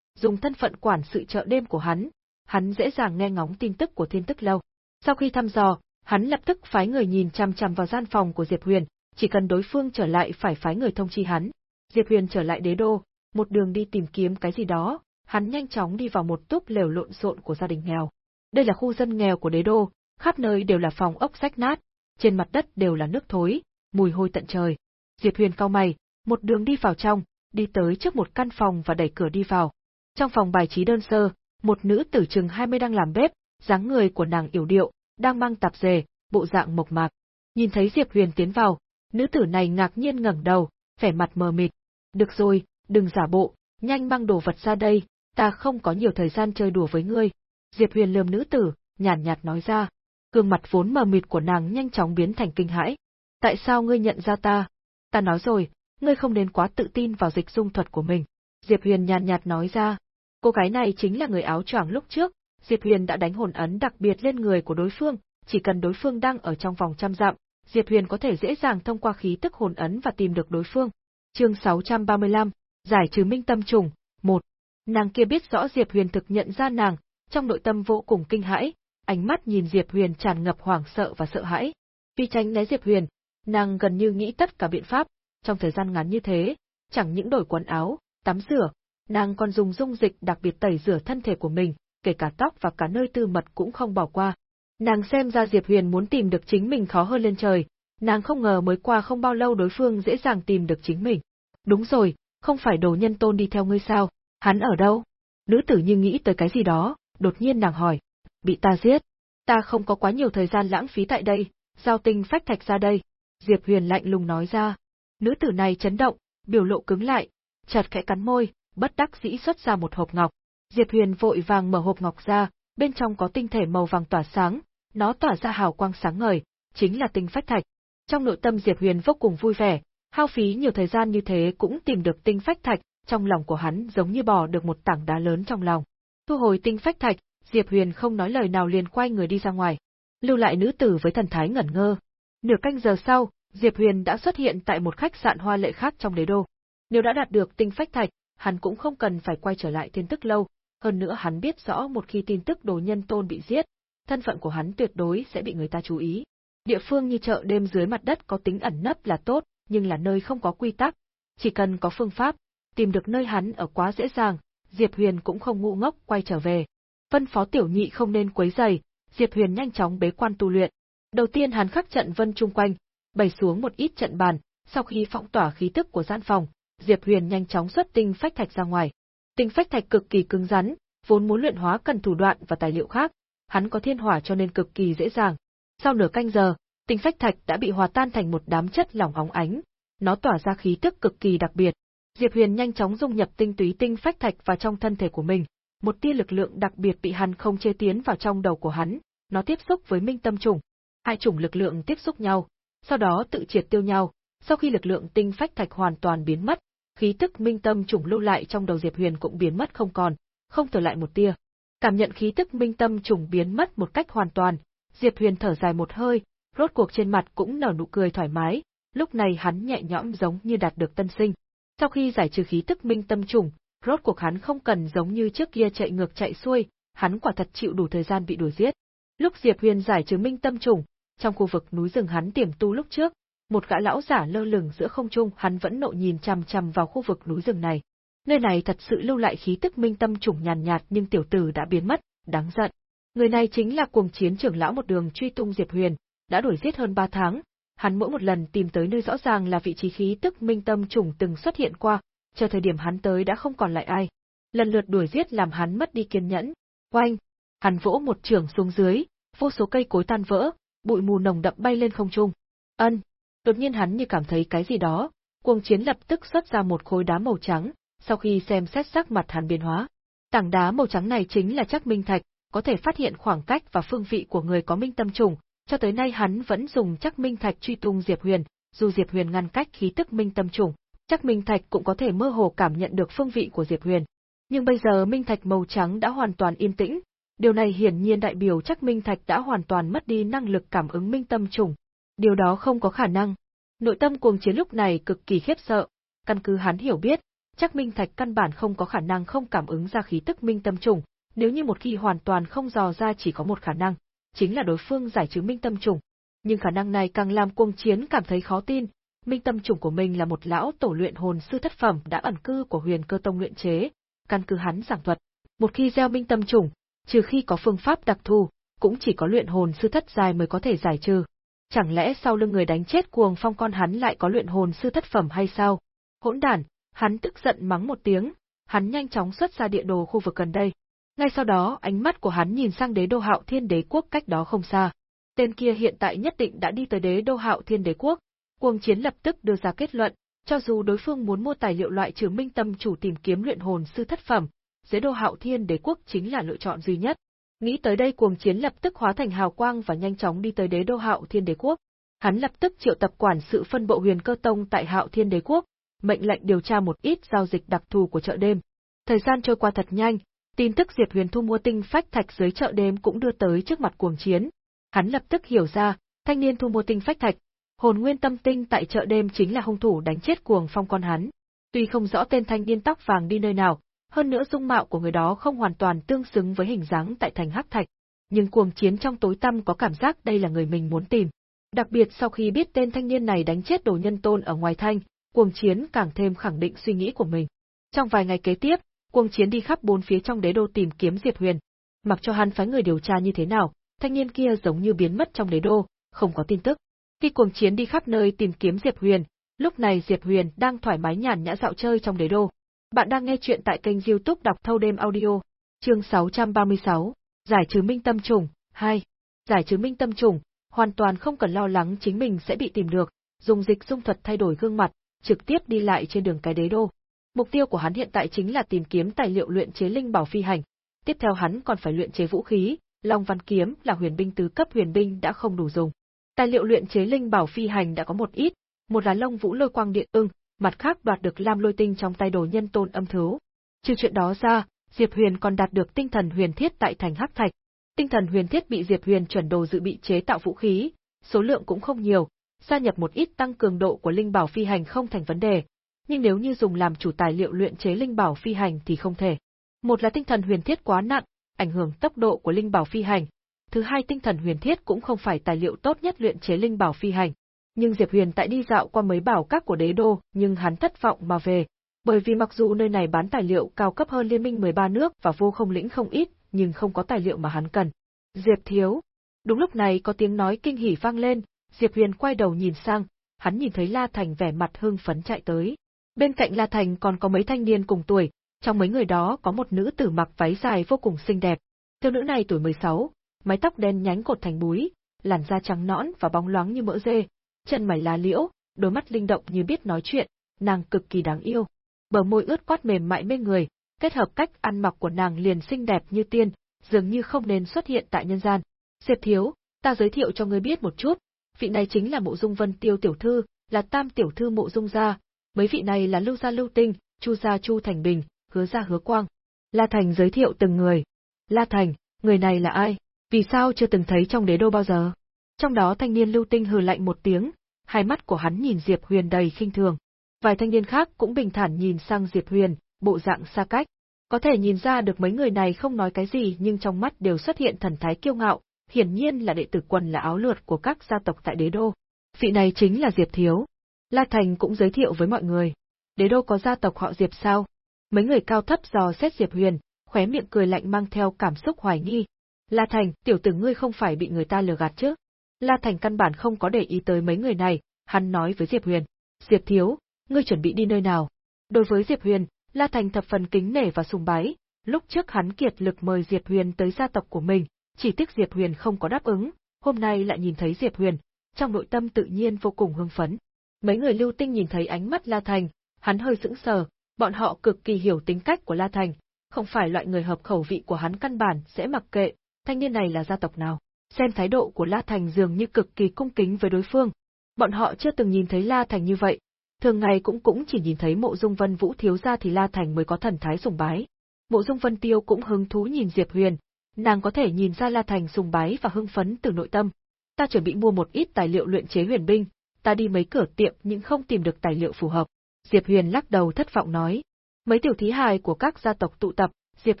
dùng thân phận quản sự chợ đêm của hắn, hắn dễ dàng nghe ngóng tin tức của thiên tức lâu. Sau khi thăm dò, hắn lập tức phái người nhìn chằm chằm vào gian phòng của Diệp Huyền, chỉ cần đối phương trở lại phải phái người thông chi hắn. Diệp Huyền trở lại đế đô, một đường đi tìm kiếm cái gì đó, hắn nhanh chóng đi vào một túp lều lộn xộn của gia đình nghèo. Đây là khu dân nghèo của đế đô, khắp nơi đều là phòng ốc rách nát, trên mặt đất đều là nước thối, mùi hôi tận trời. Diệp Huyền cau mày, một đường đi vào trong, đi tới trước một căn phòng và đẩy cửa đi vào. Trong phòng bài trí đơn sơ, một nữ tử chừng 20 đang làm bếp, dáng người của nàng yểu điệu, đang mang tạp dề, bộ dạng mộc mạc. Nhìn thấy Diệp Huyền tiến vào, nữ tử này ngạc nhiên ngẩng đầu, vẻ mặt mờ mịt. Được rồi, đừng giả bộ, nhanh mang đồ vật ra đây, ta không có nhiều thời gian chơi đùa với ngươi. Diệp Huyền lườm nữ tử, nhàn nhạt, nhạt nói ra. Gương mặt vốn mờ mịt của nàng nhanh chóng biến thành kinh hãi. Tại sao ngươi nhận ra ta? Ta nói rồi, ngươi không nên quá tự tin vào dịch dung thuật của mình. Diệp Huyền nhàn nhạt nói ra. Cô gái này chính là người áo choàng lúc trước, Diệp Huyền đã đánh hồn ấn đặc biệt lên người của đối phương, chỉ cần đối phương đang ở trong vòng trăm dặm, Diệp Huyền có thể dễ dàng thông qua khí tức hồn ấn và tìm được đối phương. Chương 635, giải trừ minh tâm trùng, 1. Nàng kia biết rõ Diệp Huyền thực nhận ra nàng, trong nội tâm vô cùng kinh hãi, ánh mắt nhìn Diệp Huyền tràn ngập hoảng sợ và sợ hãi. Vì tránh né Diệp Huyền, nàng gần như nghĩ tất cả biện pháp, trong thời gian ngắn như thế, chẳng những đổi quần áo, tắm rửa, nàng còn dùng dung dịch đặc biệt tẩy rửa thân thể của mình, kể cả tóc và cả nơi tư mật cũng không bỏ qua. Nàng xem ra Diệp Huyền muốn tìm được chính mình khó hơn lên trời, nàng không ngờ mới qua không bao lâu đối phương dễ dàng tìm được chính mình. Đúng rồi, không phải đồ nhân tôn đi theo ngươi sao, hắn ở đâu? Nữ tử như nghĩ tới cái gì đó, đột nhiên nàng hỏi. Bị ta giết. Ta không có quá nhiều thời gian lãng phí tại đây, giao tinh phách thạch ra đây. Diệp Huyền lạnh lùng nói ra. Nữ tử này chấn động, biểu lộ cứng lại, chặt khẽ cắn môi, bất đắc dĩ xuất ra một hộp ngọc. Diệp Huyền vội vàng mở hộp ngọc ra, bên trong có tinh thể màu vàng tỏa sáng, nó tỏa ra hào quang sáng ngời, chính là tinh phách thạch. Trong nội tâm Diệp Huyền vô cùng vui vẻ, hao phí nhiều thời gian như thế cũng tìm được tinh phách thạch, trong lòng của hắn giống như bò được một tảng đá lớn trong lòng. Thu hồi tinh phách thạch, Diệp Huyền không nói lời nào liền quay người đi ra ngoài, lưu lại nữ tử với thần thái ngẩn ngơ. Nửa canh giờ sau, Diệp Huyền đã xuất hiện tại một khách sạn hoa lệ khác trong đế đô. Nếu đã đạt được tinh phách thạch, hắn cũng không cần phải quay trở lại thiên tức lâu, hơn nữa hắn biết rõ một khi tin tức đồ nhân tôn bị giết, thân phận của hắn tuyệt đối sẽ bị người ta chú ý. Địa phương như chợ đêm dưới mặt đất có tính ẩn nấp là tốt, nhưng là nơi không có quy tắc, chỉ cần có phương pháp, tìm được nơi hắn ở quá dễ dàng, Diệp Huyền cũng không ngu ngốc quay trở về. Phân phó tiểu nhị không nên quấy rầy, Diệp Huyền nhanh chóng bế quan tu luyện. Đầu tiên hắn khắc trận vân chung quanh, bày xuống một ít trận bàn, sau khi phóng tỏa khí tức của gian phòng, Diệp Huyền nhanh chóng xuất tinh phách thạch ra ngoài. Tinh phách thạch cực kỳ cứng rắn, vốn muốn luyện hóa cần thủ đoạn và tài liệu khác, hắn có thiên hỏa cho nên cực kỳ dễ dàng. Sau nửa canh giờ, tinh phách thạch đã bị hòa tan thành một đám chất lỏng óng ánh, nó tỏa ra khí tức cực kỳ đặc biệt. Diệp Huyền nhanh chóng dung nhập tinh túy tinh phách thạch vào trong thân thể của mình, một tia lực lượng đặc biệt bị hắn không chế tiến vào trong đầu của hắn, nó tiếp xúc với minh tâm trùng. Hai chủng lực lượng tiếp xúc nhau, sau đó tự triệt tiêu nhau, sau khi lực lượng tinh phách thạch hoàn toàn biến mất, khí tức minh tâm trùng lưu lại trong đầu Diệp Huyền cũng biến mất không còn, không trở lại một tia. Cảm nhận khí tức minh tâm trùng biến mất một cách hoàn toàn, Diệp Huyền thở dài một hơi, rốt cuộc trên mặt cũng nở nụ cười thoải mái, lúc này hắn nhẹ nhõm giống như đạt được tân sinh. Sau khi giải trừ khí tức minh tâm trùng, rốt cuộc hắn không cần giống như trước kia chạy ngược chạy xuôi, hắn quả thật chịu đủ thời gian bị đuổi giết. Lúc Diệp Huyền giải trừ minh tâm trùng, trong khu vực núi rừng hắn tiềm tu lúc trước, một gã lão giả lơ lửng giữa không trung, hắn vẫn nộ nhìn chằm chằm vào khu vực núi rừng này. Nơi này thật sự lưu lại khí tức minh tâm trùng nhàn nhạt nhưng tiểu tử đã biến mất, đáng giận. Người này chính là cuồng chiến trưởng lão một đường truy tung Diệp Huyền, đã đuổi giết hơn 3 tháng, hắn mỗi một lần tìm tới nơi rõ ràng là vị trí khí tức minh tâm trùng từng xuất hiện qua, chờ thời điểm hắn tới đã không còn lại ai. Lần lượt đuổi giết làm hắn mất đi kiên nhẫn. Oanh! Hắn vỗ một trường xuống dưới, vô số cây cối tan vỡ, bụi mù nồng đậm bay lên không trung. Ân, đột nhiên hắn như cảm thấy cái gì đó, cuồng chiến lập tức xuất ra một khối đá màu trắng, sau khi xem xét sắc mặt hắn biến hóa. Tảng đá màu trắng này chính là chắc minh thạch, có thể phát hiện khoảng cách và phương vị của người có minh tâm trùng, cho tới nay hắn vẫn dùng chắc minh thạch truy tung Diệp Huyền, dù Diệp Huyền ngăn cách khí tức minh tâm trùng, chắc minh thạch cũng có thể mơ hồ cảm nhận được phương vị của Diệp Huyền. Nhưng bây giờ minh thạch màu trắng đã hoàn toàn yên tĩnh, điều này hiển nhiên đại biểu chắc minh thạch đã hoàn toàn mất đi năng lực cảm ứng minh tâm trùng. Điều đó không có khả năng. Nội tâm cuồng chiến lúc này cực kỳ khiếp sợ, căn cứ hắn hiểu biết, chắc minh thạch căn bản không có khả năng không cảm ứng ra khí tức minh tâm trùng, nếu như một khi hoàn toàn không dò ra chỉ có một khả năng, chính là đối phương giải trừ minh tâm trùng. Nhưng khả năng này càng làm cuồng chiến cảm thấy khó tin, minh tâm trùng của mình là một lão tổ luyện hồn sư thất phẩm đã ẩn cư của huyền cơ tông luyện chế, căn cứ hắn giảng thuật. Một khi gieo minh tâm trùng, trừ khi có phương pháp đặc thù, cũng chỉ có luyện hồn sư thất dài mới có thể giải trừ. Chẳng lẽ sau lưng người đánh chết cuồng phong con hắn lại có luyện hồn sư thất phẩm hay sao? Hỗn đản, hắn tức giận mắng một tiếng, hắn nhanh chóng xuất ra địa đồ khu vực gần đây. Ngay sau đó, ánh mắt của hắn nhìn sang đế đô Hạo Thiên Đế quốc cách đó không xa. Tên kia hiện tại nhất định đã đi tới đế đô Hạo Thiên Đế quốc. Cuồng Chiến lập tức đưa ra kết luận, cho dù đối phương muốn mua tài liệu loại trừ minh tâm chủ tìm kiếm luyện hồn sư thất phẩm, đế đô Hạo Thiên Đế quốc chính là lựa chọn duy nhất. Nghĩ tới đây Cuồng Chiến lập tức hóa thành hào quang và nhanh chóng đi tới đế đô Hạo Thiên Đế quốc. Hắn lập tức triệu tập quản sự phân bộ Huyền Cơ Tông tại Hạo Thiên Đế quốc, mệnh lệnh điều tra một ít giao dịch đặc thù của chợ đêm. Thời gian trôi qua thật nhanh, tin tức Diệp Huyền thu mua tinh phách thạch dưới chợ đêm cũng đưa tới trước mặt cuồng chiến. Hắn lập tức hiểu ra, thanh niên thu mua tinh phách thạch, hồn nguyên tâm tinh tại chợ đêm chính là hung thủ đánh chết cuồng phong con hắn. Tuy không rõ tên thanh niên tóc vàng đi nơi nào, hơn nữa dung mạo của người đó không hoàn toàn tương xứng với hình dáng tại thành hắc thạch, nhưng cuồng chiến trong tối tăm có cảm giác đây là người mình muốn tìm. Đặc biệt sau khi biết tên thanh niên này đánh chết đồ nhân tôn ở ngoài thanh, cuồng chiến càng thêm khẳng định suy nghĩ của mình. Trong vài ngày kế tiếp, cuồng chiến đi khắp bốn phía trong đế đô tìm kiếm Diệp Huyền. Mặc cho hắn phái người điều tra như thế nào, thanh niên kia giống như biến mất trong đế đô, không có tin tức. Khi cuồng chiến đi khắp nơi tìm kiếm Diệp Huyền, lúc này Diệp Huyền đang thoải mái nhàn nhã dạo chơi trong đế đô. Bạn đang nghe chuyện tại kênh youtube đọc thâu đêm audio, chương 636, Giải trừ minh tâm trùng, 2. Giải trừ minh tâm trùng, hoàn toàn không cần lo lắng chính mình sẽ bị tìm được, dùng dịch dung thuật thay đổi gương mặt, trực tiếp đi lại trên đường cái đế đô. Mục tiêu của hắn hiện tại chính là tìm kiếm tài liệu luyện chế linh bảo phi hành. Tiếp theo hắn còn phải luyện chế vũ khí, Long Văn kiếm là huyền binh tứ cấp huyền binh đã không đủ dùng. Tài liệu luyện chế linh bảo phi hành đã có một ít, một là Long Vũ Lôi Quang Điện Ưng, mặt khác đoạt được Lam Lôi Tinh trong tay đồ nhân tôn âm thứ. Trừ chuyện đó ra, Diệp Huyền còn đạt được tinh thần huyền thiết tại thành Hắc Thạch. Tinh thần huyền thiết bị Diệp Huyền chuẩn đồ dự bị chế tạo vũ khí, số lượng cũng không nhiều, gia nhập một ít tăng cường độ của linh bảo phi hành không thành vấn đề, nhưng nếu như dùng làm chủ tài liệu luyện chế linh bảo phi hành thì không thể. Một là tinh thần huyền thiết quá nặng, ảnh hưởng tốc độ của linh bảo phi hành. Thứ hai tinh thần huyền thiết cũng không phải tài liệu tốt nhất luyện chế linh bảo phi hành. Nhưng Diệp Huyền tại đi dạo qua mấy bảo các của đế đô, nhưng hắn thất vọng mà về, bởi vì mặc dù nơi này bán tài liệu cao cấp hơn liên minh 13 nước và vô không lĩnh không ít, nhưng không có tài liệu mà hắn cần. Diệp thiếu. Đúng lúc này có tiếng nói kinh hỉ vang lên, Diệp Huyền quay đầu nhìn sang, hắn nhìn thấy La Thành vẻ mặt hưng phấn chạy tới. Bên cạnh La Thành còn có mấy thanh niên cùng tuổi, trong mấy người đó có một nữ tử mặc váy dài vô cùng xinh đẹp. Thiếu nữ này tuổi 16, mái tóc đen nhánh cột thành búi, làn da trắng nõn và bóng loáng như mỡ dê, chân mày lá liễu, đôi mắt linh động như biết nói chuyện, nàng cực kỳ đáng yêu. Bờ môi ướt quát mềm mại mê người, kết hợp cách ăn mặc của nàng liền xinh đẹp như tiên, dường như không nên xuất hiện tại nhân gian. Diệp thiếu, ta giới thiệu cho ngươi biết một chút, vị này chính là mộ dung vân tiêu tiểu thư, là tam tiểu thư mộ dung gia, mấy vị này là lưu gia lưu tinh, chu gia chu thành bình, hứa gia hứa quang. La Thành giới thiệu từng người. La Thành, người này là ai? Vì sao chưa từng thấy trong đế đô bao giờ? Trong đó thanh niên lưu tinh hừ lạnh một tiếng, hai mắt của hắn nhìn Diệp Huyền đầy khinh thường. Vài thanh niên khác cũng bình thản nhìn sang Diệp Huyền, bộ dạng xa cách. Có thể nhìn ra được mấy người này không nói cái gì nhưng trong mắt đều xuất hiện thần thái kiêu ngạo, hiển nhiên là đệ tử quân là áo lượt của các gia tộc tại đế đô. Vị này chính là Diệp Thiếu. La Thành cũng giới thiệu với mọi người. Đế đô có gia tộc họ Diệp sao? Mấy người cao thấp dò xét Diệp Huyền, khóe miệng cười lạnh mang theo cảm xúc hoài nghi. La Thành, tiểu tử ngươi không phải bị người ta lừa gạt chứ? La Thành căn bản không có để ý tới mấy người này, hắn nói với Diệp Huyền. Diệp Thiếu, ngươi chuẩn bị đi nơi nào? Đối với Diệp Huyền, La Thành thập phần kính nể và sùng bái, lúc trước hắn kiệt lực mời Diệp Huyền tới gia tộc của mình, chỉ tiếc Diệp Huyền không có đáp ứng, hôm nay lại nhìn thấy Diệp Huyền, trong nội tâm tự nhiên vô cùng hưng phấn. Mấy người lưu tinh nhìn thấy ánh mắt La Thành, hắn hơi sững sờ, bọn họ cực kỳ hiểu tính cách của La Thành, không phải loại người hợp khẩu vị của hắn căn bản sẽ mặc kệ, thanh niên này là gia tộc nào. Xem thái độ của La Thành dường như cực kỳ cung kính với đối phương. Bọn họ chưa từng nhìn thấy La Thành như vậy, thường ngày cũng cũng chỉ nhìn thấy mộ dung vân vũ thiếu gia thì La Thành mới có thần thái sùng bái. Mộ dung vân tiêu cũng hứng thú nhìn Diệp Huyền, nàng có thể nhìn ra La Thành sùng bái và hưng phấn từ nội tâm. Ta chuẩn bị mua một ít tài liệu luyện chế huyền binh, ta đi mấy cửa tiệm nhưng không tìm được tài liệu phù hợp. Diệp Huyền lắc đầu thất vọng nói. Mấy tiểu thí hài của các gia tộc tụ tập, Diệp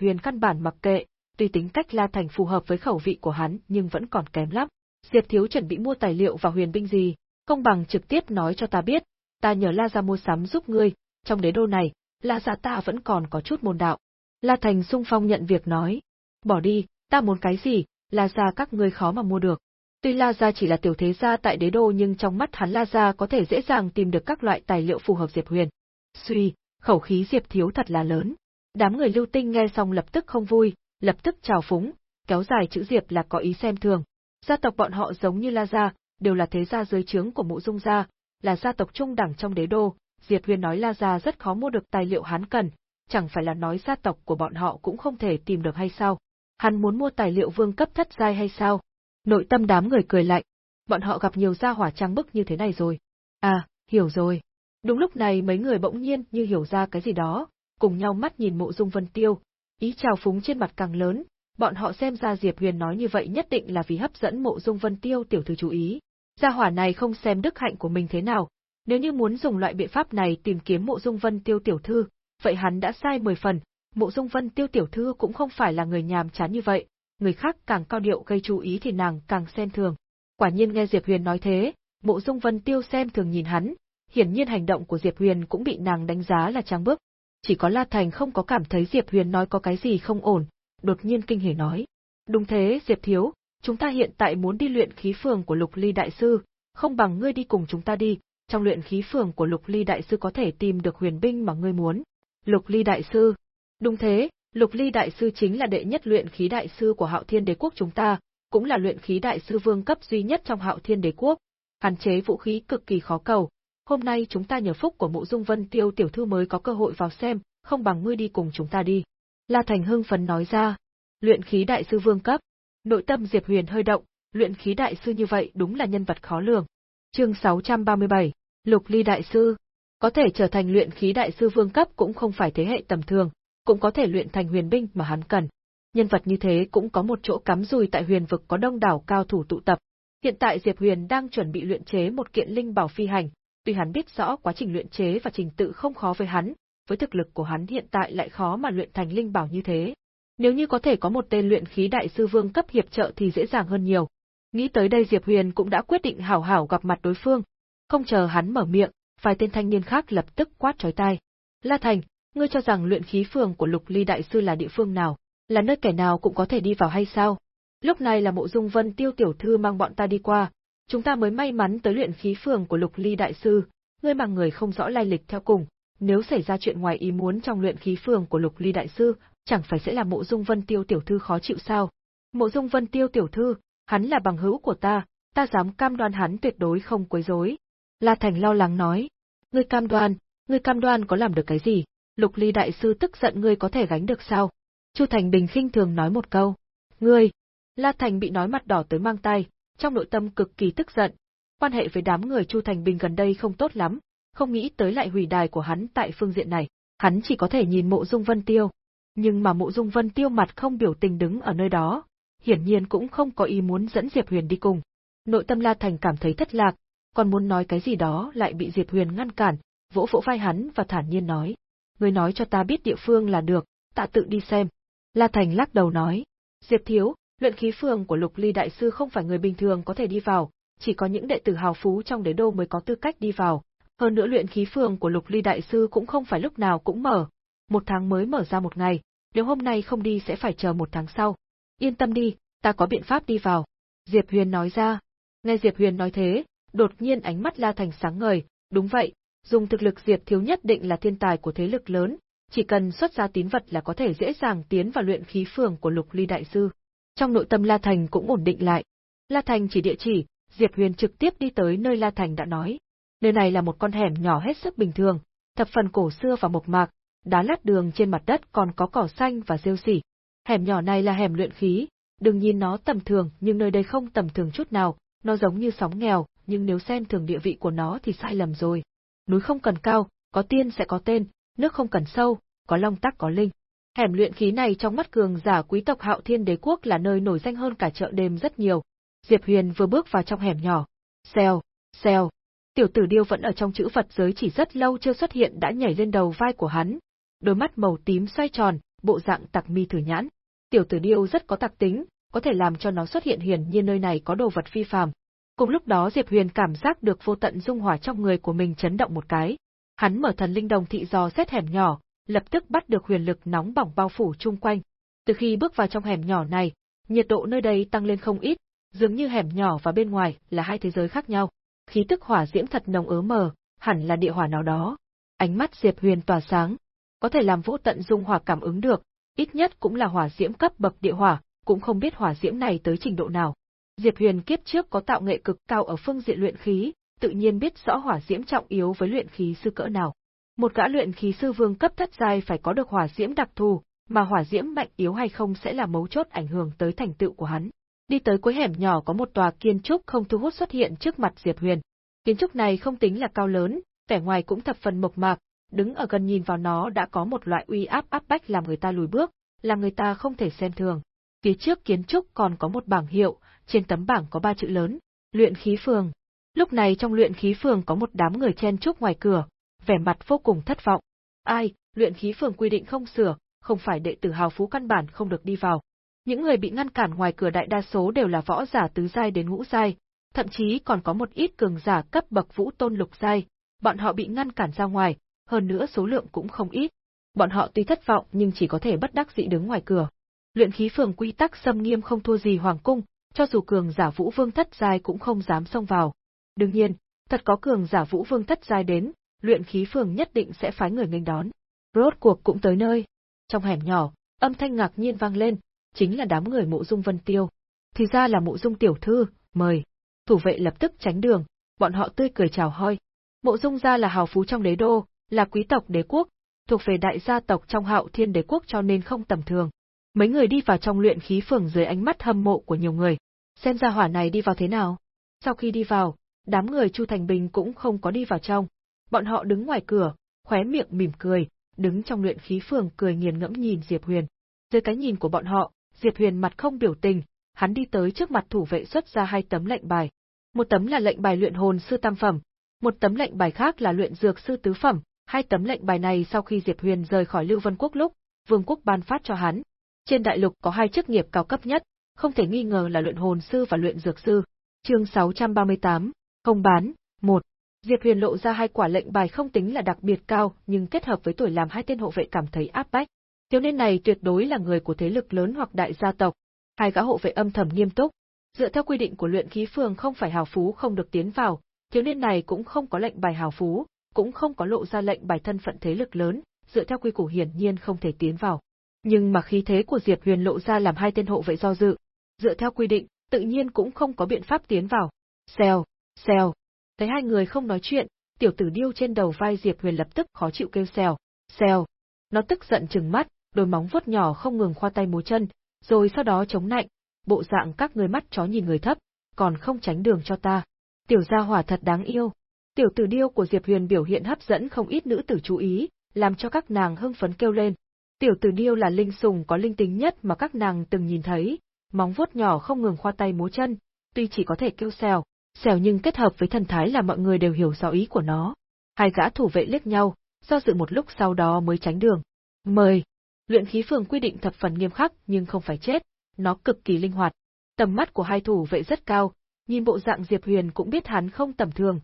Huyền căn bản mặc kệ, tuy tính cách La Thành phù hợp với khẩu vị của hắn nhưng vẫn còn kém lắm. Diệp Thiếu chuẩn bị mua tài liệu và huyền binh gì, không bằng trực tiếp nói cho ta biết, ta nhờ La Gia mua sắm giúp ngươi, trong đế đô này, La Gia ta vẫn còn có chút môn đạo. La Thành sung phong nhận việc nói, bỏ đi, ta muốn cái gì, La Gia các ngươi khó mà mua được. Tuy La Gia chỉ là tiểu thế gia tại đế đô nhưng trong mắt hắn La Gia có thể dễ dàng tìm được các loại tài liệu phù hợp Diệp Huyền. Suy, khẩu khí Diệp Thiếu thật là lớn. Đám người lưu tinh nghe xong lập tức không vui, lập tức trào phúng, kéo dài chữ Diệp là có ý xem thường. Gia tộc bọn họ giống như La Gia, đều là thế gia dưới trướng của mụ dung gia, là gia tộc trung đẳng trong đế đô, Diệp Huyền nói La Gia rất khó mua được tài liệu hắn cần, chẳng phải là nói gia tộc của bọn họ cũng không thể tìm được hay sao? Hắn muốn mua tài liệu vương cấp thất giai hay sao? Nội tâm đám người cười lạnh, bọn họ gặp nhiều gia hỏa trang bức như thế này rồi. À, hiểu rồi. Đúng lúc này mấy người bỗng nhiên như hiểu ra cái gì đó, cùng nhau mắt nhìn mộ dung vân tiêu, ý trào phúng trên mặt càng lớn, bọn họ xem ra Diệp Huyền nói như vậy nhất định là vì hấp dẫn mộ dung vân tiêu tiểu thư chú ý. Gia hỏa này không xem đức hạnh của mình thế nào, nếu như muốn dùng loại biện pháp này tìm kiếm mộ dung vân tiêu tiểu thư, vậy hắn đã sai mười phần, mộ dung vân tiêu tiểu thư cũng không phải là người nhàm chán như vậy, người khác càng cao điệu gây chú ý thì nàng càng xem thường. Quả nhiên nghe Diệp Huyền nói thế, mộ dung vân tiêu xem thường nhìn hắn, hiển nhiên hành động của Diệp Huyền cũng bị nàng đánh giá là trang bước. Chỉ có La Thành không có cảm thấy Diệp Huyền nói có cái gì không ổn, đột nhiên kinh hỉ nói. Đúng thế, Diệp Thiếu, chúng ta hiện tại muốn đi luyện khí phường của Lục Ly Đại Sư, không bằng ngươi đi cùng chúng ta đi, trong luyện khí phường của Lục Ly Đại Sư có thể tìm được huyền binh mà ngươi muốn. Lục Ly Đại Sư. Đúng thế, Lục Ly Đại Sư chính là đệ nhất luyện khí đại sư của Hạo Thiên Đế Quốc chúng ta, cũng là luyện khí đại sư vương cấp duy nhất trong Hạo Thiên Đế Quốc. Hàn chế vũ khí cực kỳ khó cầu. Hôm nay chúng ta nhờ phúc của Mộ Dung Vân Tiêu tiểu thư mới có cơ hội vào xem, không bằng ngươi đi cùng chúng ta đi. La Thành hưng phấn nói ra. Luyện khí đại sư vương cấp. Nội tâm Diệp Huyền hơi động, luyện khí đại sư như vậy đúng là nhân vật khó lường. Chương 637, Lục Ly đại sư, có thể trở thành luyện khí đại sư vương cấp cũng không phải thế hệ tầm thường, cũng có thể luyện thành huyền binh mà hắn cần. Nhân vật như thế cũng có một chỗ cắm rùi tại huyền vực có đông đảo cao thủ tụ tập. Hiện tại Diệp Huyền đang chuẩn bị luyện chế một kiện linh bảo phi hành, tuy hắn biết rõ quá trình luyện chế và trình tự không khó với hắn, với thực lực của hắn hiện tại lại khó mà luyện thành linh bảo như thế. Nếu như có thể có một tên luyện khí đại sư vương cấp hiệp trợ thì dễ dàng hơn nhiều. Nghĩ tới đây Diệp Huyền cũng đã quyết định hảo hảo gặp mặt đối phương. Không chờ hắn mở miệng, vài tên thanh niên khác lập tức quát chói tai. La Thành, ngươi cho rằng luyện khí phường của Lục Ly Đại Sư là địa phương nào, là nơi kẻ nào cũng có thể đi vào hay sao? Lúc này là mộ dung vân tiêu tiểu thư mang bọn ta đi qua, chúng ta mới may mắn tới luyện khí phường của Lục Ly Đại Sư, ngươi mang người không rõ lai lịch theo cùng, nếu xảy ra chuyện ngoài ý muốn trong luyện khí phường của Lục Ly Đại Sư, chẳng phải sẽ là mộ dung vân tiêu tiểu thư khó chịu sao? Mộ dung vân tiêu tiểu thư, hắn là bằng hữu của ta, ta dám cam đoan hắn tuyệt đối không quấy rối. La Thành lo lắng nói, ngươi cam đoan, ngươi cam đoan có làm được cái gì? Lục Ly đại sư tức giận ngươi có thể gánh được sao? Chu Thành Bình khinh thường nói một câu. Ngươi! La Thành bị nói mặt đỏ tới mang tay, trong nội tâm cực kỳ tức giận. Quan hệ với đám người Chu Thành Bình gần đây không tốt lắm, không nghĩ tới lại hủy đài của hắn tại phương diện này. Hắn chỉ có thể nhìn mộ dung vân tiêu. Nhưng mà mộ dung vân tiêu mặt không biểu tình đứng ở nơi đó, hiển nhiên cũng không có ý muốn dẫn Diệp Huyền đi cùng. Nội tâm La Thành cảm thấy thất lạc, còn muốn nói cái gì đó lại bị Diệp Huyền ngăn cản, vỗ vỗ vai hắn và thản nhiên nói ngươi nói cho ta biết địa phương là được, tạ tự đi xem. La Thành lắc đầu nói, Diệp Thiếu, luyện khí phường của Lục Ly Đại Sư không phải người bình thường có thể đi vào, chỉ có những đệ tử hào phú trong đế đô mới có tư cách đi vào. Hơn nữa luyện khí phường của Lục Ly Đại Sư cũng không phải lúc nào cũng mở, một tháng mới mở ra một ngày, nếu hôm nay không đi sẽ phải chờ một tháng sau. Yên tâm đi, ta có biện pháp đi vào. Diệp Huyền nói ra. Nghe Diệp Huyền nói thế, đột nhiên ánh mắt La Thành sáng ngời, đúng vậy, dùng thực lực Diệp Thiếu nhất định là thiên tài của thế lực lớn, chỉ cần xuất ra tín vật là có thể dễ dàng tiến vào luyện khí phường của Lục Ly đại sư. Trong nội tâm La Thành cũng ổn định lại. La Thành chỉ địa chỉ, Diệp Huyền trực tiếp đi tới nơi La Thành đã nói. Nơi này là một con hẻm nhỏ hết sức bình thường, thập phần cổ xưa và mộc mạc, đá lát đường trên mặt đất còn có cỏ xanh và rêu xỉ. Hẻm nhỏ này là hẻm luyện khí, đừng nhìn nó tầm thường nhưng nơi đây không tầm thường chút nào, nó giống như sóng nghèo, nhưng nếu xem thường địa vị của nó thì sai lầm rồi. Núi không cần cao, có tiên sẽ có tên, nước không cần sâu, có long tắc có linh. Hẻm luyện khí này trong mắt cường giả quý tộc Hạo Thiên Đế quốc là nơi nổi danh hơn cả chợ đêm rất nhiều. Diệp Huyền vừa bước vào trong hẻm nhỏ. Xèo, xèo. Tiểu tử điêu vẫn ở trong chữ Phật giới chỉ rất lâu chưa xuất hiện đã nhảy lên đầu vai của hắn. Đôi mắt màu tím xoay tròn, bộ dạng tặc mi thử nhãn. Tiểu tử điêu rất có tặc tính, có thể làm cho nó xuất hiện hiển nhiên nơi này có đồ vật phi phàm. Cùng lúc đó Diệp Huyền cảm giác được vô tận dung hỏa trong người của mình chấn động một cái. Hắn mở thần linh đồng thị dò xét hẻm nhỏ, lập tức bắt được huyền lực nóng bỏng bao phủ chung quanh. Từ khi bước vào trong hẻm nhỏ này, nhiệt độ nơi đây tăng lên không ít, dường như hẻm nhỏ và bên ngoài là hai thế giới khác nhau. Khí tức hỏa diễm thật nồng ớ mờ, hẳn là địa hỏa nào đó. Ánh mắt Diệp Huyền tỏa sáng, có thể làm vô tận dung hỏa cảm ứng được, ít nhất cũng là hỏa diễm cấp bậc địa hỏa, cũng không biết hỏa diễm này tới trình độ nào. Diệp Huyền kiếp trước có tạo nghệ cực cao ở phương diện luyện khí, tự nhiên biết rõ hỏa diễm trọng yếu với luyện khí sư cỡ nào. Một gã luyện khí sư vương cấp thất giai phải có được hỏa diễm đặc thù, mà hỏa diễm mạnh yếu hay không sẽ là mấu chốt ảnh hưởng tới thành tựu của hắn. Đi tới cuối hẻm nhỏ có một tòa kiến trúc không thu hút xuất hiện trước mặt Diệp Huyền. Kiến trúc này không tính là cao lớn, vẻ ngoài cũng thập phần mộc mạc, đứng ở gần nhìn vào nó đã có một loại uy áp áp bách làm người ta lùi bước, làm người ta không thể xem thường. Phía trước kiến trúc còn có một bảng hiệu, trên tấm bảng có ba chữ lớn, luyện khí phường. Lúc này trong luyện khí phường có một đám người chen chúc ngoài cửa, vẻ mặt vô cùng thất vọng. Ai, luyện khí phường quy định không sửa, không phải đệ tử hào phú căn bản không được đi vào. Những người bị ngăn cản ngoài cửa đại đa số đều là võ giả tứ giai đến ngũ giai, thậm chí còn có một ít cường giả cấp bậc vũ tôn lục giai, bọn họ bị ngăn cản ra ngoài, hơn nữa số lượng cũng không ít. Bọn họ tuy thất vọng nhưng chỉ có thể bất đắc dĩ đứng ngoài cửa. Luyện khí phường quy tắc xâm nghiêm không thua gì hoàng cung, cho dù cường giả vũ vương thất giai cũng không dám xông vào. Đương nhiên, thật có cường giả vũ vương thất giai đến, luyện khí phường nhất định sẽ phái người nghênh đón. Rốt cuộc cũng tới nơi. Trong hẻm nhỏ, âm thanh ngạc nhiên vang lên, chính là đám người mộ dung vân tiêu. Thì ra là mộ dung tiểu thư, mời. Thủ vệ lập tức tránh đường, bọn họ tươi cười chào hoi. Mộ dung gia là hào phú trong đế đô, là quý tộc đế quốc, thuộc về đại gia tộc trong hạo thiên đế quốc cho nên không tầm thường. Mấy người đi vào trong luyện khí phường dưới ánh mắt hâm mộ của nhiều người. Xem ra hỏa này đi vào thế nào. Sau khi đi vào, đám người Chu Thành Bình cũng không có đi vào trong. Bọn họ đứng ngoài cửa, khóe miệng mỉm cười, đứng trong luyện khí phường cười nghiền ngẫm nhìn Diệp Huyền. Dưới cái nhìn của bọn họ, Diệp Huyền mặt không biểu tình, hắn đi tới trước mặt thủ vệ xuất ra hai tấm lệnh bài. Một tấm là lệnh bài luyện hồn sư tam phẩm, một tấm lệnh bài khác là luyện dược sư tứ phẩm, hai tấm lệnh bài này sau khi Diệp Huyền rời khỏi Lưu Vân Quốc lúc, Vương quốc ban phát cho hắn. Trên đại lục có hai chức nghiệp cao cấp nhất, không thể nghi ngờ là luyện hồn sư và luyện dược sư. Chương 638, không bán, 1. Diệp Huyền lộ ra hai quả lệnh bài không tính là đặc biệt cao, nhưng kết hợp với tuổi làm hai tên hộ vệ cảm thấy áp bách. Thiếu niên này tuyệt đối là người của thế lực lớn hoặc đại gia tộc. Hai gã hộ vệ âm thầm nghiêm túc. Dựa theo quy định của luyện khí phường không phải hào phú không được tiến vào, thiếu niên này cũng không có lệnh bài hào phú, cũng không có lộ ra lệnh bài thân phận thế lực lớn, dựa theo quy củ hiển nhiên không thể tiến vào. Nhưng mà khí thế của Diệp Huyền lộ ra làm hai tên hộ vệ do dự, dựa theo quy định, tự nhiên cũng không có biện pháp tiến vào. Xèo, xèo. Thấy hai người không nói chuyện, tiểu tử điêu trên đầu vai Diệp Huyền lập tức khó chịu kêu xèo, xèo. Nó tức giận trừng mắt, đôi móng vuốt nhỏ không ngừng khoa tay múa chân, rồi sau đó chống nạnh, bộ dạng các người mắt chó nhìn người thấp, còn không tránh đường cho ta. Tiểu gia hỏa thật đáng yêu. Tiểu tử điêu của Diệp Huyền biểu hiện hấp dẫn không ít nữ tử chú ý, làm cho các nàng hưng phấn kêu lên. Tiểu tử điêu là linh sùng có linh tính nhất mà các nàng từng nhìn thấy, móng vuốt nhỏ không ngừng khoa tay múa chân, tuy chỉ có thể kêu xèo, xèo nhưng kết hợp với thần thái là mọi người đều hiểu rõ ý của nó. Hai gã thủ vệ liếc nhau, do dự một lúc sau đó mới tránh đường. Mời! Luyện khí phường quy định thập phần nghiêm khắc nhưng không phải chết, nó cực kỳ linh hoạt. Tầm mắt của hai thủ vệ rất cao, nhìn bộ dạng Diệp Huyền cũng biết hắn không tầm thường.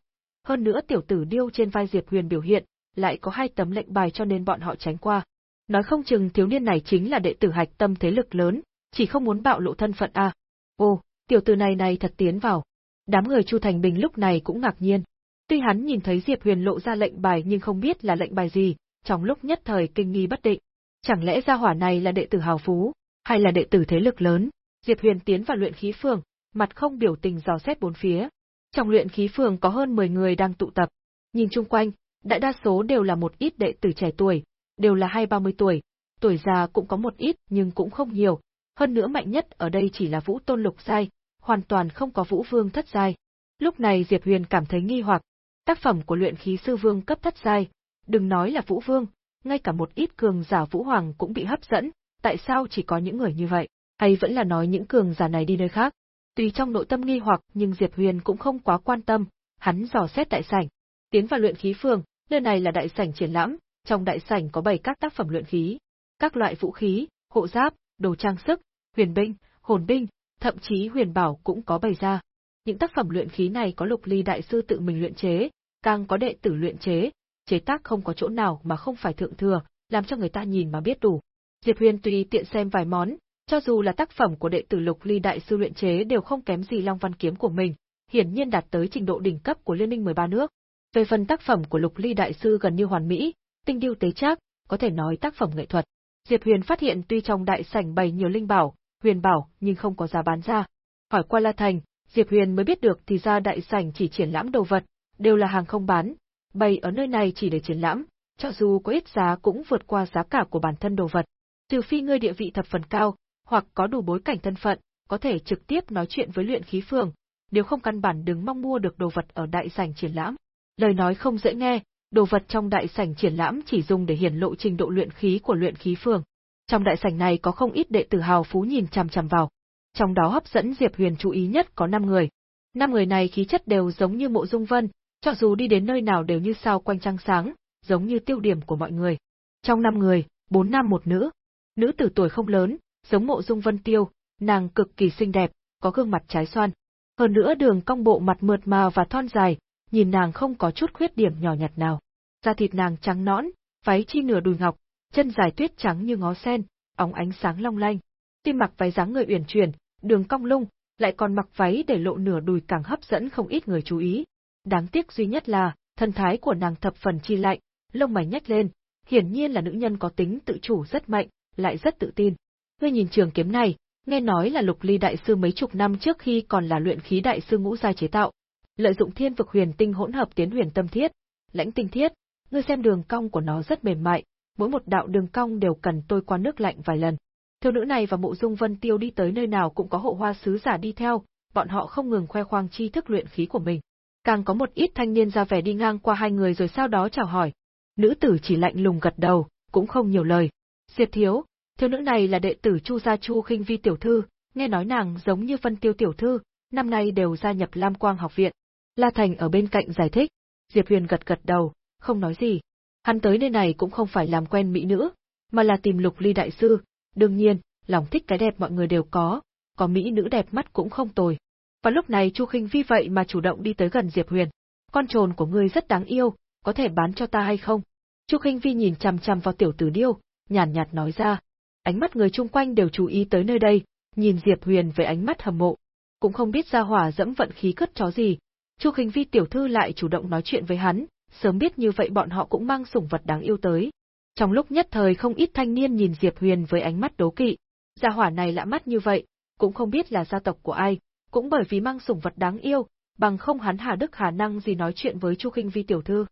Hơn nữa tiểu tử điêu trên vai Diệp Huyền biểu hiện, lại có hai tấm lệnh bài cho nên bọn họ tránh qua. Nói không chừng thiếu niên này chính là đệ tử hạch tâm thế lực lớn, chỉ không muốn bạo lộ thân phận a. À. Ô, tiểu tử này này thật tiến vào. Đám người Chu Thành Bình lúc này cũng ngạc nhiên. Tuy hắn nhìn thấy Diệp Huyền lộ ra lệnh bài nhưng không biết là lệnh bài gì, trong lúc nhất thời kinh nghi bất định. Chẳng lẽ gia hỏa này là đệ tử hào phú, hay là đệ tử thế lực lớn? Diệp Huyền tiến vào luyện khí phường, mặt không biểu tình dò xét bốn phía. Trong luyện khí phường có hơn 10 người đang tụ tập. Nhìn chung quanh, đại đa số đều là một ít đệ tử trẻ tuổi, đều là hai ba mươi tuổi, tuổi già cũng có một ít nhưng cũng không nhiều, hơn nữa mạnh nhất ở đây chỉ là Vũ Tôn Lục giai, hoàn toàn không có Vũ Vương thất giai. Lúc này Diệp Huyền cảm thấy nghi hoặc, tác phẩm của luyện khí sư vương cấp thất giai, đừng nói là Vũ Vương, ngay cả một ít cường giả Vũ Hoàng cũng bị hấp dẫn, tại sao chỉ có những người như vậy? Hay vẫn là nói những cường giả này đi nơi khác? tuy trong nội tâm nghi hoặc nhưng Diệp Huyền cũng không quá quan tâm, hắn dò xét đại sảnh. Tiến vào luyện khí phường, nơi này là đại sảnh triển lãm, trong đại sảnh có bày các tác phẩm luyện khí, các loại vũ khí, hộ giáp, đồ trang sức, huyền binh, hồn binh, thậm chí huyền bảo cũng có bày ra. Những tác phẩm luyện khí này có lục ly đại sư tự mình luyện chế, càng có đệ tử luyện chế, chế tác không có chỗ nào mà không phải thượng thừa, làm cho người ta nhìn mà biết đủ. Diệp Huyền tùy tiện xem vài món, cho dù là tác phẩm của đệ tử Lục Ly đại sư luyện chế đều không kém gì Long Văn kiếm của mình, hiển nhiên đạt tới trình độ đỉnh cấp của liên minh 13 nước. Về phần tác phẩm của Lục Ly đại sư gần như hoàn mỹ, tinh điêu tế trác, có thể nói tác phẩm nghệ thuật. Diệp Huyền phát hiện tuy trong đại sảnh bày nhiều linh bảo, huyền bảo nhưng không có giá bán ra. Hỏi qua La Thành, Diệp Huyền mới biết được thì ra đại sảnh chỉ triển lãm đồ vật, đều là hàng không bán, bày ở nơi này chỉ để triển lãm, cho dù có ít giá cũng vượt qua giá cả của bản thân đồ vật. Trừ phi ngươi địa vị thập phần cao, hoặc có đủ bối cảnh thân phận, có thể trực tiếp nói chuyện với luyện khí phường, nếu không căn bản đừng mong mua được đồ vật ở đại sảnh triển lãm. Lời nói không dễ nghe, đồ vật trong đại sảnh triển lãm chỉ dùng để hiển lộ trình độ luyện khí của luyện khí phường. Trong đại sảnh này có không ít đệ tử hào phú nhìn chằm chằm vào. Trong đó hấp dẫn Diệp Huyền chú ý nhất có 5 người. Năm người này khí chất đều giống như Mộ Dung Vân, cho dù đi đến nơi nào đều như sao quanh trăng sáng, giống như tiêu điểm của mọi người. Trong năm người, bốn nam một nữ. Nữ tử tuổi không lớn, giống Mộ Dung Vân Tiêu, nàng cực kỳ xinh đẹp, có gương mặt trái xoan. Hơn nữa đường cong bộ mặt mượt mà và thon dài, nhìn nàng không có chút khuyết điểm nhỏ nhặt nào. Da thịt nàng trắng nõn, váy chi nửa đùi ngọc, chân dài tuyết trắng như ngó sen, óng ánh sáng long lanh. Tim mặc váy dáng người uyển chuyển, đường cong lung, lại còn mặc váy để lộ nửa đùi càng hấp dẫn không ít người chú ý. Đáng tiếc duy nhất là, thân thái của nàng thập phần chi lạnh, lông mày nhếch lên, hiển nhiên là nữ nhân có tính tự chủ rất mạnh, lại rất tự tin. Ngươi nhìn trường kiếm này, nghe nói là Lục Ly đại sư mấy chục năm trước khi còn là luyện khí đại sư ngũ giai chế tạo, lợi dụng thiên vực huyền tinh hỗn hợp tiến huyền tâm thiết, lãnh tinh thiết, ngươi xem đường cong của nó rất mềm mại, mỗi một đạo đường cong đều cần tôi qua nước lạnh vài lần. Thiếu nữ này và Mộ Dung Vân Tiêu đi tới nơi nào cũng có hộ hoa sứ giả đi theo, bọn họ không ngừng khoe khoang tri thức luyện khí của mình. Càng có một ít thanh niên ra vẻ đi ngang qua hai người rồi sau đó chào hỏi. Nữ tử chỉ lạnh lùng gật đầu, cũng không nhiều lời. Diệp thiếu, thiếu nữ này là đệ tử Chu gia Chu Khinh Vi tiểu thư, nghe nói nàng giống như Vân Tiêu tiểu thư, năm nay đều gia nhập Lam Quang học viện. La Thành ở bên cạnh giải thích. Diệp Huyền gật gật đầu, không nói gì. Hắn tới nơi này cũng không phải làm quen mỹ nữ, mà là tìm Lục Ly đại sư, đương nhiên, lòng thích cái đẹp mọi người đều có, có mỹ nữ đẹp mắt cũng không tồi. Và lúc này Chu Khinh Vi vậy mà chủ động đi tới gần Diệp Huyền. Con trồn của ngươi rất đáng yêu, có thể bán cho ta hay không? Chu Khinh Vi nhìn chằm chằm vào tiểu tử điêu, nhàn nhạt, nhạt nói ra. Ánh mắt người chung quanh đều chú ý tới nơi đây, nhìn Diệp Huyền với ánh mắt hâm mộ. Cũng không biết ra hỏa dẫm vận khí cất chó gì. Chu Khinh Vi tiểu thư lại chủ động nói chuyện với hắn, sớm biết như vậy bọn họ cũng mang sủng vật đáng yêu tới. Trong lúc nhất thời không ít thanh niên nhìn Diệp Huyền với ánh mắt đố kỵ. Gia hỏa này lạ mắt như vậy, cũng không biết là gia tộc của ai, cũng bởi vì mang sủng vật đáng yêu, bằng không hắn Hà Đức khả năng gì nói chuyện với Chu Khinh Vi tiểu thư.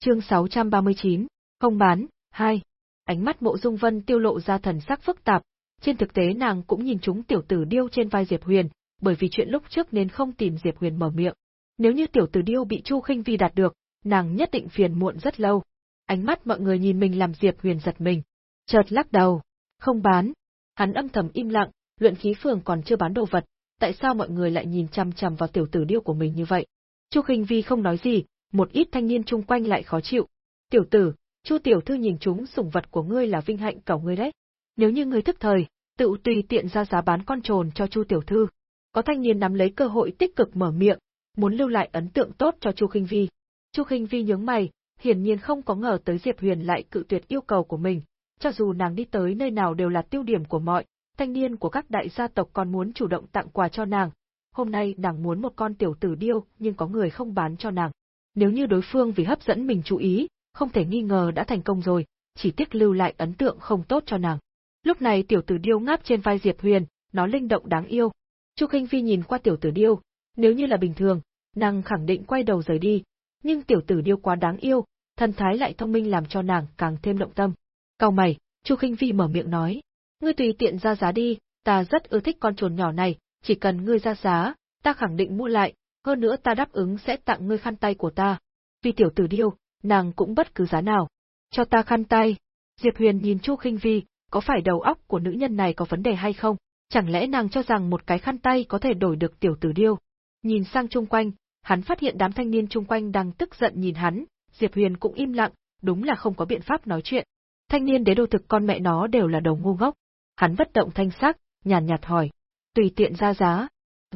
Chương 639, không bán, 2. Ánh mắt Mộ Dung Vân tiêu lộ ra thần sắc phức tạp, trên thực tế nàng cũng nhìn chúng tiểu tử điêu trên vai Diệp Huyền, bởi vì chuyện lúc trước nên không tìm Diệp Huyền mở miệng. Nếu như tiểu tử điêu bị Chu Khinh Vi đạt được, nàng nhất định phiền muộn rất lâu. Ánh mắt mọi người nhìn mình làm Diệp Huyền giật mình. Chợt lắc đầu, không bán. Hắn âm thầm im lặng, luyện khí phường còn chưa bán đồ vật, tại sao mọi người lại nhìn chăm chăm vào tiểu tử điêu của mình như vậy? Chu Khinh Vi không nói gì, một ít thanh niên chung quanh lại khó chịu. Tiểu tử, Chu tiểu thư nhìn chúng sủng vật của ngươi là vinh hạnh cẩu ngươi đấy. Nếu như ngươi thức thời, tự tùy tiện ra giá bán con trồn cho Chu tiểu thư. Có thanh niên nắm lấy cơ hội tích cực mở miệng, muốn lưu lại ấn tượng tốt cho Chu Khinh Vi. Chu Khinh Vi nhướng mày, hiển nhiên không có ngờ tới Diệp Huyền lại cự tuyệt yêu cầu của mình, cho dù nàng đi tới nơi nào đều là tiêu điểm của mọi, thanh niên của các đại gia tộc còn muốn chủ động tặng quà cho nàng. Hôm nay nàng muốn một con tiểu tử điêu, nhưng có người không bán cho nàng. Nếu như đối phương vì hấp dẫn mình chú ý, không thể nghi ngờ đã thành công rồi, chỉ tiếc lưu lại ấn tượng không tốt cho nàng. Lúc này tiểu tử điêu ngáp trên vai Diệp Huyền, nó linh động đáng yêu. Chu Khinh Vi nhìn qua tiểu tử điêu, nếu như là bình thường, nàng khẳng định quay đầu rời đi, nhưng tiểu tử điêu quá đáng yêu, thần thái lại thông minh làm cho nàng càng thêm động tâm. Cao mày, Chu Khinh Vi mở miệng nói, ngươi tùy tiện ra giá đi, ta rất ưa thích con chuồn nhỏ này, chỉ cần ngươi ra giá, ta khẳng định mua lại, hơn nữa ta đáp ứng sẽ tặng ngươi khăn tay của ta. Vì tiểu tử điêu, nàng cũng bất cứ giá nào. Cho ta khăn tay. Diệp Huyền nhìn Chu Khinh Vi, có phải đầu óc của nữ nhân này có vấn đề hay không? Chẳng lẽ nàng cho rằng một cái khăn tay có thể đổi được tiểu tử điêu? Nhìn sang chung quanh, hắn phát hiện đám thanh niên chung quanh đang tức giận nhìn hắn, Diệp Huyền cũng im lặng, đúng là không có biện pháp nói chuyện. Thanh niên đế đô thực con mẹ nó đều là đầu ngu ngốc. Hắn bất động thanh sắc, nhàn nhạt hỏi. Tùy tiện ra giá.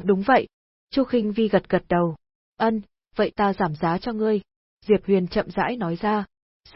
Đúng vậy. Chu Khinh Vi gật gật đầu. Ân, vậy ta giảm giá cho ngươi. Diệp Huyền chậm rãi nói ra.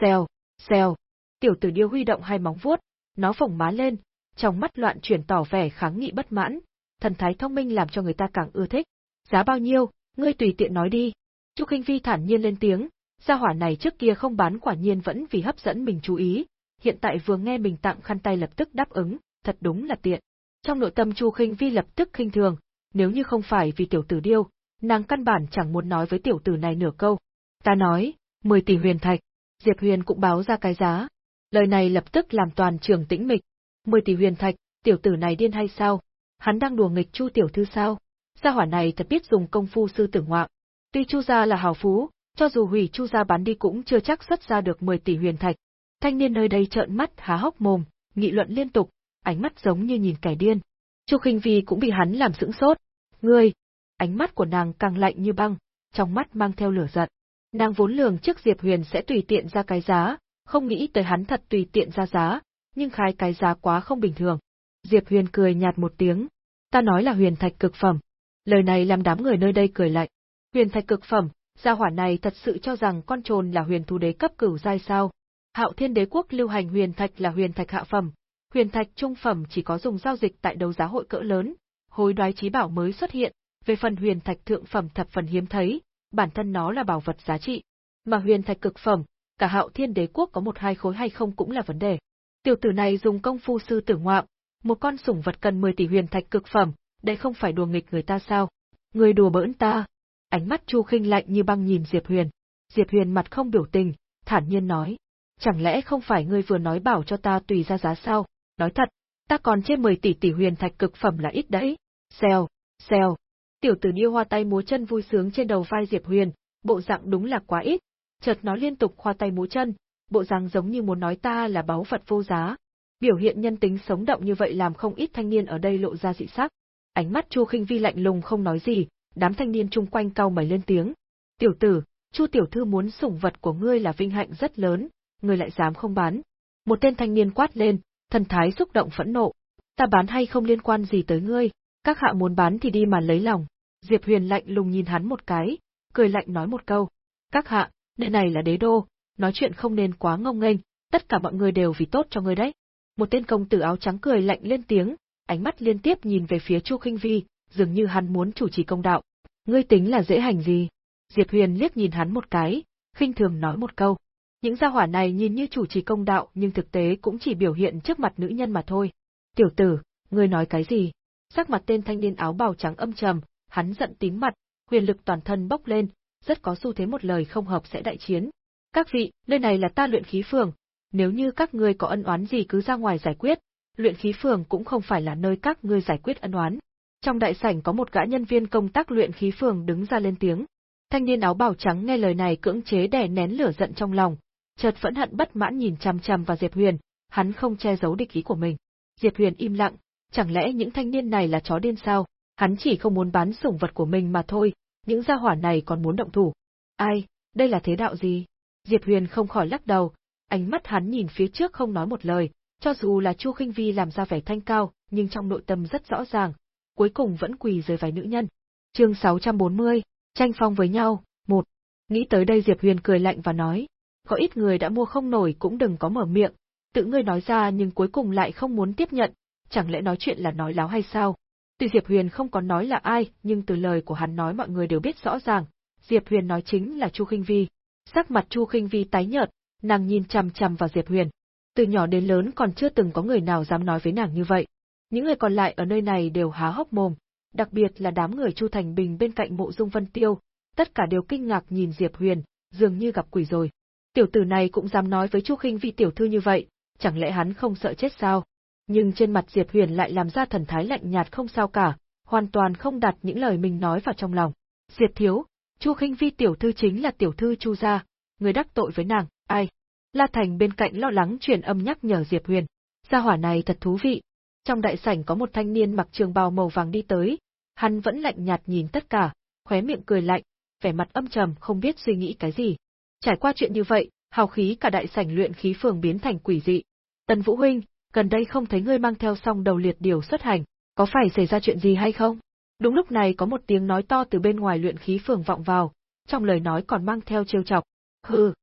Xèo, xèo. Tiểu tử điêu huy động hai móng vuốt, nó phồng má lên, trong mắt loạn chuyển tỏ vẻ kháng nghị bất mãn, thần thái thông minh làm cho người ta càng ưa thích. Giá bao nhiêu, ngươi tùy tiện nói đi. Chu Kinh Vi thản nhiên lên tiếng, gia hỏa này trước kia không bán quả nhiên vẫn vì hấp dẫn mình chú ý, hiện tại vừa nghe mình tặng khăn tay lập tức đáp ứng, thật đúng là tiện. Trong nội tâm Chu Khinh Vi lập tức khinh thường, nếu như không phải vì tiểu tử điêu, nàng căn bản chẳng muốn nói với tiểu tử này nửa câu. Ta nói, 10 tỷ huyền thạch, Diệp Huyền cũng báo ra cái giá. Lời này lập tức làm toàn trường tĩnh mịch. 10 tỷ huyền thạch, tiểu tử này điên hay sao? Hắn đang đùa nghịch Chu tiểu thư sao? Gia hỏa này thật biết dùng công phu sư tử ngoạm. Tuy Chu gia là hào phú, cho dù hủy Chu gia bán đi cũng chưa chắc xuất ra được 10 tỷ huyền thạch. Thanh niên nơi đây trợn mắt há hốc mồm, nghị luận liên tục, ánh mắt giống như nhìn kẻ điên. Chu Khinh Vi cũng bị hắn làm sững sốt. Ngươi! Ánh mắt của nàng càng lạnh như băng, trong mắt mang theo lửa giận. Nàng vốn lường trước Diệp Huyền sẽ tùy tiện ra cái giá, không nghĩ tới hắn thật tùy tiện ra giá, nhưng khai cái giá quá không bình thường. Diệp Huyền cười nhạt một tiếng. Ta nói là huyền thạch cực phẩm. Lời này làm đám người nơi đây cười lạnh. Huyền thạch cực phẩm, gia hỏa này thật sự cho rằng con trồn là huyền thú đế cấp cửu giai sao. Hạo thiên đế quốc lưu hành huyền thạch là huyền thạch hạ phẩm, huyền thạch trung phẩm chỉ có dùng giao dịch tại đấu giá hội cỡ lớn, hối đoái trí bảo mới xuất hiện, về phần huyền thạch thượng phẩm thập phần hiếm thấy, bản thân nó là bảo vật giá trị. Mà huyền thạch cực phẩm, cả hạo thiên đế quốc có một hai khối hay không cũng là vấn đề. Tiểu tử này dùng công phu sư tử ngoạm, một con sủng vật cần 10 tỷ huyền thạch cực phẩm, đây không phải đùa nghịch người ta sao? Người đùa bỡn ta. Ánh mắt Chu Khinh lạnh như băng nhìn Diệp Huyền. Diệp Huyền mặt không biểu tình, thản nhiên nói. Chẳng lẽ không phải ngươi vừa nói bảo cho ta tùy ra giá sao? Nói thật, ta còn trên 10 tỷ tỷ huyền thạch cực phẩm là ít đấy. Xèo, xèo. Tiểu tử điêu hoa tay múa chân vui sướng trên đầu vai Diệp Huyền, bộ dạng đúng là quá ít. Chợt nó liên tục khoa tay múa chân, bộ dạng giống như muốn nói ta là báu vật vô giá. Biểu hiện nhân tính sống động như vậy làm không ít thanh niên ở đây lộ ra dị sắc. Ánh mắt Chu Khinh Vi lạnh lùng không nói gì, đám thanh niên chung quanh cau mày lên tiếng. "Tiểu tử, Chu tiểu thư muốn sủng vật của ngươi là vinh hạnh rất lớn, ngươi lại dám không bán?" Một tên thanh niên quát lên, thần thái xúc động phẫn nộ. "Ta bán hay không liên quan gì tới ngươi, các hạ muốn bán thì đi mà lấy lòng." Diệp Huyền lạnh lùng nhìn hắn một cái, cười lạnh nói một câu. "Các hạ, nơi này là đế đô, nói chuyện không nên quá ngông nghênh, tất cả mọi người đều vì tốt cho ngươi đấy." Một tên công tử áo trắng cười lạnh lên tiếng, ánh mắt liên tiếp nhìn về phía Chu Khinh Vi, dường như hắn muốn chủ trì công đạo. Ngươi tính là dễ hành gì? Diệp Huyền liếc nhìn hắn một cái, khinh thường nói một câu. Những gia hỏa này nhìn như chủ trì công đạo nhưng thực tế cũng chỉ biểu hiện trước mặt nữ nhân mà thôi. Tiểu tử, ngươi nói cái gì? Sắc mặt tên thanh niên áo bào trắng âm trầm, hắn giận tím mặt, huyền lực toàn thân bốc lên, rất có xu thế một lời không hợp sẽ đại chiến. Các vị, nơi này là ta luyện khí phường, nếu như các ngươi có ân oán gì cứ ra ngoài giải quyết, luyện khí phường cũng không phải là nơi các ngươi giải quyết ân oán. Trong đại sảnh có một gã nhân viên công tác luyện khí phường đứng ra lên tiếng. Thanh niên áo bào trắng nghe lời này cưỡng chế đè nén lửa giận trong lòng, chợt phẫn hận bất mãn nhìn chằm chằm vào Diệp Huyền, hắn không che giấu địch ý của mình. Diệp Huyền im lặng, chẳng lẽ những thanh niên này là chó điên sao? Hắn chỉ không muốn bán sủng vật của mình mà thôi, những gia hỏa này còn muốn động thủ. Ai, đây là thế đạo gì? Diệp Huyền không khỏi lắc đầu, ánh mắt hắn nhìn phía trước không nói một lời, cho dù là Chu Khinh Vi làm ra vẻ thanh cao, nhưng trong nội tâm rất rõ ràng, cuối cùng vẫn quỳ dưới váy nữ nhân. Chương 640, tranh phong với nhau, một. Nghĩ tới đây Diệp Huyền cười lạnh và nói, có ít người đã mua không nổi cũng đừng có mở miệng, tự ngươi nói ra nhưng cuối cùng lại không muốn tiếp nhận, chẳng lẽ nói chuyện là nói láo hay sao? Tuy Diệp Huyền không có nói là ai, nhưng từ lời của hắn nói mọi người đều biết rõ ràng, Diệp Huyền nói chính là Chu Khinh Vi. Sắc mặt Chu Khinh Vi tái nhợt, nàng nhìn chằm chằm vào Diệp Huyền. Từ nhỏ đến lớn còn chưa từng có người nào dám nói với nàng như vậy. Những người còn lại ở nơi này đều há hốc mồm, đặc biệt là đám người Chu Thành Bình bên cạnh mộ dung Vân Tiêu, tất cả đều kinh ngạc nhìn Diệp Huyền, dường như gặp quỷ rồi. Tiểu tử này cũng dám nói với Chu Khinh Vi tiểu thư như vậy, chẳng lẽ hắn không sợ chết sao? Nhưng trên mặt Diệp Huyền lại làm ra thần thái lạnh nhạt không sao cả, hoàn toàn không đặt những lời mình nói vào trong lòng. Diệp thiếu, Chu Khinh Vi tiểu thư chính là tiểu thư Chu gia, người đắc tội với nàng, ai? La Thành bên cạnh lo lắng truyền âm nhắc nhở Diệp Huyền. Gia hỏa này thật thú vị. Trong đại sảnh có một thanh niên mặc trường bào màu vàng đi tới, hắn vẫn lạnh nhạt nhìn tất cả, khóe miệng cười lạnh, vẻ mặt âm trầm không biết suy nghĩ cái gì. Trải qua chuyện như vậy, hào khí cả đại sảnh luyện khí phường biến thành quỷ dị. Tần Vũ huynh, gần đây không thấy ngươi mang theo song đầu liệt điều xuất hành, có phải xảy ra chuyện gì hay không? Đúng lúc này có một tiếng nói to từ bên ngoài luyện khí phường vọng vào, trong lời nói còn mang theo trêu chọc. Hừ,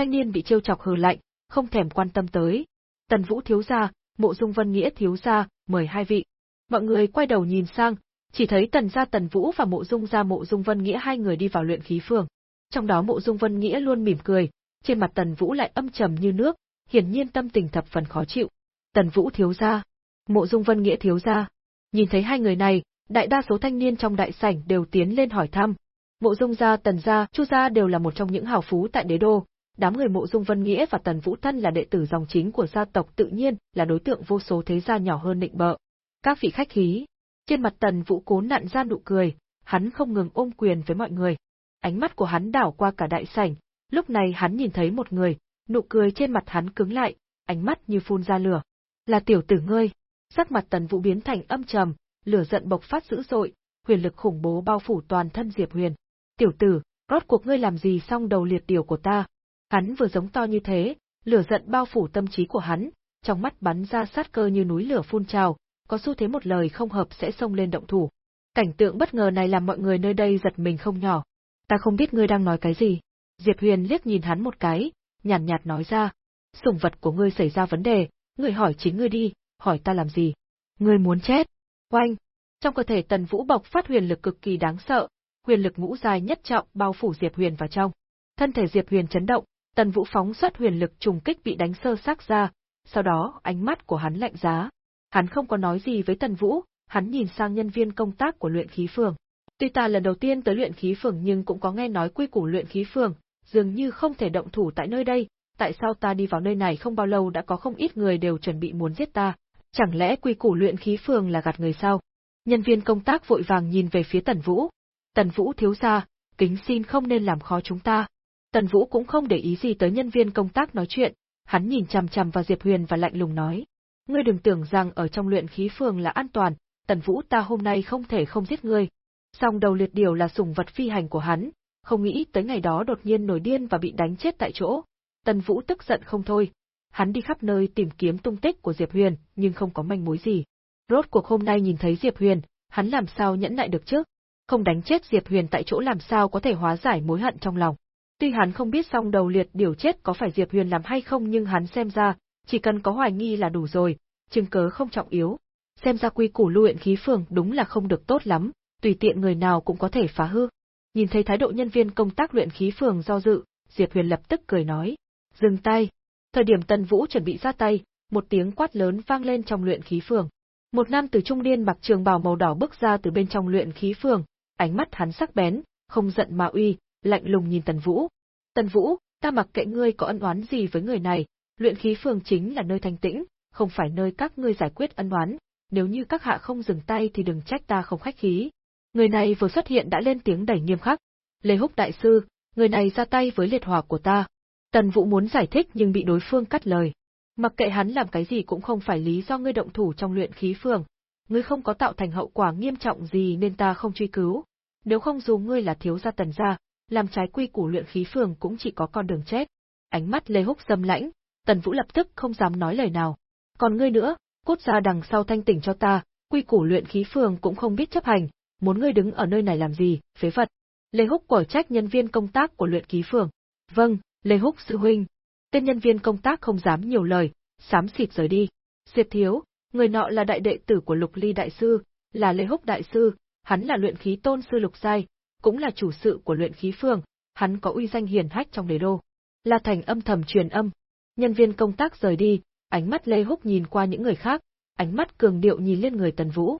thanh niên bị trêu chọc hừ lạnh, không thèm quan tâm tới. Tần Vũ thiếu gia, Mộ Dung Vân Nghĩa thiếu gia, mời hai vị. Mọi người quay đầu nhìn sang, chỉ thấy Tần gia Tần Vũ và Mộ Dung gia Mộ Dung Vân Nghĩa hai người đi vào luyện khí phường. Trong đó Mộ Dung Vân Nghĩa luôn mỉm cười, trên mặt Tần Vũ lại âm trầm như nước, hiển nhiên tâm tình thập phần khó chịu. Tần Vũ thiếu gia, Mộ Dung Vân Nghĩa thiếu gia. Nhìn thấy hai người này, đại đa số thanh niên trong đại sảnh đều tiến lên hỏi thăm. Mộ Dung gia, Tần gia, Chu gia đều là một trong những hào phú tại đế đô, đám người Mộ Dung Vân Nghĩa và Tần Vũ thân là đệ tử dòng chính của gia tộc tự nhiên là đối tượng vô số thế gia nhỏ hơn định bợ. Các vị khách khí, trên mặt Tần Vũ cố nặn ra nụ cười, hắn không ngừng ôm quyền với mọi người. Ánh mắt của hắn đảo qua cả đại sảnh, lúc này hắn nhìn thấy một người, nụ cười trên mặt hắn cứng lại, ánh mắt như phun ra lửa. Là tiểu tử ngươi. Sắc mặt Tần Vũ biến thành âm trầm, lửa giận bộc phát dữ dội, huyền lực khủng bố bao phủ toàn thân Diệp Huyền. Tiểu tử, rốt cuộc ngươi làm gì xong đầu liệt điều của ta? Hắn vừa giống to như thế, lửa giận bao phủ tâm trí của hắn, trong mắt bắn ra sát cơ như núi lửa phun trào, có xu thế một lời không hợp sẽ xông lên động thủ. Cảnh tượng bất ngờ này làm mọi người nơi đây giật mình không nhỏ. Ta không biết ngươi đang nói cái gì. Diệp Huyền liếc nhìn hắn một cái, nhàn nhạt, nhạt nói ra. Sủng vật của ngươi xảy ra vấn đề, ngươi hỏi chính ngươi đi, hỏi ta làm gì? Ngươi muốn chết. Oanh! Trong cơ thể Tần Vũ bộc phát huyền lực cực kỳ đáng sợ, huyền lực ngũ dài nhất trọng bao phủ Diệp Huyền vào trong. Thân thể Diệp Huyền chấn động, Tần Vũ phóng xuất huyền lực trùng kích bị đánh sơ xác ra, sau đó ánh mắt của hắn lạnh giá. Hắn không có nói gì với Tần Vũ, hắn nhìn sang nhân viên công tác của luyện khí phường. Tuy ta lần đầu tiên tới luyện khí phường nhưng cũng có nghe nói quy củ luyện khí phường, dường như không thể động thủ tại nơi đây, tại sao ta đi vào nơi này không bao lâu đã có không ít người đều chuẩn bị muốn giết ta, chẳng lẽ quy củ luyện khí phường là gạt người sao? Nhân viên công tác vội vàng nhìn về phía Tần Vũ. Tần Vũ thiếu gia, kính xin không nên làm khó chúng ta. Tần Vũ cũng không để ý gì tới nhân viên công tác nói chuyện, hắn nhìn chằm chằm vào Diệp Huyền và lạnh lùng nói. Ngươi đừng tưởng rằng ở trong luyện khí phường là an toàn, Tần Vũ ta hôm nay không thể không giết ngươi. Song đầu liệt điều là sủng vật phi hành của hắn, không nghĩ tới ngày đó đột nhiên nổi điên và bị đánh chết tại chỗ. Tần Vũ tức giận không thôi. Hắn đi khắp nơi tìm kiếm tung tích của Diệp Huyền, nhưng không có manh mối gì. Rốt cuộc hôm nay nhìn thấy Diệp Huyền, hắn làm sao nhẫn nại được chứ? Không đánh chết Diệp Huyền tại chỗ làm sao có thể hóa giải mối hận trong lòng. Tuy hắn không biết song đầu liệt điều chết có phải Diệp Huyền làm hay không nhưng hắn xem ra, chỉ cần có hoài nghi là đủ rồi, chứng cớ không trọng yếu. Xem ra quy củ luyện khí phường đúng là không được tốt lắm, tùy tiện người nào cũng có thể phá hư. Nhìn thấy thái độ nhân viên công tác luyện khí phường do dự, Diệp Huyền lập tức cười nói. Dừng tay. Thời điểm Tân Vũ chuẩn bị ra tay, một tiếng quát lớn vang lên trong luyện khí phường. Một nam tử trung niên mặc trường bào màu đỏ bước ra từ bên trong luyện khí phường, ánh mắt hắn sắc bén, không giận mà uy, lạnh lùng nhìn Tần Vũ. Tần Vũ, ta mặc kệ ngươi có ân oán gì với người này, luyện khí phường chính là nơi thanh tĩnh, không phải nơi các ngươi giải quyết ân oán, nếu như các hạ không dừng tay thì đừng trách ta không khách khí. Người này vừa xuất hiện đã lên tiếng đẩy nghiêm khắc. Lê Húc đại sư, người này ra tay với liệt hỏa của ta. Tần Vũ muốn giải thích nhưng bị đối phương cắt lời. Mặc kệ hắn làm cái gì cũng không phải lý do ngươi động thủ trong luyện khí phường. Ngươi không có tạo thành hậu quả nghiêm trọng gì nên ta không truy cứu. Nếu không dù ngươi là thiếu gia tần gia, làm trái quy củ luyện khí phường cũng chỉ có con đường chết. Ánh mắt Lê Húc dâm lãnh, Tần Vũ lập tức không dám nói lời nào. Còn ngươi nữa, cút ra đằng sau thanh tỉnh cho ta, quy củ luyện khí phường cũng không biết chấp hành, muốn ngươi đứng ở nơi này làm gì, phế vật. Lê Húc quở trách nhân viên công tác của luyện khí phường. Vâng, Lê Húc sư huynh. Tên nhân viên công tác không dám nhiều lời, sám xịt rời đi. Diệp Thiếu, người nọ là đại đệ tử của Lục Ly đại sư, là Lê Húc đại sư, hắn là luyện khí tôn sư Lục giai, cũng là chủ sự của luyện khí phường, hắn có uy danh hiển hách trong đế đô. La Thành âm thầm truyền âm. Nhân viên công tác rời đi, ánh mắt Lê Húc nhìn qua những người khác, ánh mắt cường điệu nhìn lên người Tần Vũ.